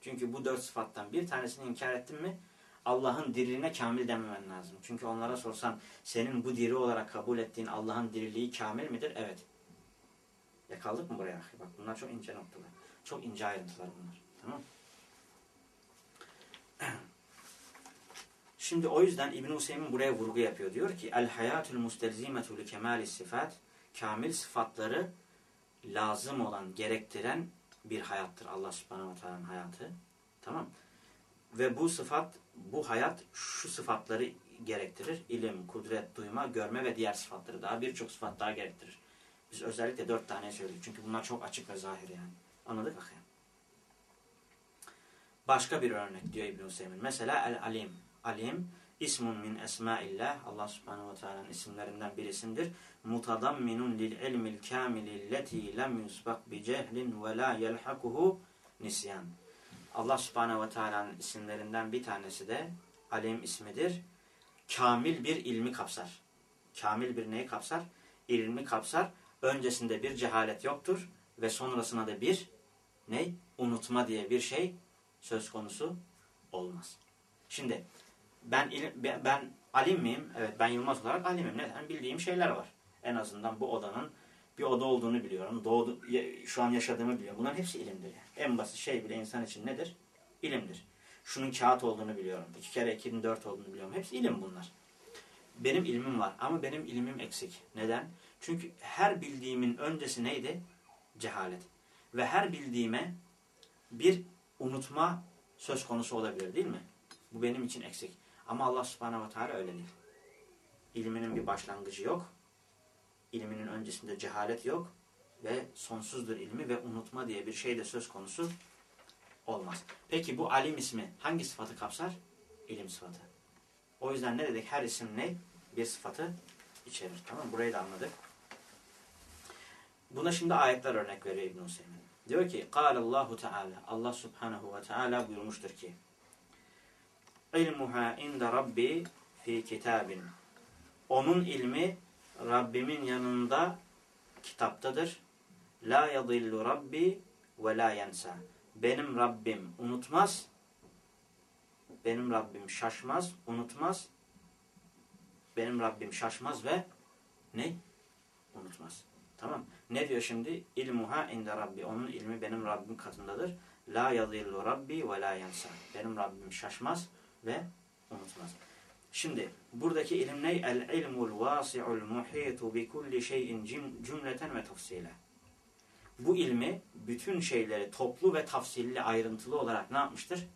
Çünkü bu dört sıfattan bir tanesini inkar ettin mi Allah'ın diriliğine kamil dememen lazım. Çünkü onlara sorsan senin bu diri olarak kabul ettiğin Allah'ın diriliği kamil midir? Evet. Yakaldık mı buraya? Bak bunlar çok ince noktalar. Çok ince ayrıntılar bunlar. Tamam Şimdi o yüzden İbn Hüseyin buraya vurgu yapıyor. Diyor ki el hayatul mustelzimetu li kemali sıfat kamil sıfatları lazım olan, gerektiren bir hayattır Allah Subhanahu ve Teala'nın hayatı. Tamam? Ve bu sıfat, bu hayat şu sıfatları gerektirir. İlim, kudret, duyma, görme ve diğer sıfatları daha birçok sıfat daha gerektirir. Biz özellikle dört tane söyledik. Çünkü bunlar çok açık ve zahir yani. Anladık bakayım. Başka bir örnek diyor İbn Hüseyin. Mesela El Alim. İsmun min esmaillah. Allah Subhanahu ve Teala'nın isimlerinden birisidir. Mutadamminun lil ilmil kamili leti lem yusbak bi cehlin ve la yelhakuhu nisyan. Allah Subhanahu ve Teala'nın isimlerinden bir tanesi de Alim ismidir. Kamil bir ilmi kapsar. Kamil bir neyi kapsar? İlmi kapsar. Öncesinde bir cehalet yoktur ve sonrasına da bir ne? Unutma diye bir şey söz konusu olmaz. Şimdi ben ben alim miyim? Evet ben Yılmaz olarak alimim. Neden? Bildiğim şeyler var. En azından bu odanın bir oda olduğunu biliyorum. Doğdu, şu an yaşadığımı biliyorum. Bunların hepsi ilimdir. Yani. En basit şey bile insan için nedir? İlimdir. Şunun kağıt olduğunu biliyorum. İki kere ikinin dört olduğunu biliyorum. Hepsi ilim bunlar. Benim ilmim var ama benim ilmim eksik. Neden? Çünkü her bildiğimin öncesi neydi? Cehalet. Ve her bildiğime bir unutma söz konusu olabilir değil mi? Bu benim için eksik. Ama Allah subhanehu ve teala öyle değil. İlminin bir başlangıcı yok. İlminin öncesinde cehalet yok. Ve sonsuzdur ilmi ve unutma diye bir şey de söz konusu olmaz. Peki bu alim ismi hangi sıfatı kapsar? İlim sıfatı. O yüzden ne dedik? Her isim ne? Bir sıfatı içerir. Tamam Burayı da anladık. Buna şimdi ayetler örnek veriyor İbn-i. Diyor ki Allahu Teala Allah Subhanahu ve Teala buyurmuştur ki İlmuha inde Rabbi fi kitabin Onun ilmi Rabbimin yanında kitaptadır. La yadillu Rabbi ve la yensa. Benim Rabbim unutmaz. Benim Rabbim şaşmaz, unutmaz. Benim Rabbim şaşmaz ve ne? Unutmaz. Tamam. Ne diyor şimdi? İlmuha inde Rabbi. Onun ilmi benim Rabbim katındadır. La yadillu Rabbi ve la yensa. Benim Rabbim şaşmaz ve unutmaz. Şimdi buradaki ilim ne? El ilmul vasi'ul muhitu bi kulli şeyin cümleten ve tafsile. Bu ilmi bütün şeyleri toplu ve tafsilli ayrıntılı olarak ne yapmıştır?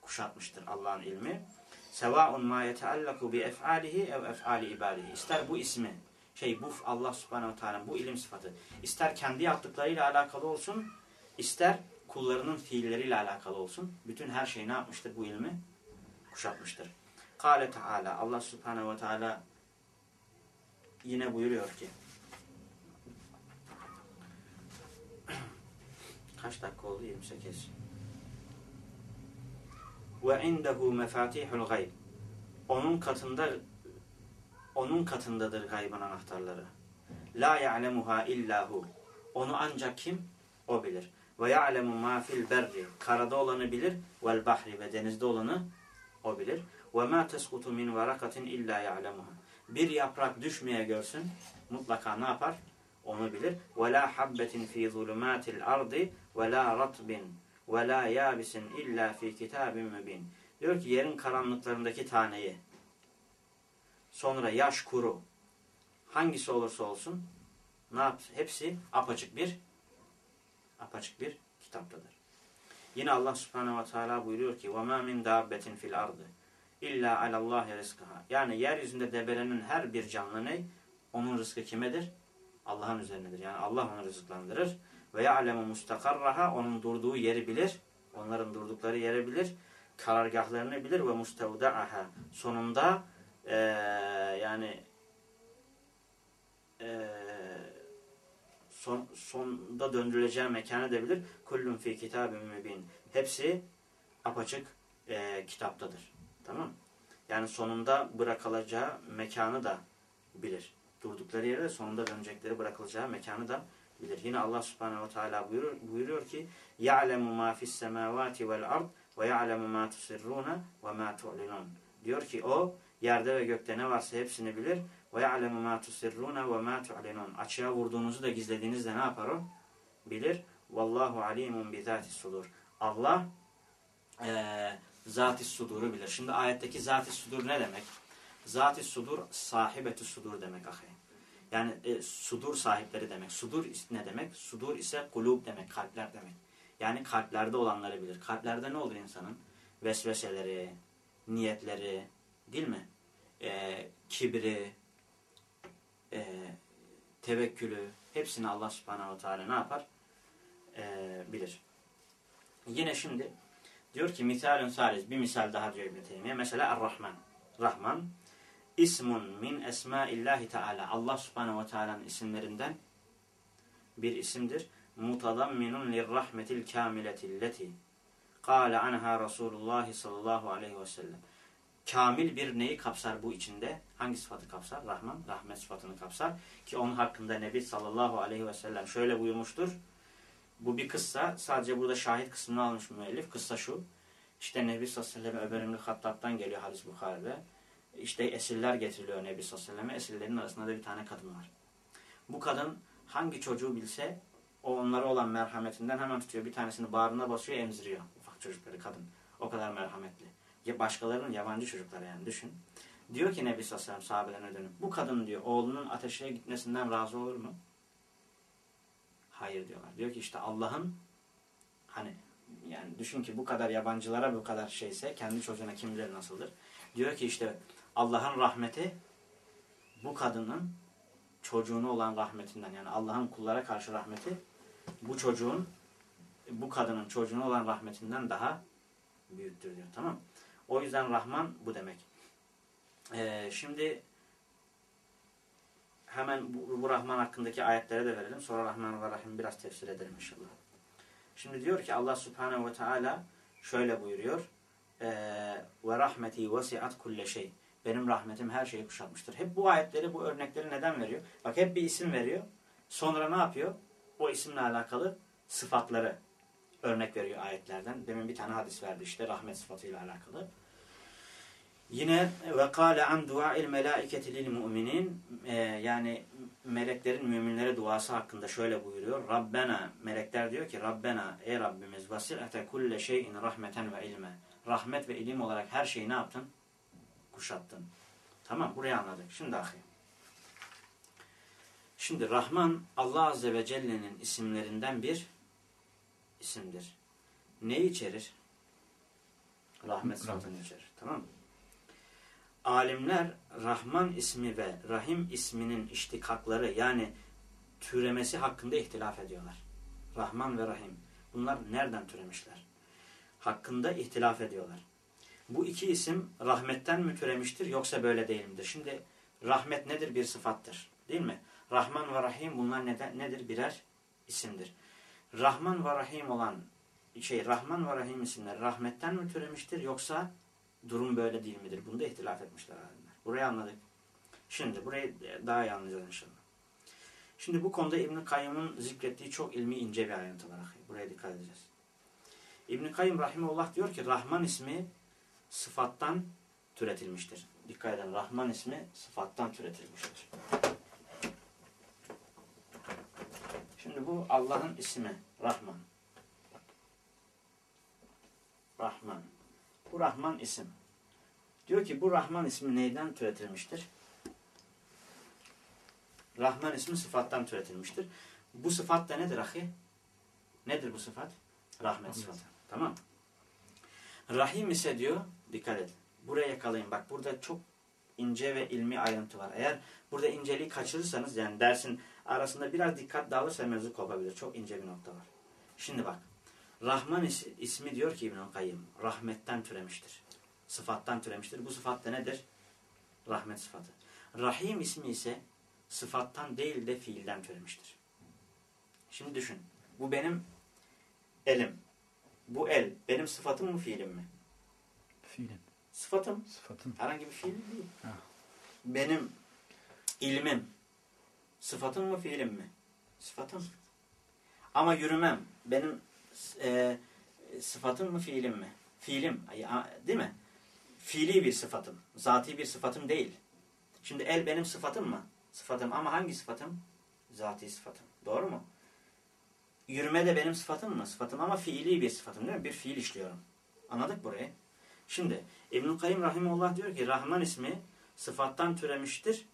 Kuşatmıştır Allah'ın ilmi. Sevaun ma yeteallaku bi ef'alihi ev ef'ali ibadihi. İster bu ismi şey bu Allah subhanehu teala bu ilim sıfatı ister kendi yaptıklarıyla alakalı olsun ister kullarının fiilleriyle alakalı olsun. Bütün her şey ne yapmıştır bu ilmi? Kuşatmıştır. Kale Teala Allah subhanehu ve teala yine buyuruyor ki kaç dakika oldu? 28 ve indehu mefatihul gayb onun katında onun katındadır gaybın anahtarları. La ya'lemuha illahu. Onu ancak kim? O bilir. Ve ya'lemu ma fil berri. Karada olanı bilir. Vel bahri ve denizde olanı o bilir. Ve ma teskutu min varakatin illa ya'lemuha. Bir yaprak düşmeye görsün mutlaka ne yapar? Onu bilir. Ve la habbetin fi zulumatil ardi ve la ratbin ve la yabisin illa fi kitabin mübin. Diyor ki yerin karanlıklarındaki taneyi sonra yaş kuru hangisi olursa olsun ne yap? Hepsi apaçık bir apaçık bir kitaptadır. Yine Allah Subhanahu ve Teala buyuruyor ki: "Ve ma min dabbetin fil ardı illa alallahi rizkaha." Yani yeryüzünde debelenen her bir canlı ne? Onun rızkı kimedir? Allah'ın üzerinedir. Yani Allah onu rızıklandırır. Ve ya'lemu mustakarraha onun durduğu yeri bilir. Onların durdukları yeri bilir. Karargahlarını bilir ve mustevda'aha. Sonunda eee, yani eee son, sonda döndürüleceği mekanı da bilir. Kullun fi kitabim mübin. Hepsi apaçık eee, kitaptadır. Tamam Yani sonunda bırakılacağı mekanı da bilir. Durdukları yere de sonunda dönecekleri bırakılacağı mekanı da bilir. Yine Allah subhanehu ve teala buyuruyor, buyuruyor ki يَعْلَمُ مَا فِي السَّمَاوَاتِ وَالْأَرْضِ وَيَعْلَمُ مَا تُسِرُّونَ وَمَا تُعْلِنُونَ Diyor ki o Yerde ve gökte ne varsa hepsini bilir. Ve ya'lemu ma tusirruna ve ma tu'linun. Açığa vurduğunuzu da gizlediğinizde ne yapar o? Bilir. Vallahu alimun bi zati sudur. Allah e, zati suduru bilir. Şimdi ayetteki zati sudur ne demek? Zati sudur sahibeti sudur demek ahi. Yani e, sudur sahipleri demek. Sudur ne demek? Sudur ise kulub demek, kalpler demek. Yani kalplerde olanları bilir. Kalplerde ne olur insanın? Vesveseleri, niyetleri, değil mi? E, kibri, e, tevekkülü, hepsini Allah subhanehu ve teala ne yapar? E, bilir. Yine şimdi diyor ki misalün saliz, bir misal daha diyor İbn-i Teymiye. Mesela Er-Rahman. Rahman, ismun min esmaillahi teala. Allah subhanehu ve teala'nın isimlerinden bir isimdir. Mutadamminun lirrahmetil kamiletilleti. Kale anha Resulullah sallallahu aleyhi ve sellem. Kamil bir neyi kapsar bu içinde? Hangi sıfatı kapsar? Rahman, rahmet sıfatını kapsar. Ki onun hakkında Nebi sallallahu aleyhi ve sellem şöyle buyurmuştur. Bu bir kıssa. Sadece burada şahit kısmını almış müellif. Kıssa şu. İşte Nebi sallallahu aleyhi ve sellem Ömer geliyor hadis Bukhari'de. İşte esirler getiriliyor Nebi sallallahu aleyhi ve selleme. Esirlerin arasında da bir tane kadın var. Bu kadın hangi çocuğu bilse o onlara olan merhametinden hemen tutuyor. Bir tanesini bağrına basıyor, emziriyor. Ufak çocukları kadın. O kadar merhametli. Başkalarının yabancı çocukları yani düşün. Diyor ki Nebi sellem sahabelerine dönüp bu kadın diyor oğlunun ateşe gitmesinden razı olur mu? Hayır diyorlar. Diyor ki işte Allah'ın hani yani düşün ki bu kadar yabancılara bu kadar şeyse kendi çocuğuna kim bilir nasıldır. Diyor ki işte Allah'ın rahmeti bu kadının çocuğuna olan rahmetinden yani Allah'ın kullara karşı rahmeti bu çocuğun bu kadının çocuğuna olan rahmetinden daha büyüktür diyor. Tamam O yüzden Rahman bu demek. Ee, şimdi hemen bu, bu Rahman hakkındaki ayetlere de verelim. Sonra Rahman ve Rahim biraz tefsir edelim inşallah. Şimdi diyor ki Allah Subhanahu ve Teala şöyle buyuruyor. Ee, ve rahmeti vesiat kulle şey. Benim rahmetim her şeyi kuşatmıştır. Hep bu ayetleri, bu örnekleri neden veriyor? Bak hep bir isim veriyor. Sonra ne yapıyor? O isimle alakalı sıfatları örnek veriyor ayetlerden. Demin bir tane hadis verdi işte rahmet sıfatıyla alakalı. Yine ve kâle an dua'il melâiketi lil mu'minin yani meleklerin müminlere duası hakkında şöyle buyuruyor. Rabbena melekler diyor ki Rabbena ey Rabbimiz vasilete kulle şeyin rahmeten ve ilme. Rahmet ve ilim olarak her şeyi ne yaptın? Kuşattın. Tamam burayı anladık. Şimdi ahi. Şimdi Rahman Allah Azze ve Celle'nin isimlerinden bir isimdir. Ne içerir? Rahmet sıfatını içerir. Tamam mı? Alimler Rahman ismi ve Rahim isminin iştikakları yani türemesi hakkında ihtilaf ediyorlar. Rahman ve Rahim. Bunlar nereden türemişler? Hakkında ihtilaf ediyorlar. Bu iki isim rahmetten mi türemiştir yoksa böyle değil midir? Şimdi rahmet nedir? Bir sıfattır. Değil mi? Rahman ve Rahim bunlar neden, nedir? Birer isimdir. Rahman ve Rahim olan şey Rahman ve Rahim isimleri rahmetten mi türemiştir yoksa durum böyle değil midir? Bunda ihtilaf etmişler alimler. Burayı anladık. Şimdi burayı daha iyi anlayacağız inşallah. Şimdi bu konuda İbn-i Kayyım'ın zikrettiği çok ilmi ince bir ayrıntı var. Buraya dikkat edeceğiz. İbn-i Kayyım Rahimullah diyor ki Rahman ismi sıfattan türetilmiştir. Dikkat edin Rahman ismi sıfattan türetilmiştir. Şimdi bu Allah'ın ismi Rahman. Rahman. Bu Rahman isim. Diyor ki bu Rahman ismi neyden türetilmiştir? Rahman ismi sıfattan türetilmiştir. Bu sıfat da nedir ahi? Nedir bu sıfat? Rahmet sıfatı. Tamam. Rahim ise diyor, dikkat et. Buraya yakalayın. Bak burada çok ince ve ilmi ayrıntı var. Eğer burada inceliği kaçırırsanız yani dersin arasında biraz dikkat dağılırsa mevzu kopabilir. Çok ince bir nokta var. Şimdi bak. Rahman is ismi diyor ki İbn-i Kayyım. Rahmetten türemiştir. Sıfattan türemiştir. Bu sıfat da nedir? Rahmet sıfatı. Rahim ismi ise sıfattan değil de fiilden türemiştir. Şimdi düşün. Bu benim elim. Bu el benim sıfatım mı fiilim mi? Fiilen. Sıfatım. Sıfatın. Herhangi bir fiil değil. Ha. Benim ilmim sıfatım mı fiilim mi? Sıfatım. Ama yürümem benim e, sıfatım mı fiilim mi? Fiilim. Değil mi? Fiili bir sıfatım. Zati bir sıfatım değil. Şimdi el benim sıfatım mı? Sıfatım ama hangi sıfatım? Zati sıfatım. Doğru mu? Yürüme de benim sıfatım mı? Sıfatım ama fiili bir sıfatım değil mi? Bir fiil işliyorum. Anladık burayı? Şimdi İbn-i Kayyum Rahimullah diyor ki Rahman ismi sıfattan türemiştir.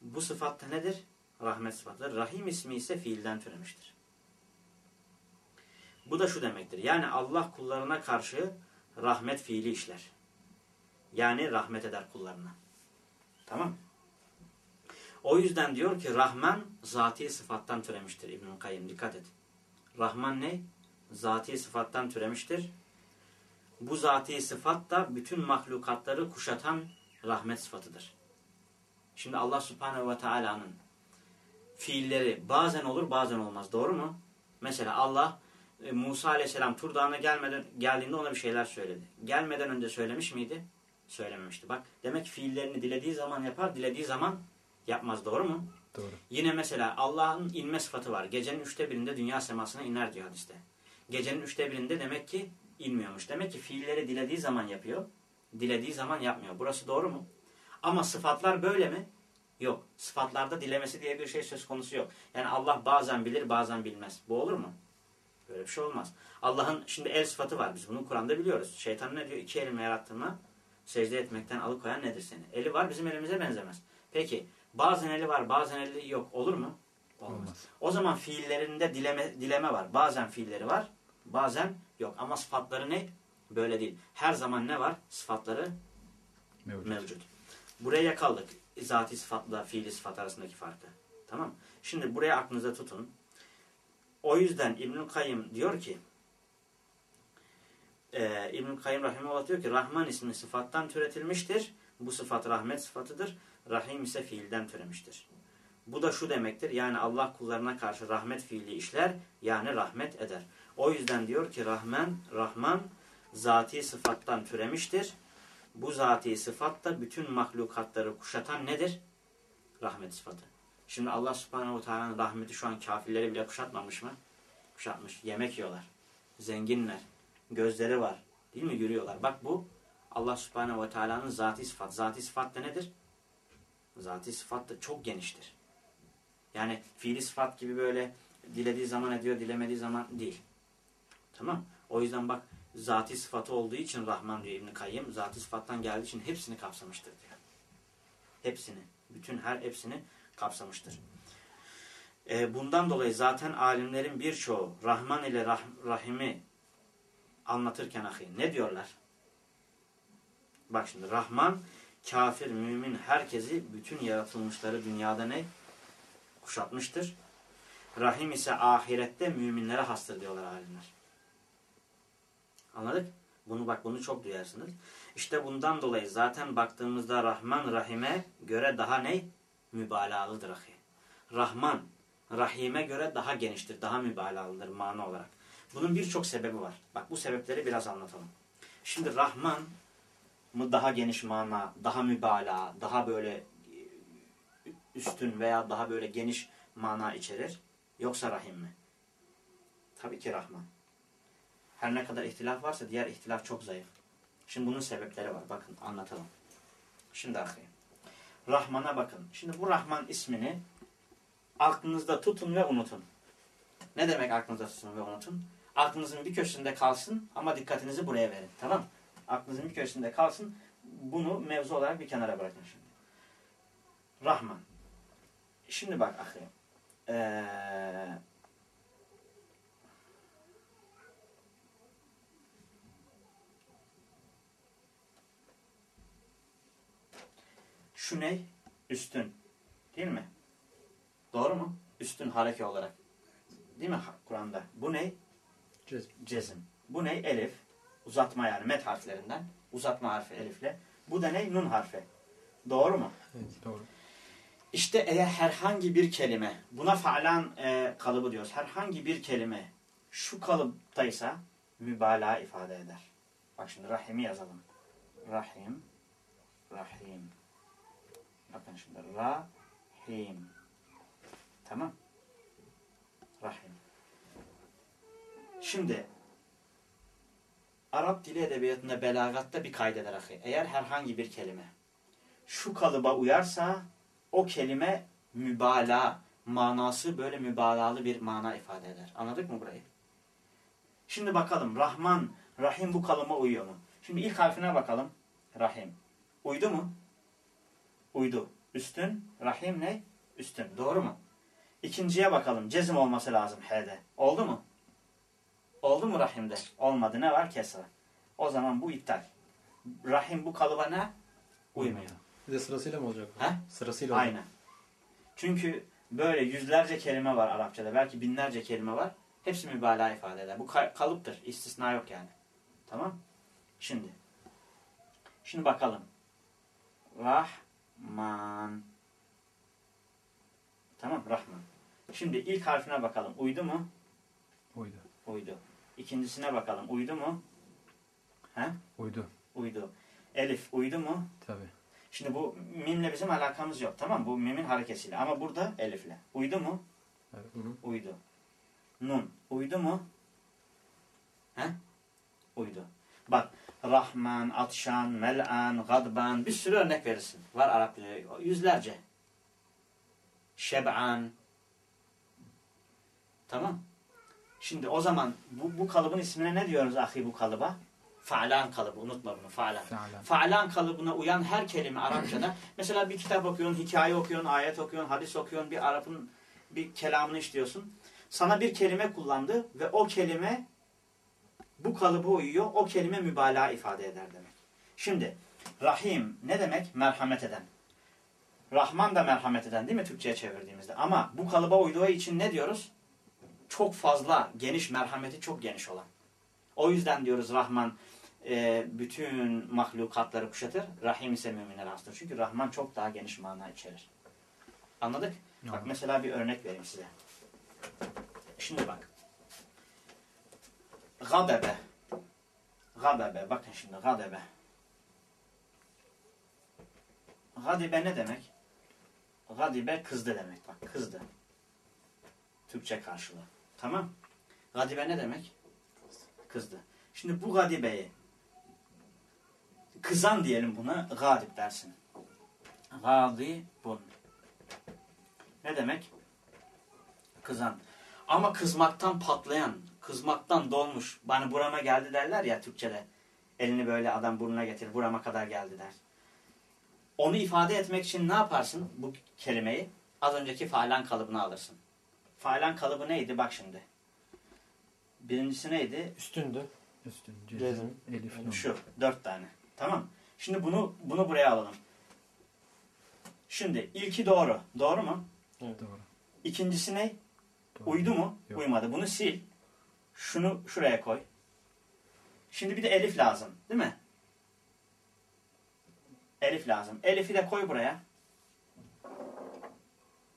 Bu sıfat da nedir? Rahmet sıfatıdır. Rahim ismi ise fiilden türemiştir. Bu da şu demektir. Yani Allah kullarına karşı rahmet fiili işler. Yani rahmet eder kullarına. Tamam O yüzden diyor ki Rahman zati sıfattan türemiştir İbn-i Kayyum. Dikkat et. Rahman ne? Zati sıfattan türemiştir. Bu zati sıfat da bütün mahlukatları kuşatan rahmet sıfatıdır. Şimdi Allah subhanehu ve teala'nın fiilleri bazen olur bazen olmaz. Doğru mu? Mesela Allah e, Musa aleyhisselam Tur Dağı'na gelmeden, geldiğinde ona bir şeyler söyledi. Gelmeden önce söylemiş miydi? Söylememişti. Bak demek ki fiillerini dilediği zaman yapar, dilediği zaman yapmaz. Doğru mu? Doğru. Yine mesela Allah'ın inme sıfatı var. Gecenin üçte birinde dünya semasına iner diyor hadiste. Gecenin üçte birinde demek ki inmiyormuş. Demek ki fiilleri dilediği zaman yapıyor. Dilediği zaman yapmıyor. Burası doğru mu? Ama sıfatlar böyle mi? Yok. Sıfatlarda dilemesi diye bir şey söz konusu yok. Yani Allah bazen bilir bazen bilmez. Bu olur mu? Böyle bir şey olmaz. Allah'ın şimdi el sıfatı var. Biz bunu Kur'an'da biliyoruz. Şeytan ne diyor? İki elimi yarattığıma secde etmekten alıkoyan nedir seni? Eli var bizim elimize benzemez. Peki bazen eli var bazen eli yok. Olur mu? Olmaz. Olmaz. O zaman fiillerinde dileme, dileme var. Bazen fiilleri var bazen yok. Ama sıfatları ne? Böyle değil. Her zaman ne var? Sıfatları Mevcut. mevcut. Buraya yakaldık. Zati sıfatla fiili sıfat arasındaki farkı. Tamam Şimdi buraya aklınıza tutun. O yüzden İbnül Kayyım diyor ki e, İbnül Kayyım Rahimullah diyor ki Rahman ismi sıfattan türetilmiştir. Bu sıfat rahmet sıfatıdır. Rahim ise fiilden türemiştir. Bu da şu demektir. Yani Allah kullarına karşı rahmet fiili işler. Yani rahmet eder. O yüzden diyor ki Rahman, Rahman zati sıfattan türemiştir. Bu zati sıfat da bütün mahlukatları kuşatan nedir? Rahmet sıfatı. Şimdi Allah subhanehu teala'nın rahmeti şu an kafirleri bile kuşatmamış mı? Kuşatmış. Yemek yiyorlar. Zenginler. Gözleri var. Değil mi? Yürüyorlar. Bak bu Allah subhanehu ve teala'nın zati sıfat. Zati sıfat da nedir? Zati sıfat da çok geniştir. Yani fiili sıfat gibi böyle dilediği zaman ediyor, dilemediği zaman değil. Tamam. O yüzden bak zati sıfatı olduğu için Rahman diyor İbn Kayyım. Zati sıfattan geldiği için hepsini kapsamıştır diyor. Hepsini. Bütün her hepsini kapsamıştır. E, bundan dolayı zaten alimlerin birçoğu Rahman ile Rah Rahim'i anlatırken ahi ne diyorlar? Bak şimdi Rahman kafir, mümin herkesi bütün yaratılmışları dünyada ne? Kuşatmıştır. Rahim ise ahirette müminlere hastır diyorlar alimler. Anladık? Bunu bak bunu çok duyarsınız. İşte bundan dolayı zaten baktığımızda Rahman Rahim'e göre daha ne? Mübalağalıdır ahi. Rahman Rahim'e göre daha geniştir, daha mübalağalıdır mana olarak. Bunun birçok sebebi var. Bak bu sebepleri biraz anlatalım. Şimdi Rahman mı daha geniş mana, daha mübalağa, daha böyle üstün veya daha böyle geniş mana içerir? Yoksa Rahim mi? Tabii ki Rahman. Her ne kadar ihtilaf varsa diğer ihtilaf çok zayıf. Şimdi bunun sebepleri var. Bakın anlatalım. Şimdi akıyım. Rahman'a bakın. Şimdi bu Rahman ismini aklınızda tutun ve unutun. Ne demek aklınızda tutun ve unutun? Aklınızın bir köşesinde kalsın ama dikkatinizi buraya verin. Tamam Aklınızın bir köşesinde kalsın. Bunu mevzu olarak bir kenara bırakın şimdi. Rahman. Şimdi bak ahi. Ee, şu ne? Üstün. Değil mi? Doğru mu? Üstün hareke olarak. Değil mi Kur'an'da? Bu ne? Cezm. Cezim. Bu ne? Elif. Uzatma yani met harflerinden. Uzatma harfi elifle. Bu da ne? Nun harfi. Doğru mu? Evet, doğru. İşte eğer herhangi bir kelime, buna faalan e, kalıbı diyoruz. Herhangi bir kelime şu kalıptaysa mübalağa ifade eder. Bak şimdi rahimi yazalım. Rahim, rahim. Bakın şimdi rahim. Tamam. Rahim. Şimdi Arap dili edebiyatında belagatta bir kaydeler ahi. Eğer herhangi bir kelime şu kalıba uyarsa o kelime mübalağa, manası böyle mübalağalı bir mana ifade eder. Anladık mı burayı? Şimdi bakalım Rahman, Rahim bu kalıma uyuyor mu? Şimdi ilk harfine bakalım. Rahim. Uydu mu? Uydu. Üstün. Rahim ne? Üstün. Doğru mu? İkinciye bakalım. Cezim olması lazım H'de. Oldu mu? Oldu mu Rahim'de? Olmadı. Ne var? Kesra. O zaman bu iptal. Rahim bu kalıba ne? Uymuyor. Bir de sırasıyla mı olacak? He? Sırasıyla olacak. Aynen. Çünkü böyle yüzlerce kelime var Arapçada. Belki binlerce kelime var. Hepsi mübalağa ifade eder. Bu ka- kalıptır. İstisna yok yani. Tamam. Şimdi. Şimdi bakalım. Rahman. Tamam. Rahman. Şimdi ilk harfine bakalım. Uydu mu? Uydu. Uydu. İkincisine bakalım. Uydu mu? He? Uydu. Uydu. Elif uydu mu? Tabii. Şimdi bu mimle bizim alakamız yok tamam mı? Bu mimin harekesiyle ama burada elifle. Uydu mu? Evet. Uydu. Nun. Uydu mu? He? Uydu. Bak Rahman, Atşan, Mel'an, Gadban bir sürü örnek verirsin. Var Arap dili. Yüzlerce. Şeb'an. Tamam. Şimdi o zaman bu, bu kalıbın ismine ne diyoruz ahi bu kalıba? Fa'lan kalıbı. Unutma bunu. Fa'lan. Fe'lan. Fa'lan kalıbına uyan her kelime Arapçada. mesela bir kitap okuyorsun, hikaye okuyorsun, ayet okuyorsun, hadis okuyorsun, bir Arap'ın bir kelamını işliyorsun. Sana bir kelime kullandı ve o kelime bu kalıba uyuyor. O kelime mübalağa ifade eder demek. Şimdi Rahim ne demek? Merhamet eden. Rahman da merhamet eden değil mi Türkçe'ye çevirdiğimizde? Ama bu kalıba uyduğu için ne diyoruz? Çok fazla, geniş, merhameti çok geniş olan. O yüzden diyoruz Rahman e, bütün mahlukatları kuşatır. Rahim ise müminler hastır. Çünkü Rahman çok daha geniş mana içerir. Anladık? Bak mesela bir örnek vereyim size. Şimdi bak. Gadebe. Gadebe. Bakın şimdi gadebe. Gadibe ne demek? Gadibe kızdı demek. Bak kızdı. Türkçe karşılığı. Tamam. Gadibe ne demek? Kızdı. Şimdi bu gadibeyi kızan diyelim buna gadip dersin. Gadibun. Ne demek? Kızan. Ama kızmaktan patlayan, kızmaktan dolmuş. Bana burama geldi derler ya Türkçe'de. Elini böyle adam burnuna getirir, burama kadar geldi der. Onu ifade etmek için ne yaparsın bu kelimeyi? Az önceki failan kalıbını alırsın. Failan kalıbı neydi? Bak şimdi. Birincisi neydi? Üstündü. Üstün. Cezm. Elif. Nun. Şu. Dört tane. Tamam. Şimdi bunu bunu buraya alalım. Şimdi ilki doğru. Doğru mu? Doğru. İkincisi ne? Doğru. Uydu mu? Yok. Uymadı. Bunu sil. Şunu şuraya koy. Şimdi bir de elif lazım. Değil mi? Elif lazım. Elif'i de koy buraya.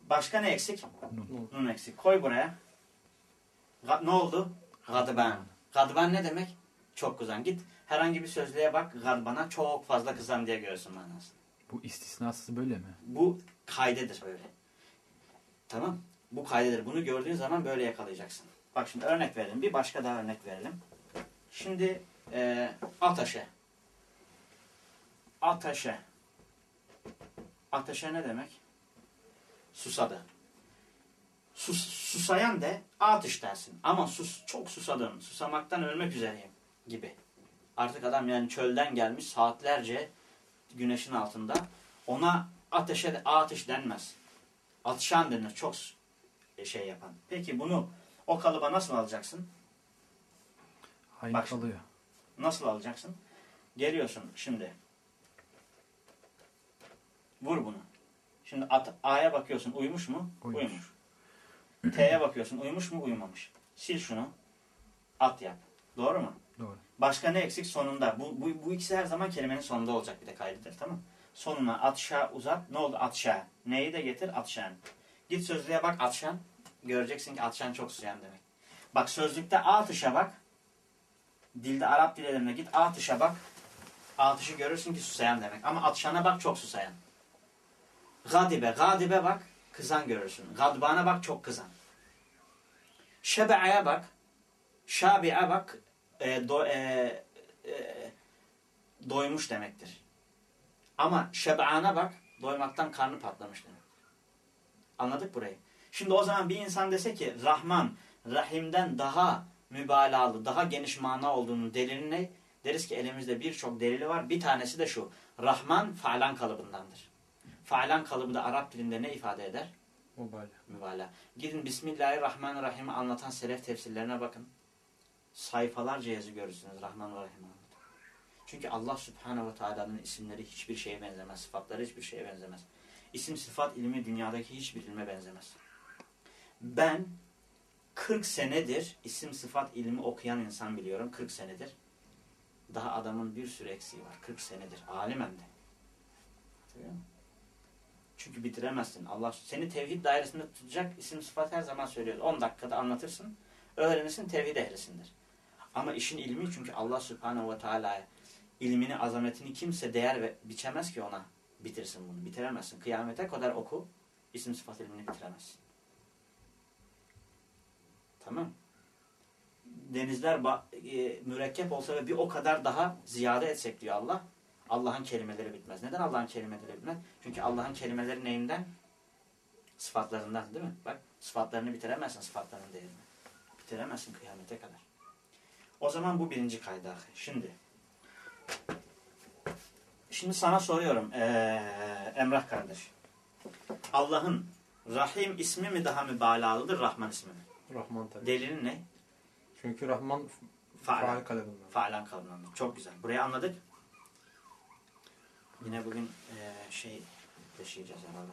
Başka ne eksik? Nun. Nun eksik. Koy buraya. Ga- ne oldu? Gadban. Gadban ne demek? Çok kızan. Git herhangi bir sözlüğe bak. Gadbana çok fazla kızan diye görürsün manasını. Bu istisnasız böyle mi? Bu kaydedir böyle. Tamam. Bu kaydedir. Bunu gördüğün zaman böyle yakalayacaksın. Bak şimdi örnek verelim. Bir başka daha örnek verelim. Şimdi e, ateşe. Ateşe. Ateşe ne demek? Susadı. Sus, susayan de atış dersin. Ama sus, çok susadım. Susamaktan ölmek üzereyim gibi. Artık adam yani çölden gelmiş saatlerce güneşin altında. Ona ateşe ateş denmez. Atışan denir. Çok şey yapan. Peki bunu o kalıba nasıl alacaksın? Hain Bak kalıyor. Nasıl alacaksın? Geliyorsun şimdi. Vur bunu. Şimdi at, A'ya bakıyorsun uyumuş mu? Uyumuş. T'ye bakıyorsun uyumuş mu? Uyumamış. Sil şunu. At yap. Doğru mu? Doğru. Başka ne eksik? Sonunda. Bu, bu, bu ikisi her zaman kelimenin sonunda olacak bir de kaydıdır. Tamam mı? Sonuna atşa uzat. Ne oldu? Atşa. Neyi de getir? Atşan. Git sözlüğe bak atşan. Göreceksin ki atşan çok susayan demek. Bak sözlükte atışa bak. Dilde Arap dillerine git atışa bak. Atışı görürsün ki susayan demek. Ama atşana bak çok susayan. Gadibe. Gadibe bak. Kızan görürsün. Gadbana bak çok kızan. Şebe'ye bak. Şabi'e bak. E, do, e, e, doymuş demektir. Ama şeb'ana bak. Doymaktan karnı patlamış demek. Anladık burayı. Şimdi o zaman bir insan dese ki Rahman, Rahim'den daha mübalağalı, daha geniş mana olduğunu delili ne? Deriz ki elimizde birçok delili var. Bir tanesi de şu. Rahman falan kalıbındandır. Falan kalıbı da Arap dilinde ne ifade eder? Mübalağa. Mübalağa. Gidin Bismillahirrahmanirrahim'i anlatan selef tefsirlerine bakın. Sayfalarca yazı görürsünüz Rahman ve Rahim'i anlatan. Çünkü Allah Subhanahu ve Teala'nın isimleri hiçbir şeye benzemez. Sıfatları hiçbir şeye benzemez. İsim sıfat ilmi dünyadaki hiçbir ilme benzemez. Ben 40 senedir isim sıfat ilmi okuyan insan biliyorum. 40 senedir. Daha adamın bir sürü eksiği var. 40 senedir. Alim de. Çünkü bitiremezsin. Allah seni tevhid dairesinde tutacak isim sıfat her zaman söylüyoruz. 10 dakikada anlatırsın. Öğrenirsin tevhid ehlisindir. Ama işin ilmi çünkü Allah Subhanahu ve Teala ilmini, azametini kimse değer ve biçemez ki ona bitirsin bunu. Bitiremezsin. Kıyamete kadar oku. isim sıfat ilmini bitiremezsin. Tamam. Denizler e, mürekkep olsa ve bir o kadar daha ziyade etsek diyor Allah. Allah'ın kelimeleri bitmez. Neden Allah'ın kelimeleri bitmez? Çünkü Allah'ın kelimeleri neyinden? Sıfatlarından değil mi? Bak sıfatlarını bitiremezsin sıfatlarının değerini. Bitiremezsin kıyamete kadar. O zaman bu birinci kaydı. Şimdi şimdi sana soruyorum ee, Emrah kardeş. Allah'ın Rahim ismi mi daha mübalağalıdır Rahman ismi mi? Rahman tabii. Delilin ne? Çünkü Rahman Faal. faal kalıbından. Faalen kalıbından. Çok güzel. Burayı anladık. Yine bugün e, şey yaşayacağız herhalde.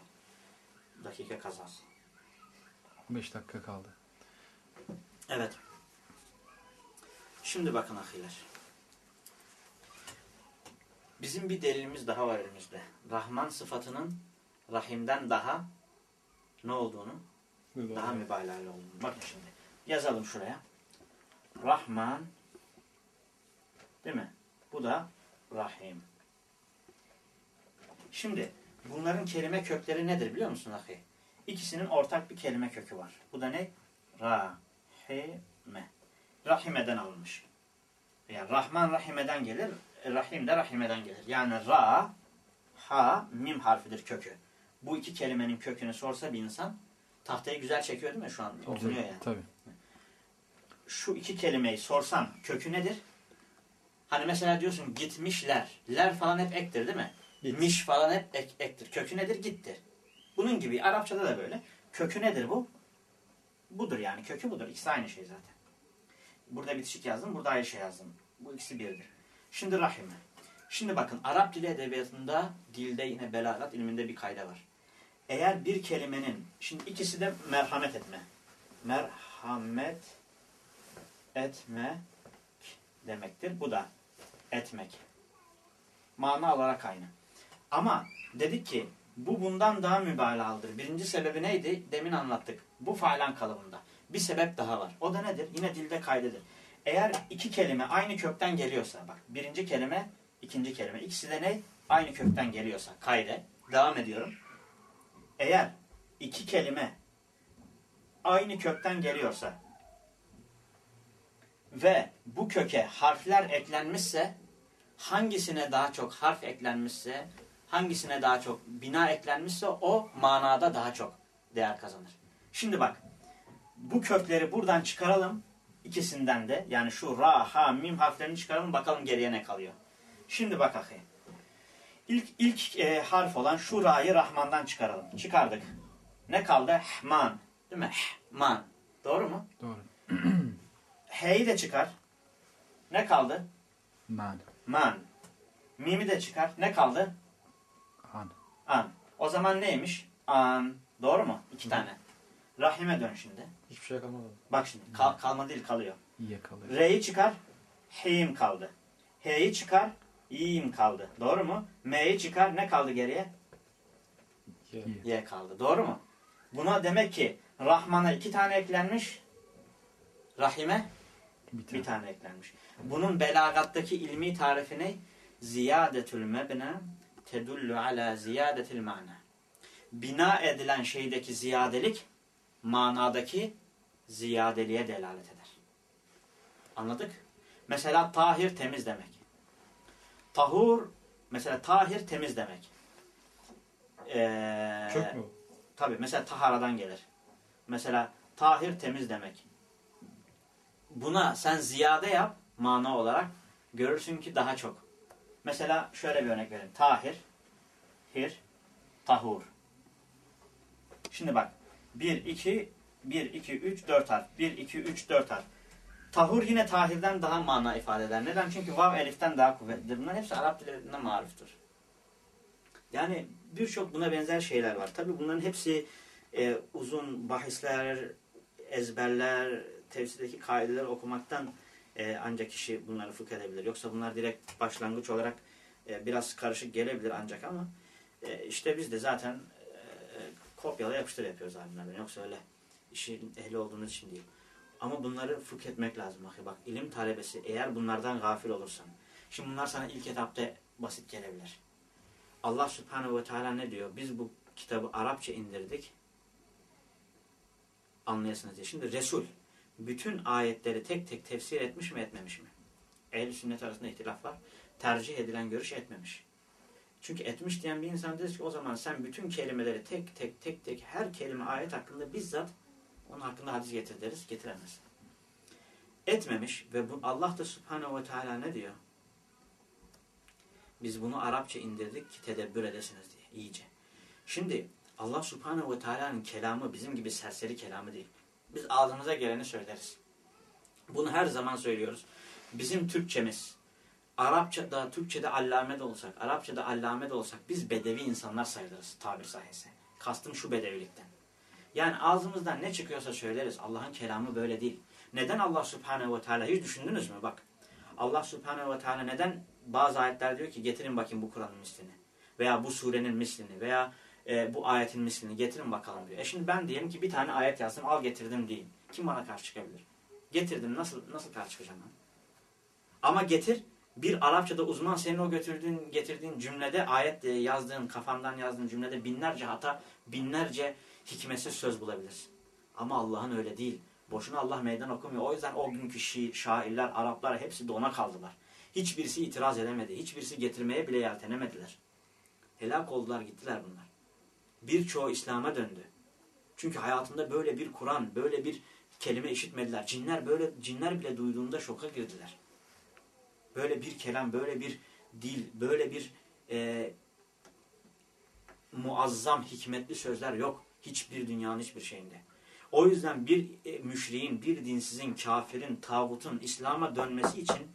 Dakika kazası. 5 dakika kaldı. Evet. Şimdi bakın ahiler. Bizim bir delilimiz daha var elimizde. Rahman sıfatının Rahim'den daha ne olduğunu, Mübarek. daha mübalağalı olduğunu. Bakın şimdi. Yazalım şuraya. Rahman değil mi? Bu da Rahim. Şimdi bunların kelime kökleri nedir biliyor musun ahi? İkisinin ortak bir kelime kökü var. Bu da ne? Rahime. Rahime'den alınmış. Yani Rahman Rahime'den gelir, Rahim de Rahime'den gelir. Yani Ra, Ha, Mim harfidir kökü. Bu iki kelimenin kökünü sorsa bir insan tahtayı güzel çekiyor değil mi şu an? Okunuyor yani. Tabii. Şu iki kelimeyi sorsam kökü nedir? Hani mesela diyorsun gitmişler. Ler falan hep ektir değil mi? Miş falan hep ek, ektir. Kökü nedir? Gittir. Bunun gibi Arapçada da böyle. Kökü nedir bu? Budur yani. Kökü budur. İkisi aynı şey zaten. Burada bitişik yazdım. Burada ayrı şey yazdım. Bu ikisi birdir. Şimdi rahime. Şimdi bakın Arap dili edebiyatında dilde yine belagat ilminde bir kayda var. Eğer bir kelimenin şimdi ikisi de merhamet etme. Merhamet etmek demektir. Bu da etmek. Mana olarak aynı. Ama dedik ki bu bundan daha mübalağalıdır. Birinci sebebi neydi? Demin anlattık. Bu failan kalıbında. Bir sebep daha var. O da nedir? Yine dilde kaydedir. Eğer iki kelime aynı kökten geliyorsa, bak birinci kelime, ikinci kelime. İkisi de ne? Aynı kökten geliyorsa, kayde. Devam ediyorum. Eğer iki kelime aynı kökten geliyorsa ve bu köke harfler eklenmişse hangisine daha çok harf eklenmişse hangisine daha çok bina eklenmişse o manada daha çok değer kazanır. Şimdi bak bu kökleri buradan çıkaralım. ikisinden de yani şu ra, ha, mim harflerini çıkaralım bakalım geriye ne kalıyor. Şimdi bak akı. İlk, ilk e, harf olan şu ra'yı Rahman'dan çıkaralım. Çıkardık. Ne kaldı? Hman. Değil mi? Hman. Doğru mu? Doğru. H'yi de çıkar. Ne kaldı? Man. Man. Mim'i de çıkar. Ne kaldı? An. An. O zaman neymiş? An. Doğru mu? İki tane. Rahime dön şimdi. Hiçbir şey kalmadı. Bak şimdi. Kal kalma değil kalıyor. İyi kalır. R'yi çıkar. H'im kaldı. H'yi çıkar. İ'im kaldı. Doğru mu? M'yi çıkar. Ne kaldı geriye? Ye. Y kaldı. Doğru mu? Buna demek ki Rahman'a iki tane eklenmiş. Rahime Bir tane. bir tane eklenmiş. Bunun belagattaki ilmi tarifi ne? Ziyadetül mebne tedullu ala ziyadetil mana. Bina edilen şeydeki ziyadelik manadaki ziyadeliğe delalet eder. Anladık? Mesela tahir temiz demek. Tahur mesela tahir temiz demek. Ee, Kök mü? o? Tabi mesela taharadan gelir. Mesela tahir temiz demek. Buna sen ziyade yap mana olarak görürsün ki daha çok. Mesela şöyle bir örnek vereyim. Tahir, hir, tahur. Şimdi bak. 1, 2, 1, 2, 3, 4 harf. 1, 2, 3, 4 harf. Tahur yine tahirden daha mana ifade eder. Neden? Çünkü vav eliften daha kuvvetlidir. Bunlar hepsi Arap dillerinde mariftir. Yani birçok buna benzer şeyler var. Tabi bunların hepsi e, uzun bahisler, ezberler, tefsirdeki kaideler okumaktan e, ancak kişi bunları fıkh edebilir. Yoksa bunlar direkt başlangıç olarak e, biraz karışık gelebilir ancak ama e, işte biz de zaten e, kopyala yapıştır yapıyoruz alimlerden. Yoksa öyle işin ehli olduğunuz için değil. Ama bunları fıkh etmek lazım. Bak, ilim talebesi eğer bunlardan gafil olursan. Şimdi bunlar sana ilk etapta basit gelebilir. Allah Subhanahu ve Teala ne diyor? Biz bu kitabı Arapça indirdik. Anlayasınız diye. Şimdi Resul bütün ayetleri tek tek tefsir etmiş mi etmemiş mi? Ehl-i sünnet arasında ihtilaf var. Tercih edilen görüş etmemiş. Çünkü etmiş diyen bir insan diyor ki o zaman sen bütün kelimeleri tek tek tek tek her kelime ayet hakkında bizzat onun hakkında hadis getir deriz. Getiremez. Etmemiş ve bu Allah da Subhanahu ve Teala ne diyor? Biz bunu Arapça indirdik ki tedebbür edesiniz diye iyice. Şimdi Allah Subhanahu ve Teala'nın kelamı bizim gibi serseri kelamı değil. Biz ağzımıza geleni söyleriz. Bunu her zaman söylüyoruz. Bizim Türkçemiz Arapçada, Türkçede allame de olsak, Arapçada allame de olsak biz bedevi insanlar sayılırız tabir sayesinde. Kastım şu bedevilikten. Yani ağzımızdan ne çıkıyorsa söyleriz. Allah'ın kelamı böyle değil. Neden Allah Subhanahu ve Teala hiç düşündünüz mü? Bak Allah Subhanahu ve Teala neden bazı ayetler diyor ki getirin bakayım bu Kur'an'ın mislini veya bu surenin mislini veya e, bu ayetin mislini getirin bakalım diyor. E şimdi ben diyelim ki bir tane ayet yazdım al getirdim diyeyim. Kim bana karşı çıkabilir? Getirdim nasıl nasıl karşı çıkacağım ben? Ama getir bir Arapçada uzman senin o götürdüğün getirdiğin cümlede ayet e, yazdığın kafandan yazdığın cümlede binlerce hata binlerce hikmetsiz söz bulabilirsin. Ama Allah'ın öyle değil. Boşuna Allah meydan okumuyor. O yüzden o günkü şi, şairler, Araplar hepsi de ona kaldılar. Hiçbirisi itiraz edemedi. Hiçbirisi getirmeye bile yeltenemediler. Helak oldular gittiler bunlar. Birçoğu İslam'a döndü. Çünkü hayatında böyle bir Kur'an, böyle bir kelime işitmediler. Cinler böyle cinler bile duyduğunda şoka girdiler. Böyle bir kelam, böyle bir dil, böyle bir e, muazzam, hikmetli sözler yok. Hiçbir dünyanın hiçbir şeyinde. O yüzden bir e, müşriğin, bir dinsizin, kafirin, tağutun İslam'a dönmesi için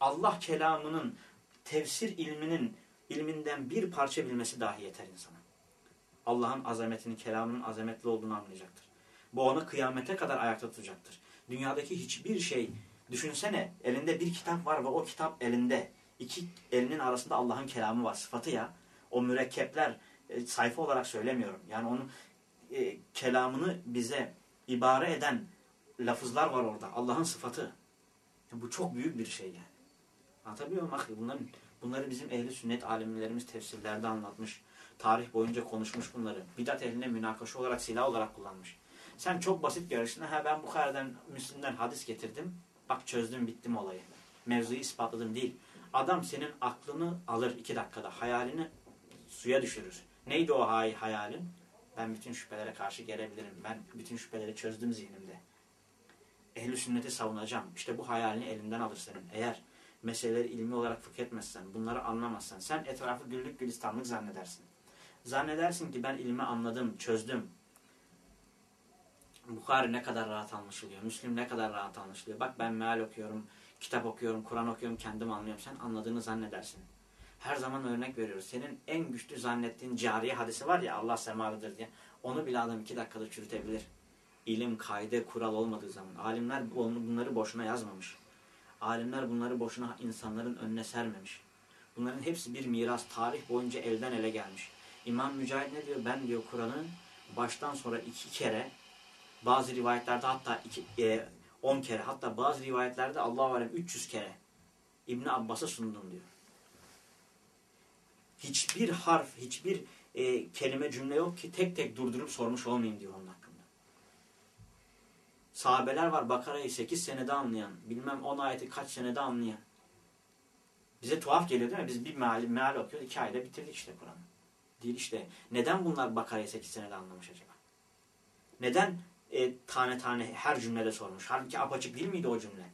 Allah kelamının, tefsir ilminin ilminden bir parça bilmesi dahi yeter insana. Allah'ın azametini, kelamının azametli olduğunu anlayacaktır. Bu onu kıyamete kadar ayakta tutacaktır. Dünyadaki hiçbir şey, düşünsene elinde bir kitap var ve o kitap elinde. iki elinin arasında Allah'ın kelamı var. Sıfatı ya. O mürekkepler e, sayfa olarak söylemiyorum. Yani onun e, kelamını bize ibare eden lafızlar var orada. Allah'ın sıfatı. Bu çok büyük bir şey yani. Anlatabiliyor muyum? Bunların, bunları bizim ehli sünnet alimlerimiz tefsirlerde anlatmış. Tarih boyunca konuşmuş bunları. Bidat ehline münakaşa olarak, silah olarak kullanmış. Sen çok basit görüşüne ha ben Bukhari'den, Müslim'den hadis getirdim. Bak çözdüm, bittim olayı. Mevzuyu ispatladım değil. Adam senin aklını alır iki dakikada. Hayalini suya düşürür. Neydi o hay hayalin? Ben bütün şüphelere karşı gelebilirim. Ben bütün şüpheleri çözdüm zihnimde. ehli sünneti savunacağım. İşte bu hayalini elinden alır senin. Eğer meseleleri ilmi olarak fıkh etmezsen, bunları anlamazsan sen etrafı güllük gülistanlık zannedersin. Zannedersin ki ben ilmi anladım, çözdüm. Bukhari ne kadar rahat anlaşılıyor, Müslim ne kadar rahat anlaşılıyor. Bak ben meal okuyorum, kitap okuyorum, Kur'an okuyorum, kendim anlıyorum. Sen anladığını zannedersin. Her zaman örnek veriyoruz. Senin en güçlü zannettiğin cariye hadisi var ya Allah semalıdır diye. Onu bile adam iki dakikada çürütebilir. İlim, kaide, kural olmadığı zaman. Alimler bunları boşuna yazmamış. Alimler bunları boşuna insanların önüne sermemiş. Bunların hepsi bir miras. Tarih boyunca elden ele gelmiş. İmam Mücahit ne diyor? Ben diyor Kur'an'ı baştan sonra iki kere bazı rivayetlerde hatta iki, e, on kere hatta bazı rivayetlerde Allah'a alem 300 kere İbn Abbas'a sundum diyor. Hiçbir harf, hiçbir e, kelime cümle yok ki tek tek durdurup sormuş olmayayım diyor onun hakkında. Sahabeler var Bakara'yı 8 senede anlayan, bilmem 10 ayeti kaç senede anlayan. Bize tuhaf geliyor değil mi? Biz bir meal, meal okuyoruz, 2 ayda bitirdik işte Kur'an'ı. Değil işte. Neden bunlar Bakara'yı 8 senede anlamış acaba? Neden e, tane tane her cümlede sormuş? Halbuki apaçık değil miydi o cümle?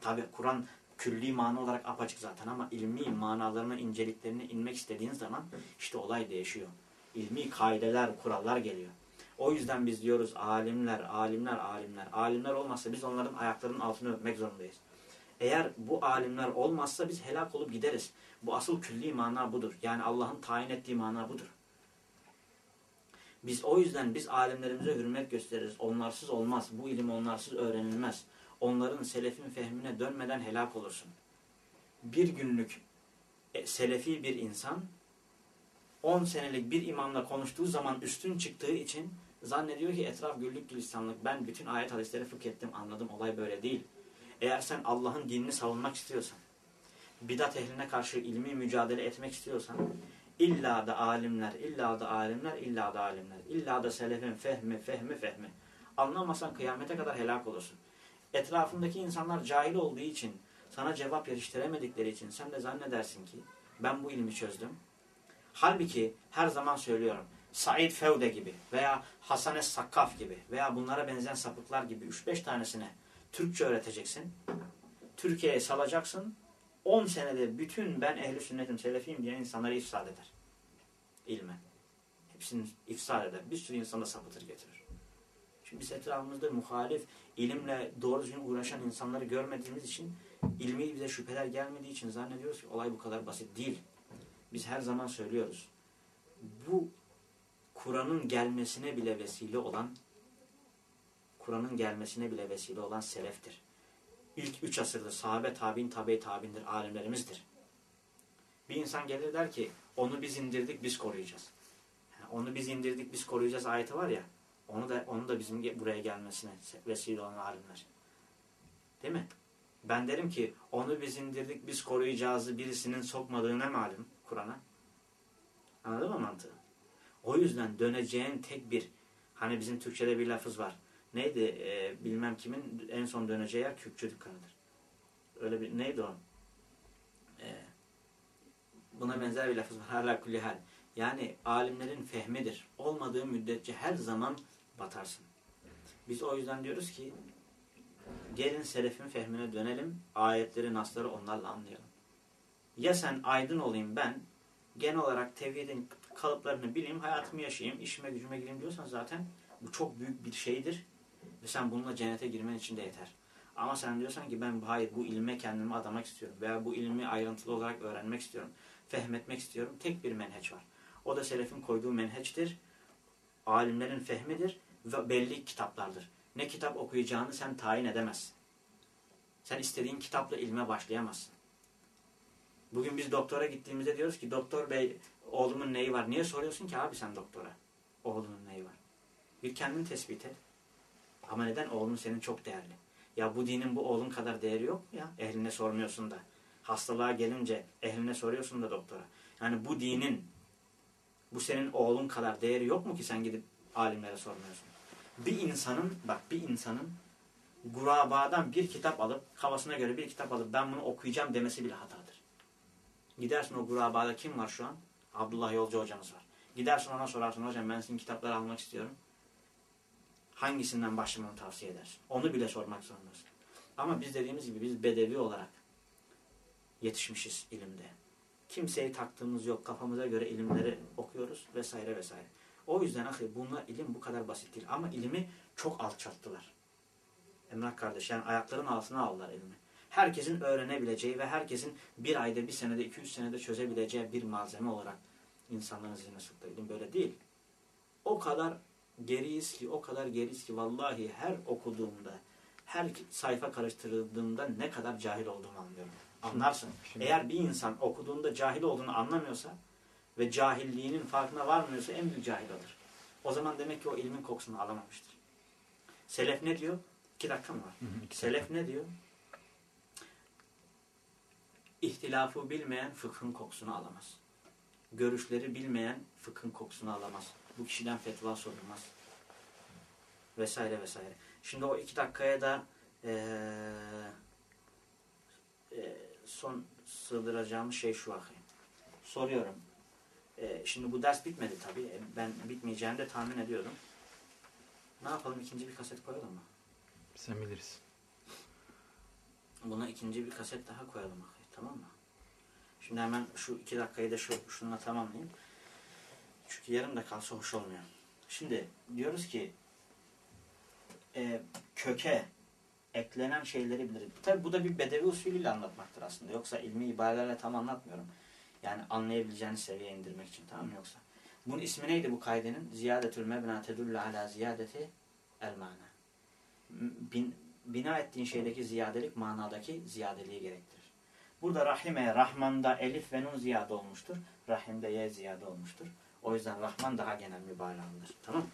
Tabi Kur'an külli mana olarak apaçık zaten ama ilmi manalarına, inceliklerine inmek istediğin zaman işte olay değişiyor. İlmi kaideler, kurallar geliyor. O yüzden biz diyoruz alimler, alimler, alimler. Alimler olmazsa biz onların ayaklarının altını öpmek zorundayız. Eğer bu alimler olmazsa biz helak olup gideriz. Bu asıl külli mana budur. Yani Allah'ın tayin ettiği mana budur. Biz o yüzden biz alimlerimize hürmet gösteririz. Onlarsız olmaz. Bu ilim onlarsız öğrenilmez. Onların selefin fehmine dönmeden helak olursun. Bir günlük e, selefi bir insan 10 senelik bir imamla konuştuğu zaman üstün çıktığı için zannediyor ki etraf güllük gülistanlık. Ben bütün ayet hadisleri fıkh ettim anladım. Olay böyle değil. Eğer sen Allah'ın dinini savunmak istiyorsan, bidat ehline karşı ilmi mücadele etmek istiyorsan, illa da alimler, illa da alimler, illa da alimler, illa da selefin fehmi, fehmi, fehmi. Anlamazsan kıyamete kadar helak olursun. Etrafındaki insanlar cahil olduğu için, sana cevap yetiştiremedikleri için sen de zannedersin ki ben bu ilmi çözdüm. Halbuki her zaman söylüyorum. Said Fevde gibi veya Hasan Es-Sakkaf gibi veya bunlara benzeyen sapıklar gibi 3-5 tanesine Türkçe öğreteceksin. Türkiye'ye salacaksın. 10 senede bütün ben ehli sünnetim, selefiyim diye insanları ifsad eder. İlmen. Hepsini ifsad eder. Bir sürü insanı sapıtır getirir. Çünkü biz etrafımızda muhalif, ilimle doğru düzgün uğraşan insanları görmediğimiz için, ilmi bize şüpheler gelmediği için zannediyoruz ki olay bu kadar basit değil. Biz her zaman söylüyoruz. Bu Kur'an'ın gelmesine bile vesile olan Kur'an'ın gelmesine bile vesile olan seleftir. İlk üç asırda sahabe tabi'in tabi tabi'indir, alimlerimizdir. Bir insan gelir der ki onu biz indirdik biz koruyacağız. Yani onu biz indirdik biz koruyacağız ayeti var ya onu da onu da bizim buraya gelmesine vesile olan alimler. Değil mi? Ben derim ki onu biz indirdik biz koruyacağızı birisinin sokmadığına malum Kur'an'a. Anladın mı mantığı? O yüzden döneceğin tek bir hani bizim Türkçe'de bir lafız var. Neydi? Ee, bilmem kimin en son döneceği yer Kürkçü dükkanıdır. Öyle bir neydi o? Ee, buna benzer bir lafız var. Hala kulli hal. Yani alimlerin fehmidir. Olmadığı müddetçe her zaman batarsın. Biz o yüzden diyoruz ki gelin selefin fehmine dönelim. Ayetleri, nasları onlarla anlayalım. Ya sen aydın olayım ben genel olarak tevhidin kalıplarını bileyim, hayatımı yaşayayım, işime gücüme gireyim diyorsan zaten bu çok büyük bir şeydir. Ve sen bununla cennete girmen için de yeter. Ama sen diyorsan ki ben hayır bu ilme kendimi adamak istiyorum veya bu ilmi ayrıntılı olarak öğrenmek istiyorum, fehmetmek istiyorum. Tek bir menheç var. O da selefin koyduğu menheçtir. Alimlerin fehmidir ve belli kitaplardır. Ne kitap okuyacağını sen tayin edemezsin. Sen istediğin kitapla ilme başlayamazsın. Bugün biz doktora gittiğimizde diyoruz ki doktor bey oğlumun neyi var? Niye soruyorsun ki abi sen doktora? Oğlunun neyi var? Bir kendini tespit et. Ama neden? Oğlun senin çok değerli. Ya bu dinin bu oğlun kadar değeri yok mu ya? Ehline sormuyorsun da. Hastalığa gelince ehline soruyorsun da doktora. Yani bu dinin bu senin oğlun kadar değeri yok mu ki sen gidip alimlere sormuyorsun? Bir insanın bak bir insanın gurabadan bir kitap alıp kafasına göre bir kitap alıp ben bunu okuyacağım demesi bile hatadır. Gidersin o gurabada kim var şu an? Abdullah Yolcu hocamız var. Gidersin ona sorarsın hocam ben sizin kitapları almak istiyorum. Hangisinden başlamanı tavsiye edersin? Onu bile sormak zorundasın. Ama biz dediğimiz gibi biz bedevi olarak yetişmişiz ilimde. Kimseyi taktığımız yok. Kafamıza göre ilimleri okuyoruz vesaire vesaire. O yüzden ahi bunlar ilim bu kadar basit değil. Ama ilimi çok alçalttılar. Emrah kardeş yani ayakların altına aldılar ilmi. Herkesin öğrenebileceği ve herkesin bir ayda, bir senede, iki üç senede çözebileceği bir malzeme olarak insanların zihnine soktu. İlim böyle değil. O kadar geriyiz ki, o kadar geriyiz ki vallahi her okuduğumda, her sayfa karıştırdığımda ne kadar cahil olduğumu anlıyorum. Anlarsın. Şimdi- Eğer bir insan okuduğunda cahil olduğunu anlamıyorsa ve cahilliğinin farkına varmıyorsa en büyük cahil olur. O zaman demek ki o ilmin kokusunu alamamıştır. Selef ne diyor? İki dakika mı var? Hı hı, iki Selef ne diyor? İhtilafı bilmeyen fıkhın kokusunu alamaz. Görüşleri bilmeyen fıkhın kokusunu alamaz. Bu kişiden fetva sorulmaz. Vesaire vesaire. Şimdi o iki dakikaya da eee, eee, son sığdıracağım şey şu akıyım. Soruyorum. Eee, şimdi bu ders bitmedi tabii. E, Ben bitmeyeceğini de tahmin ediyorum. Ne yapalım? İkinci bir kaset koyalım mı? Sen bilirsin. Buna ikinci bir kaset daha koyalım. Tamam mı? Şimdi hemen şu iki dakikayı da şu, şununla tamamlayayım. Çünkü yarım da kalsa hoş olmuyor. Şimdi diyoruz ki e, köke eklenen şeyleri biliriz. Tabi bu da bir bedevi usulüyle anlatmaktır aslında. Yoksa ilmi ibarelerle tam anlatmıyorum. Yani anlayabileceğiniz seviyeye indirmek için tamam mı yoksa? Bunun ismi neydi bu kaidenin? Ziyadetül mebna tedullu ala ziyadeti el mana. Bin, bina ettiğin şeydeki ziyadelik manadaki ziyadeliği gerektirir. Burada rahime, rahmanda elif ve nun ziyade olmuştur. Rahimde ye ziyade olmuştur. O yüzden rahman daha genel mübalağalıdır. Tamam mı?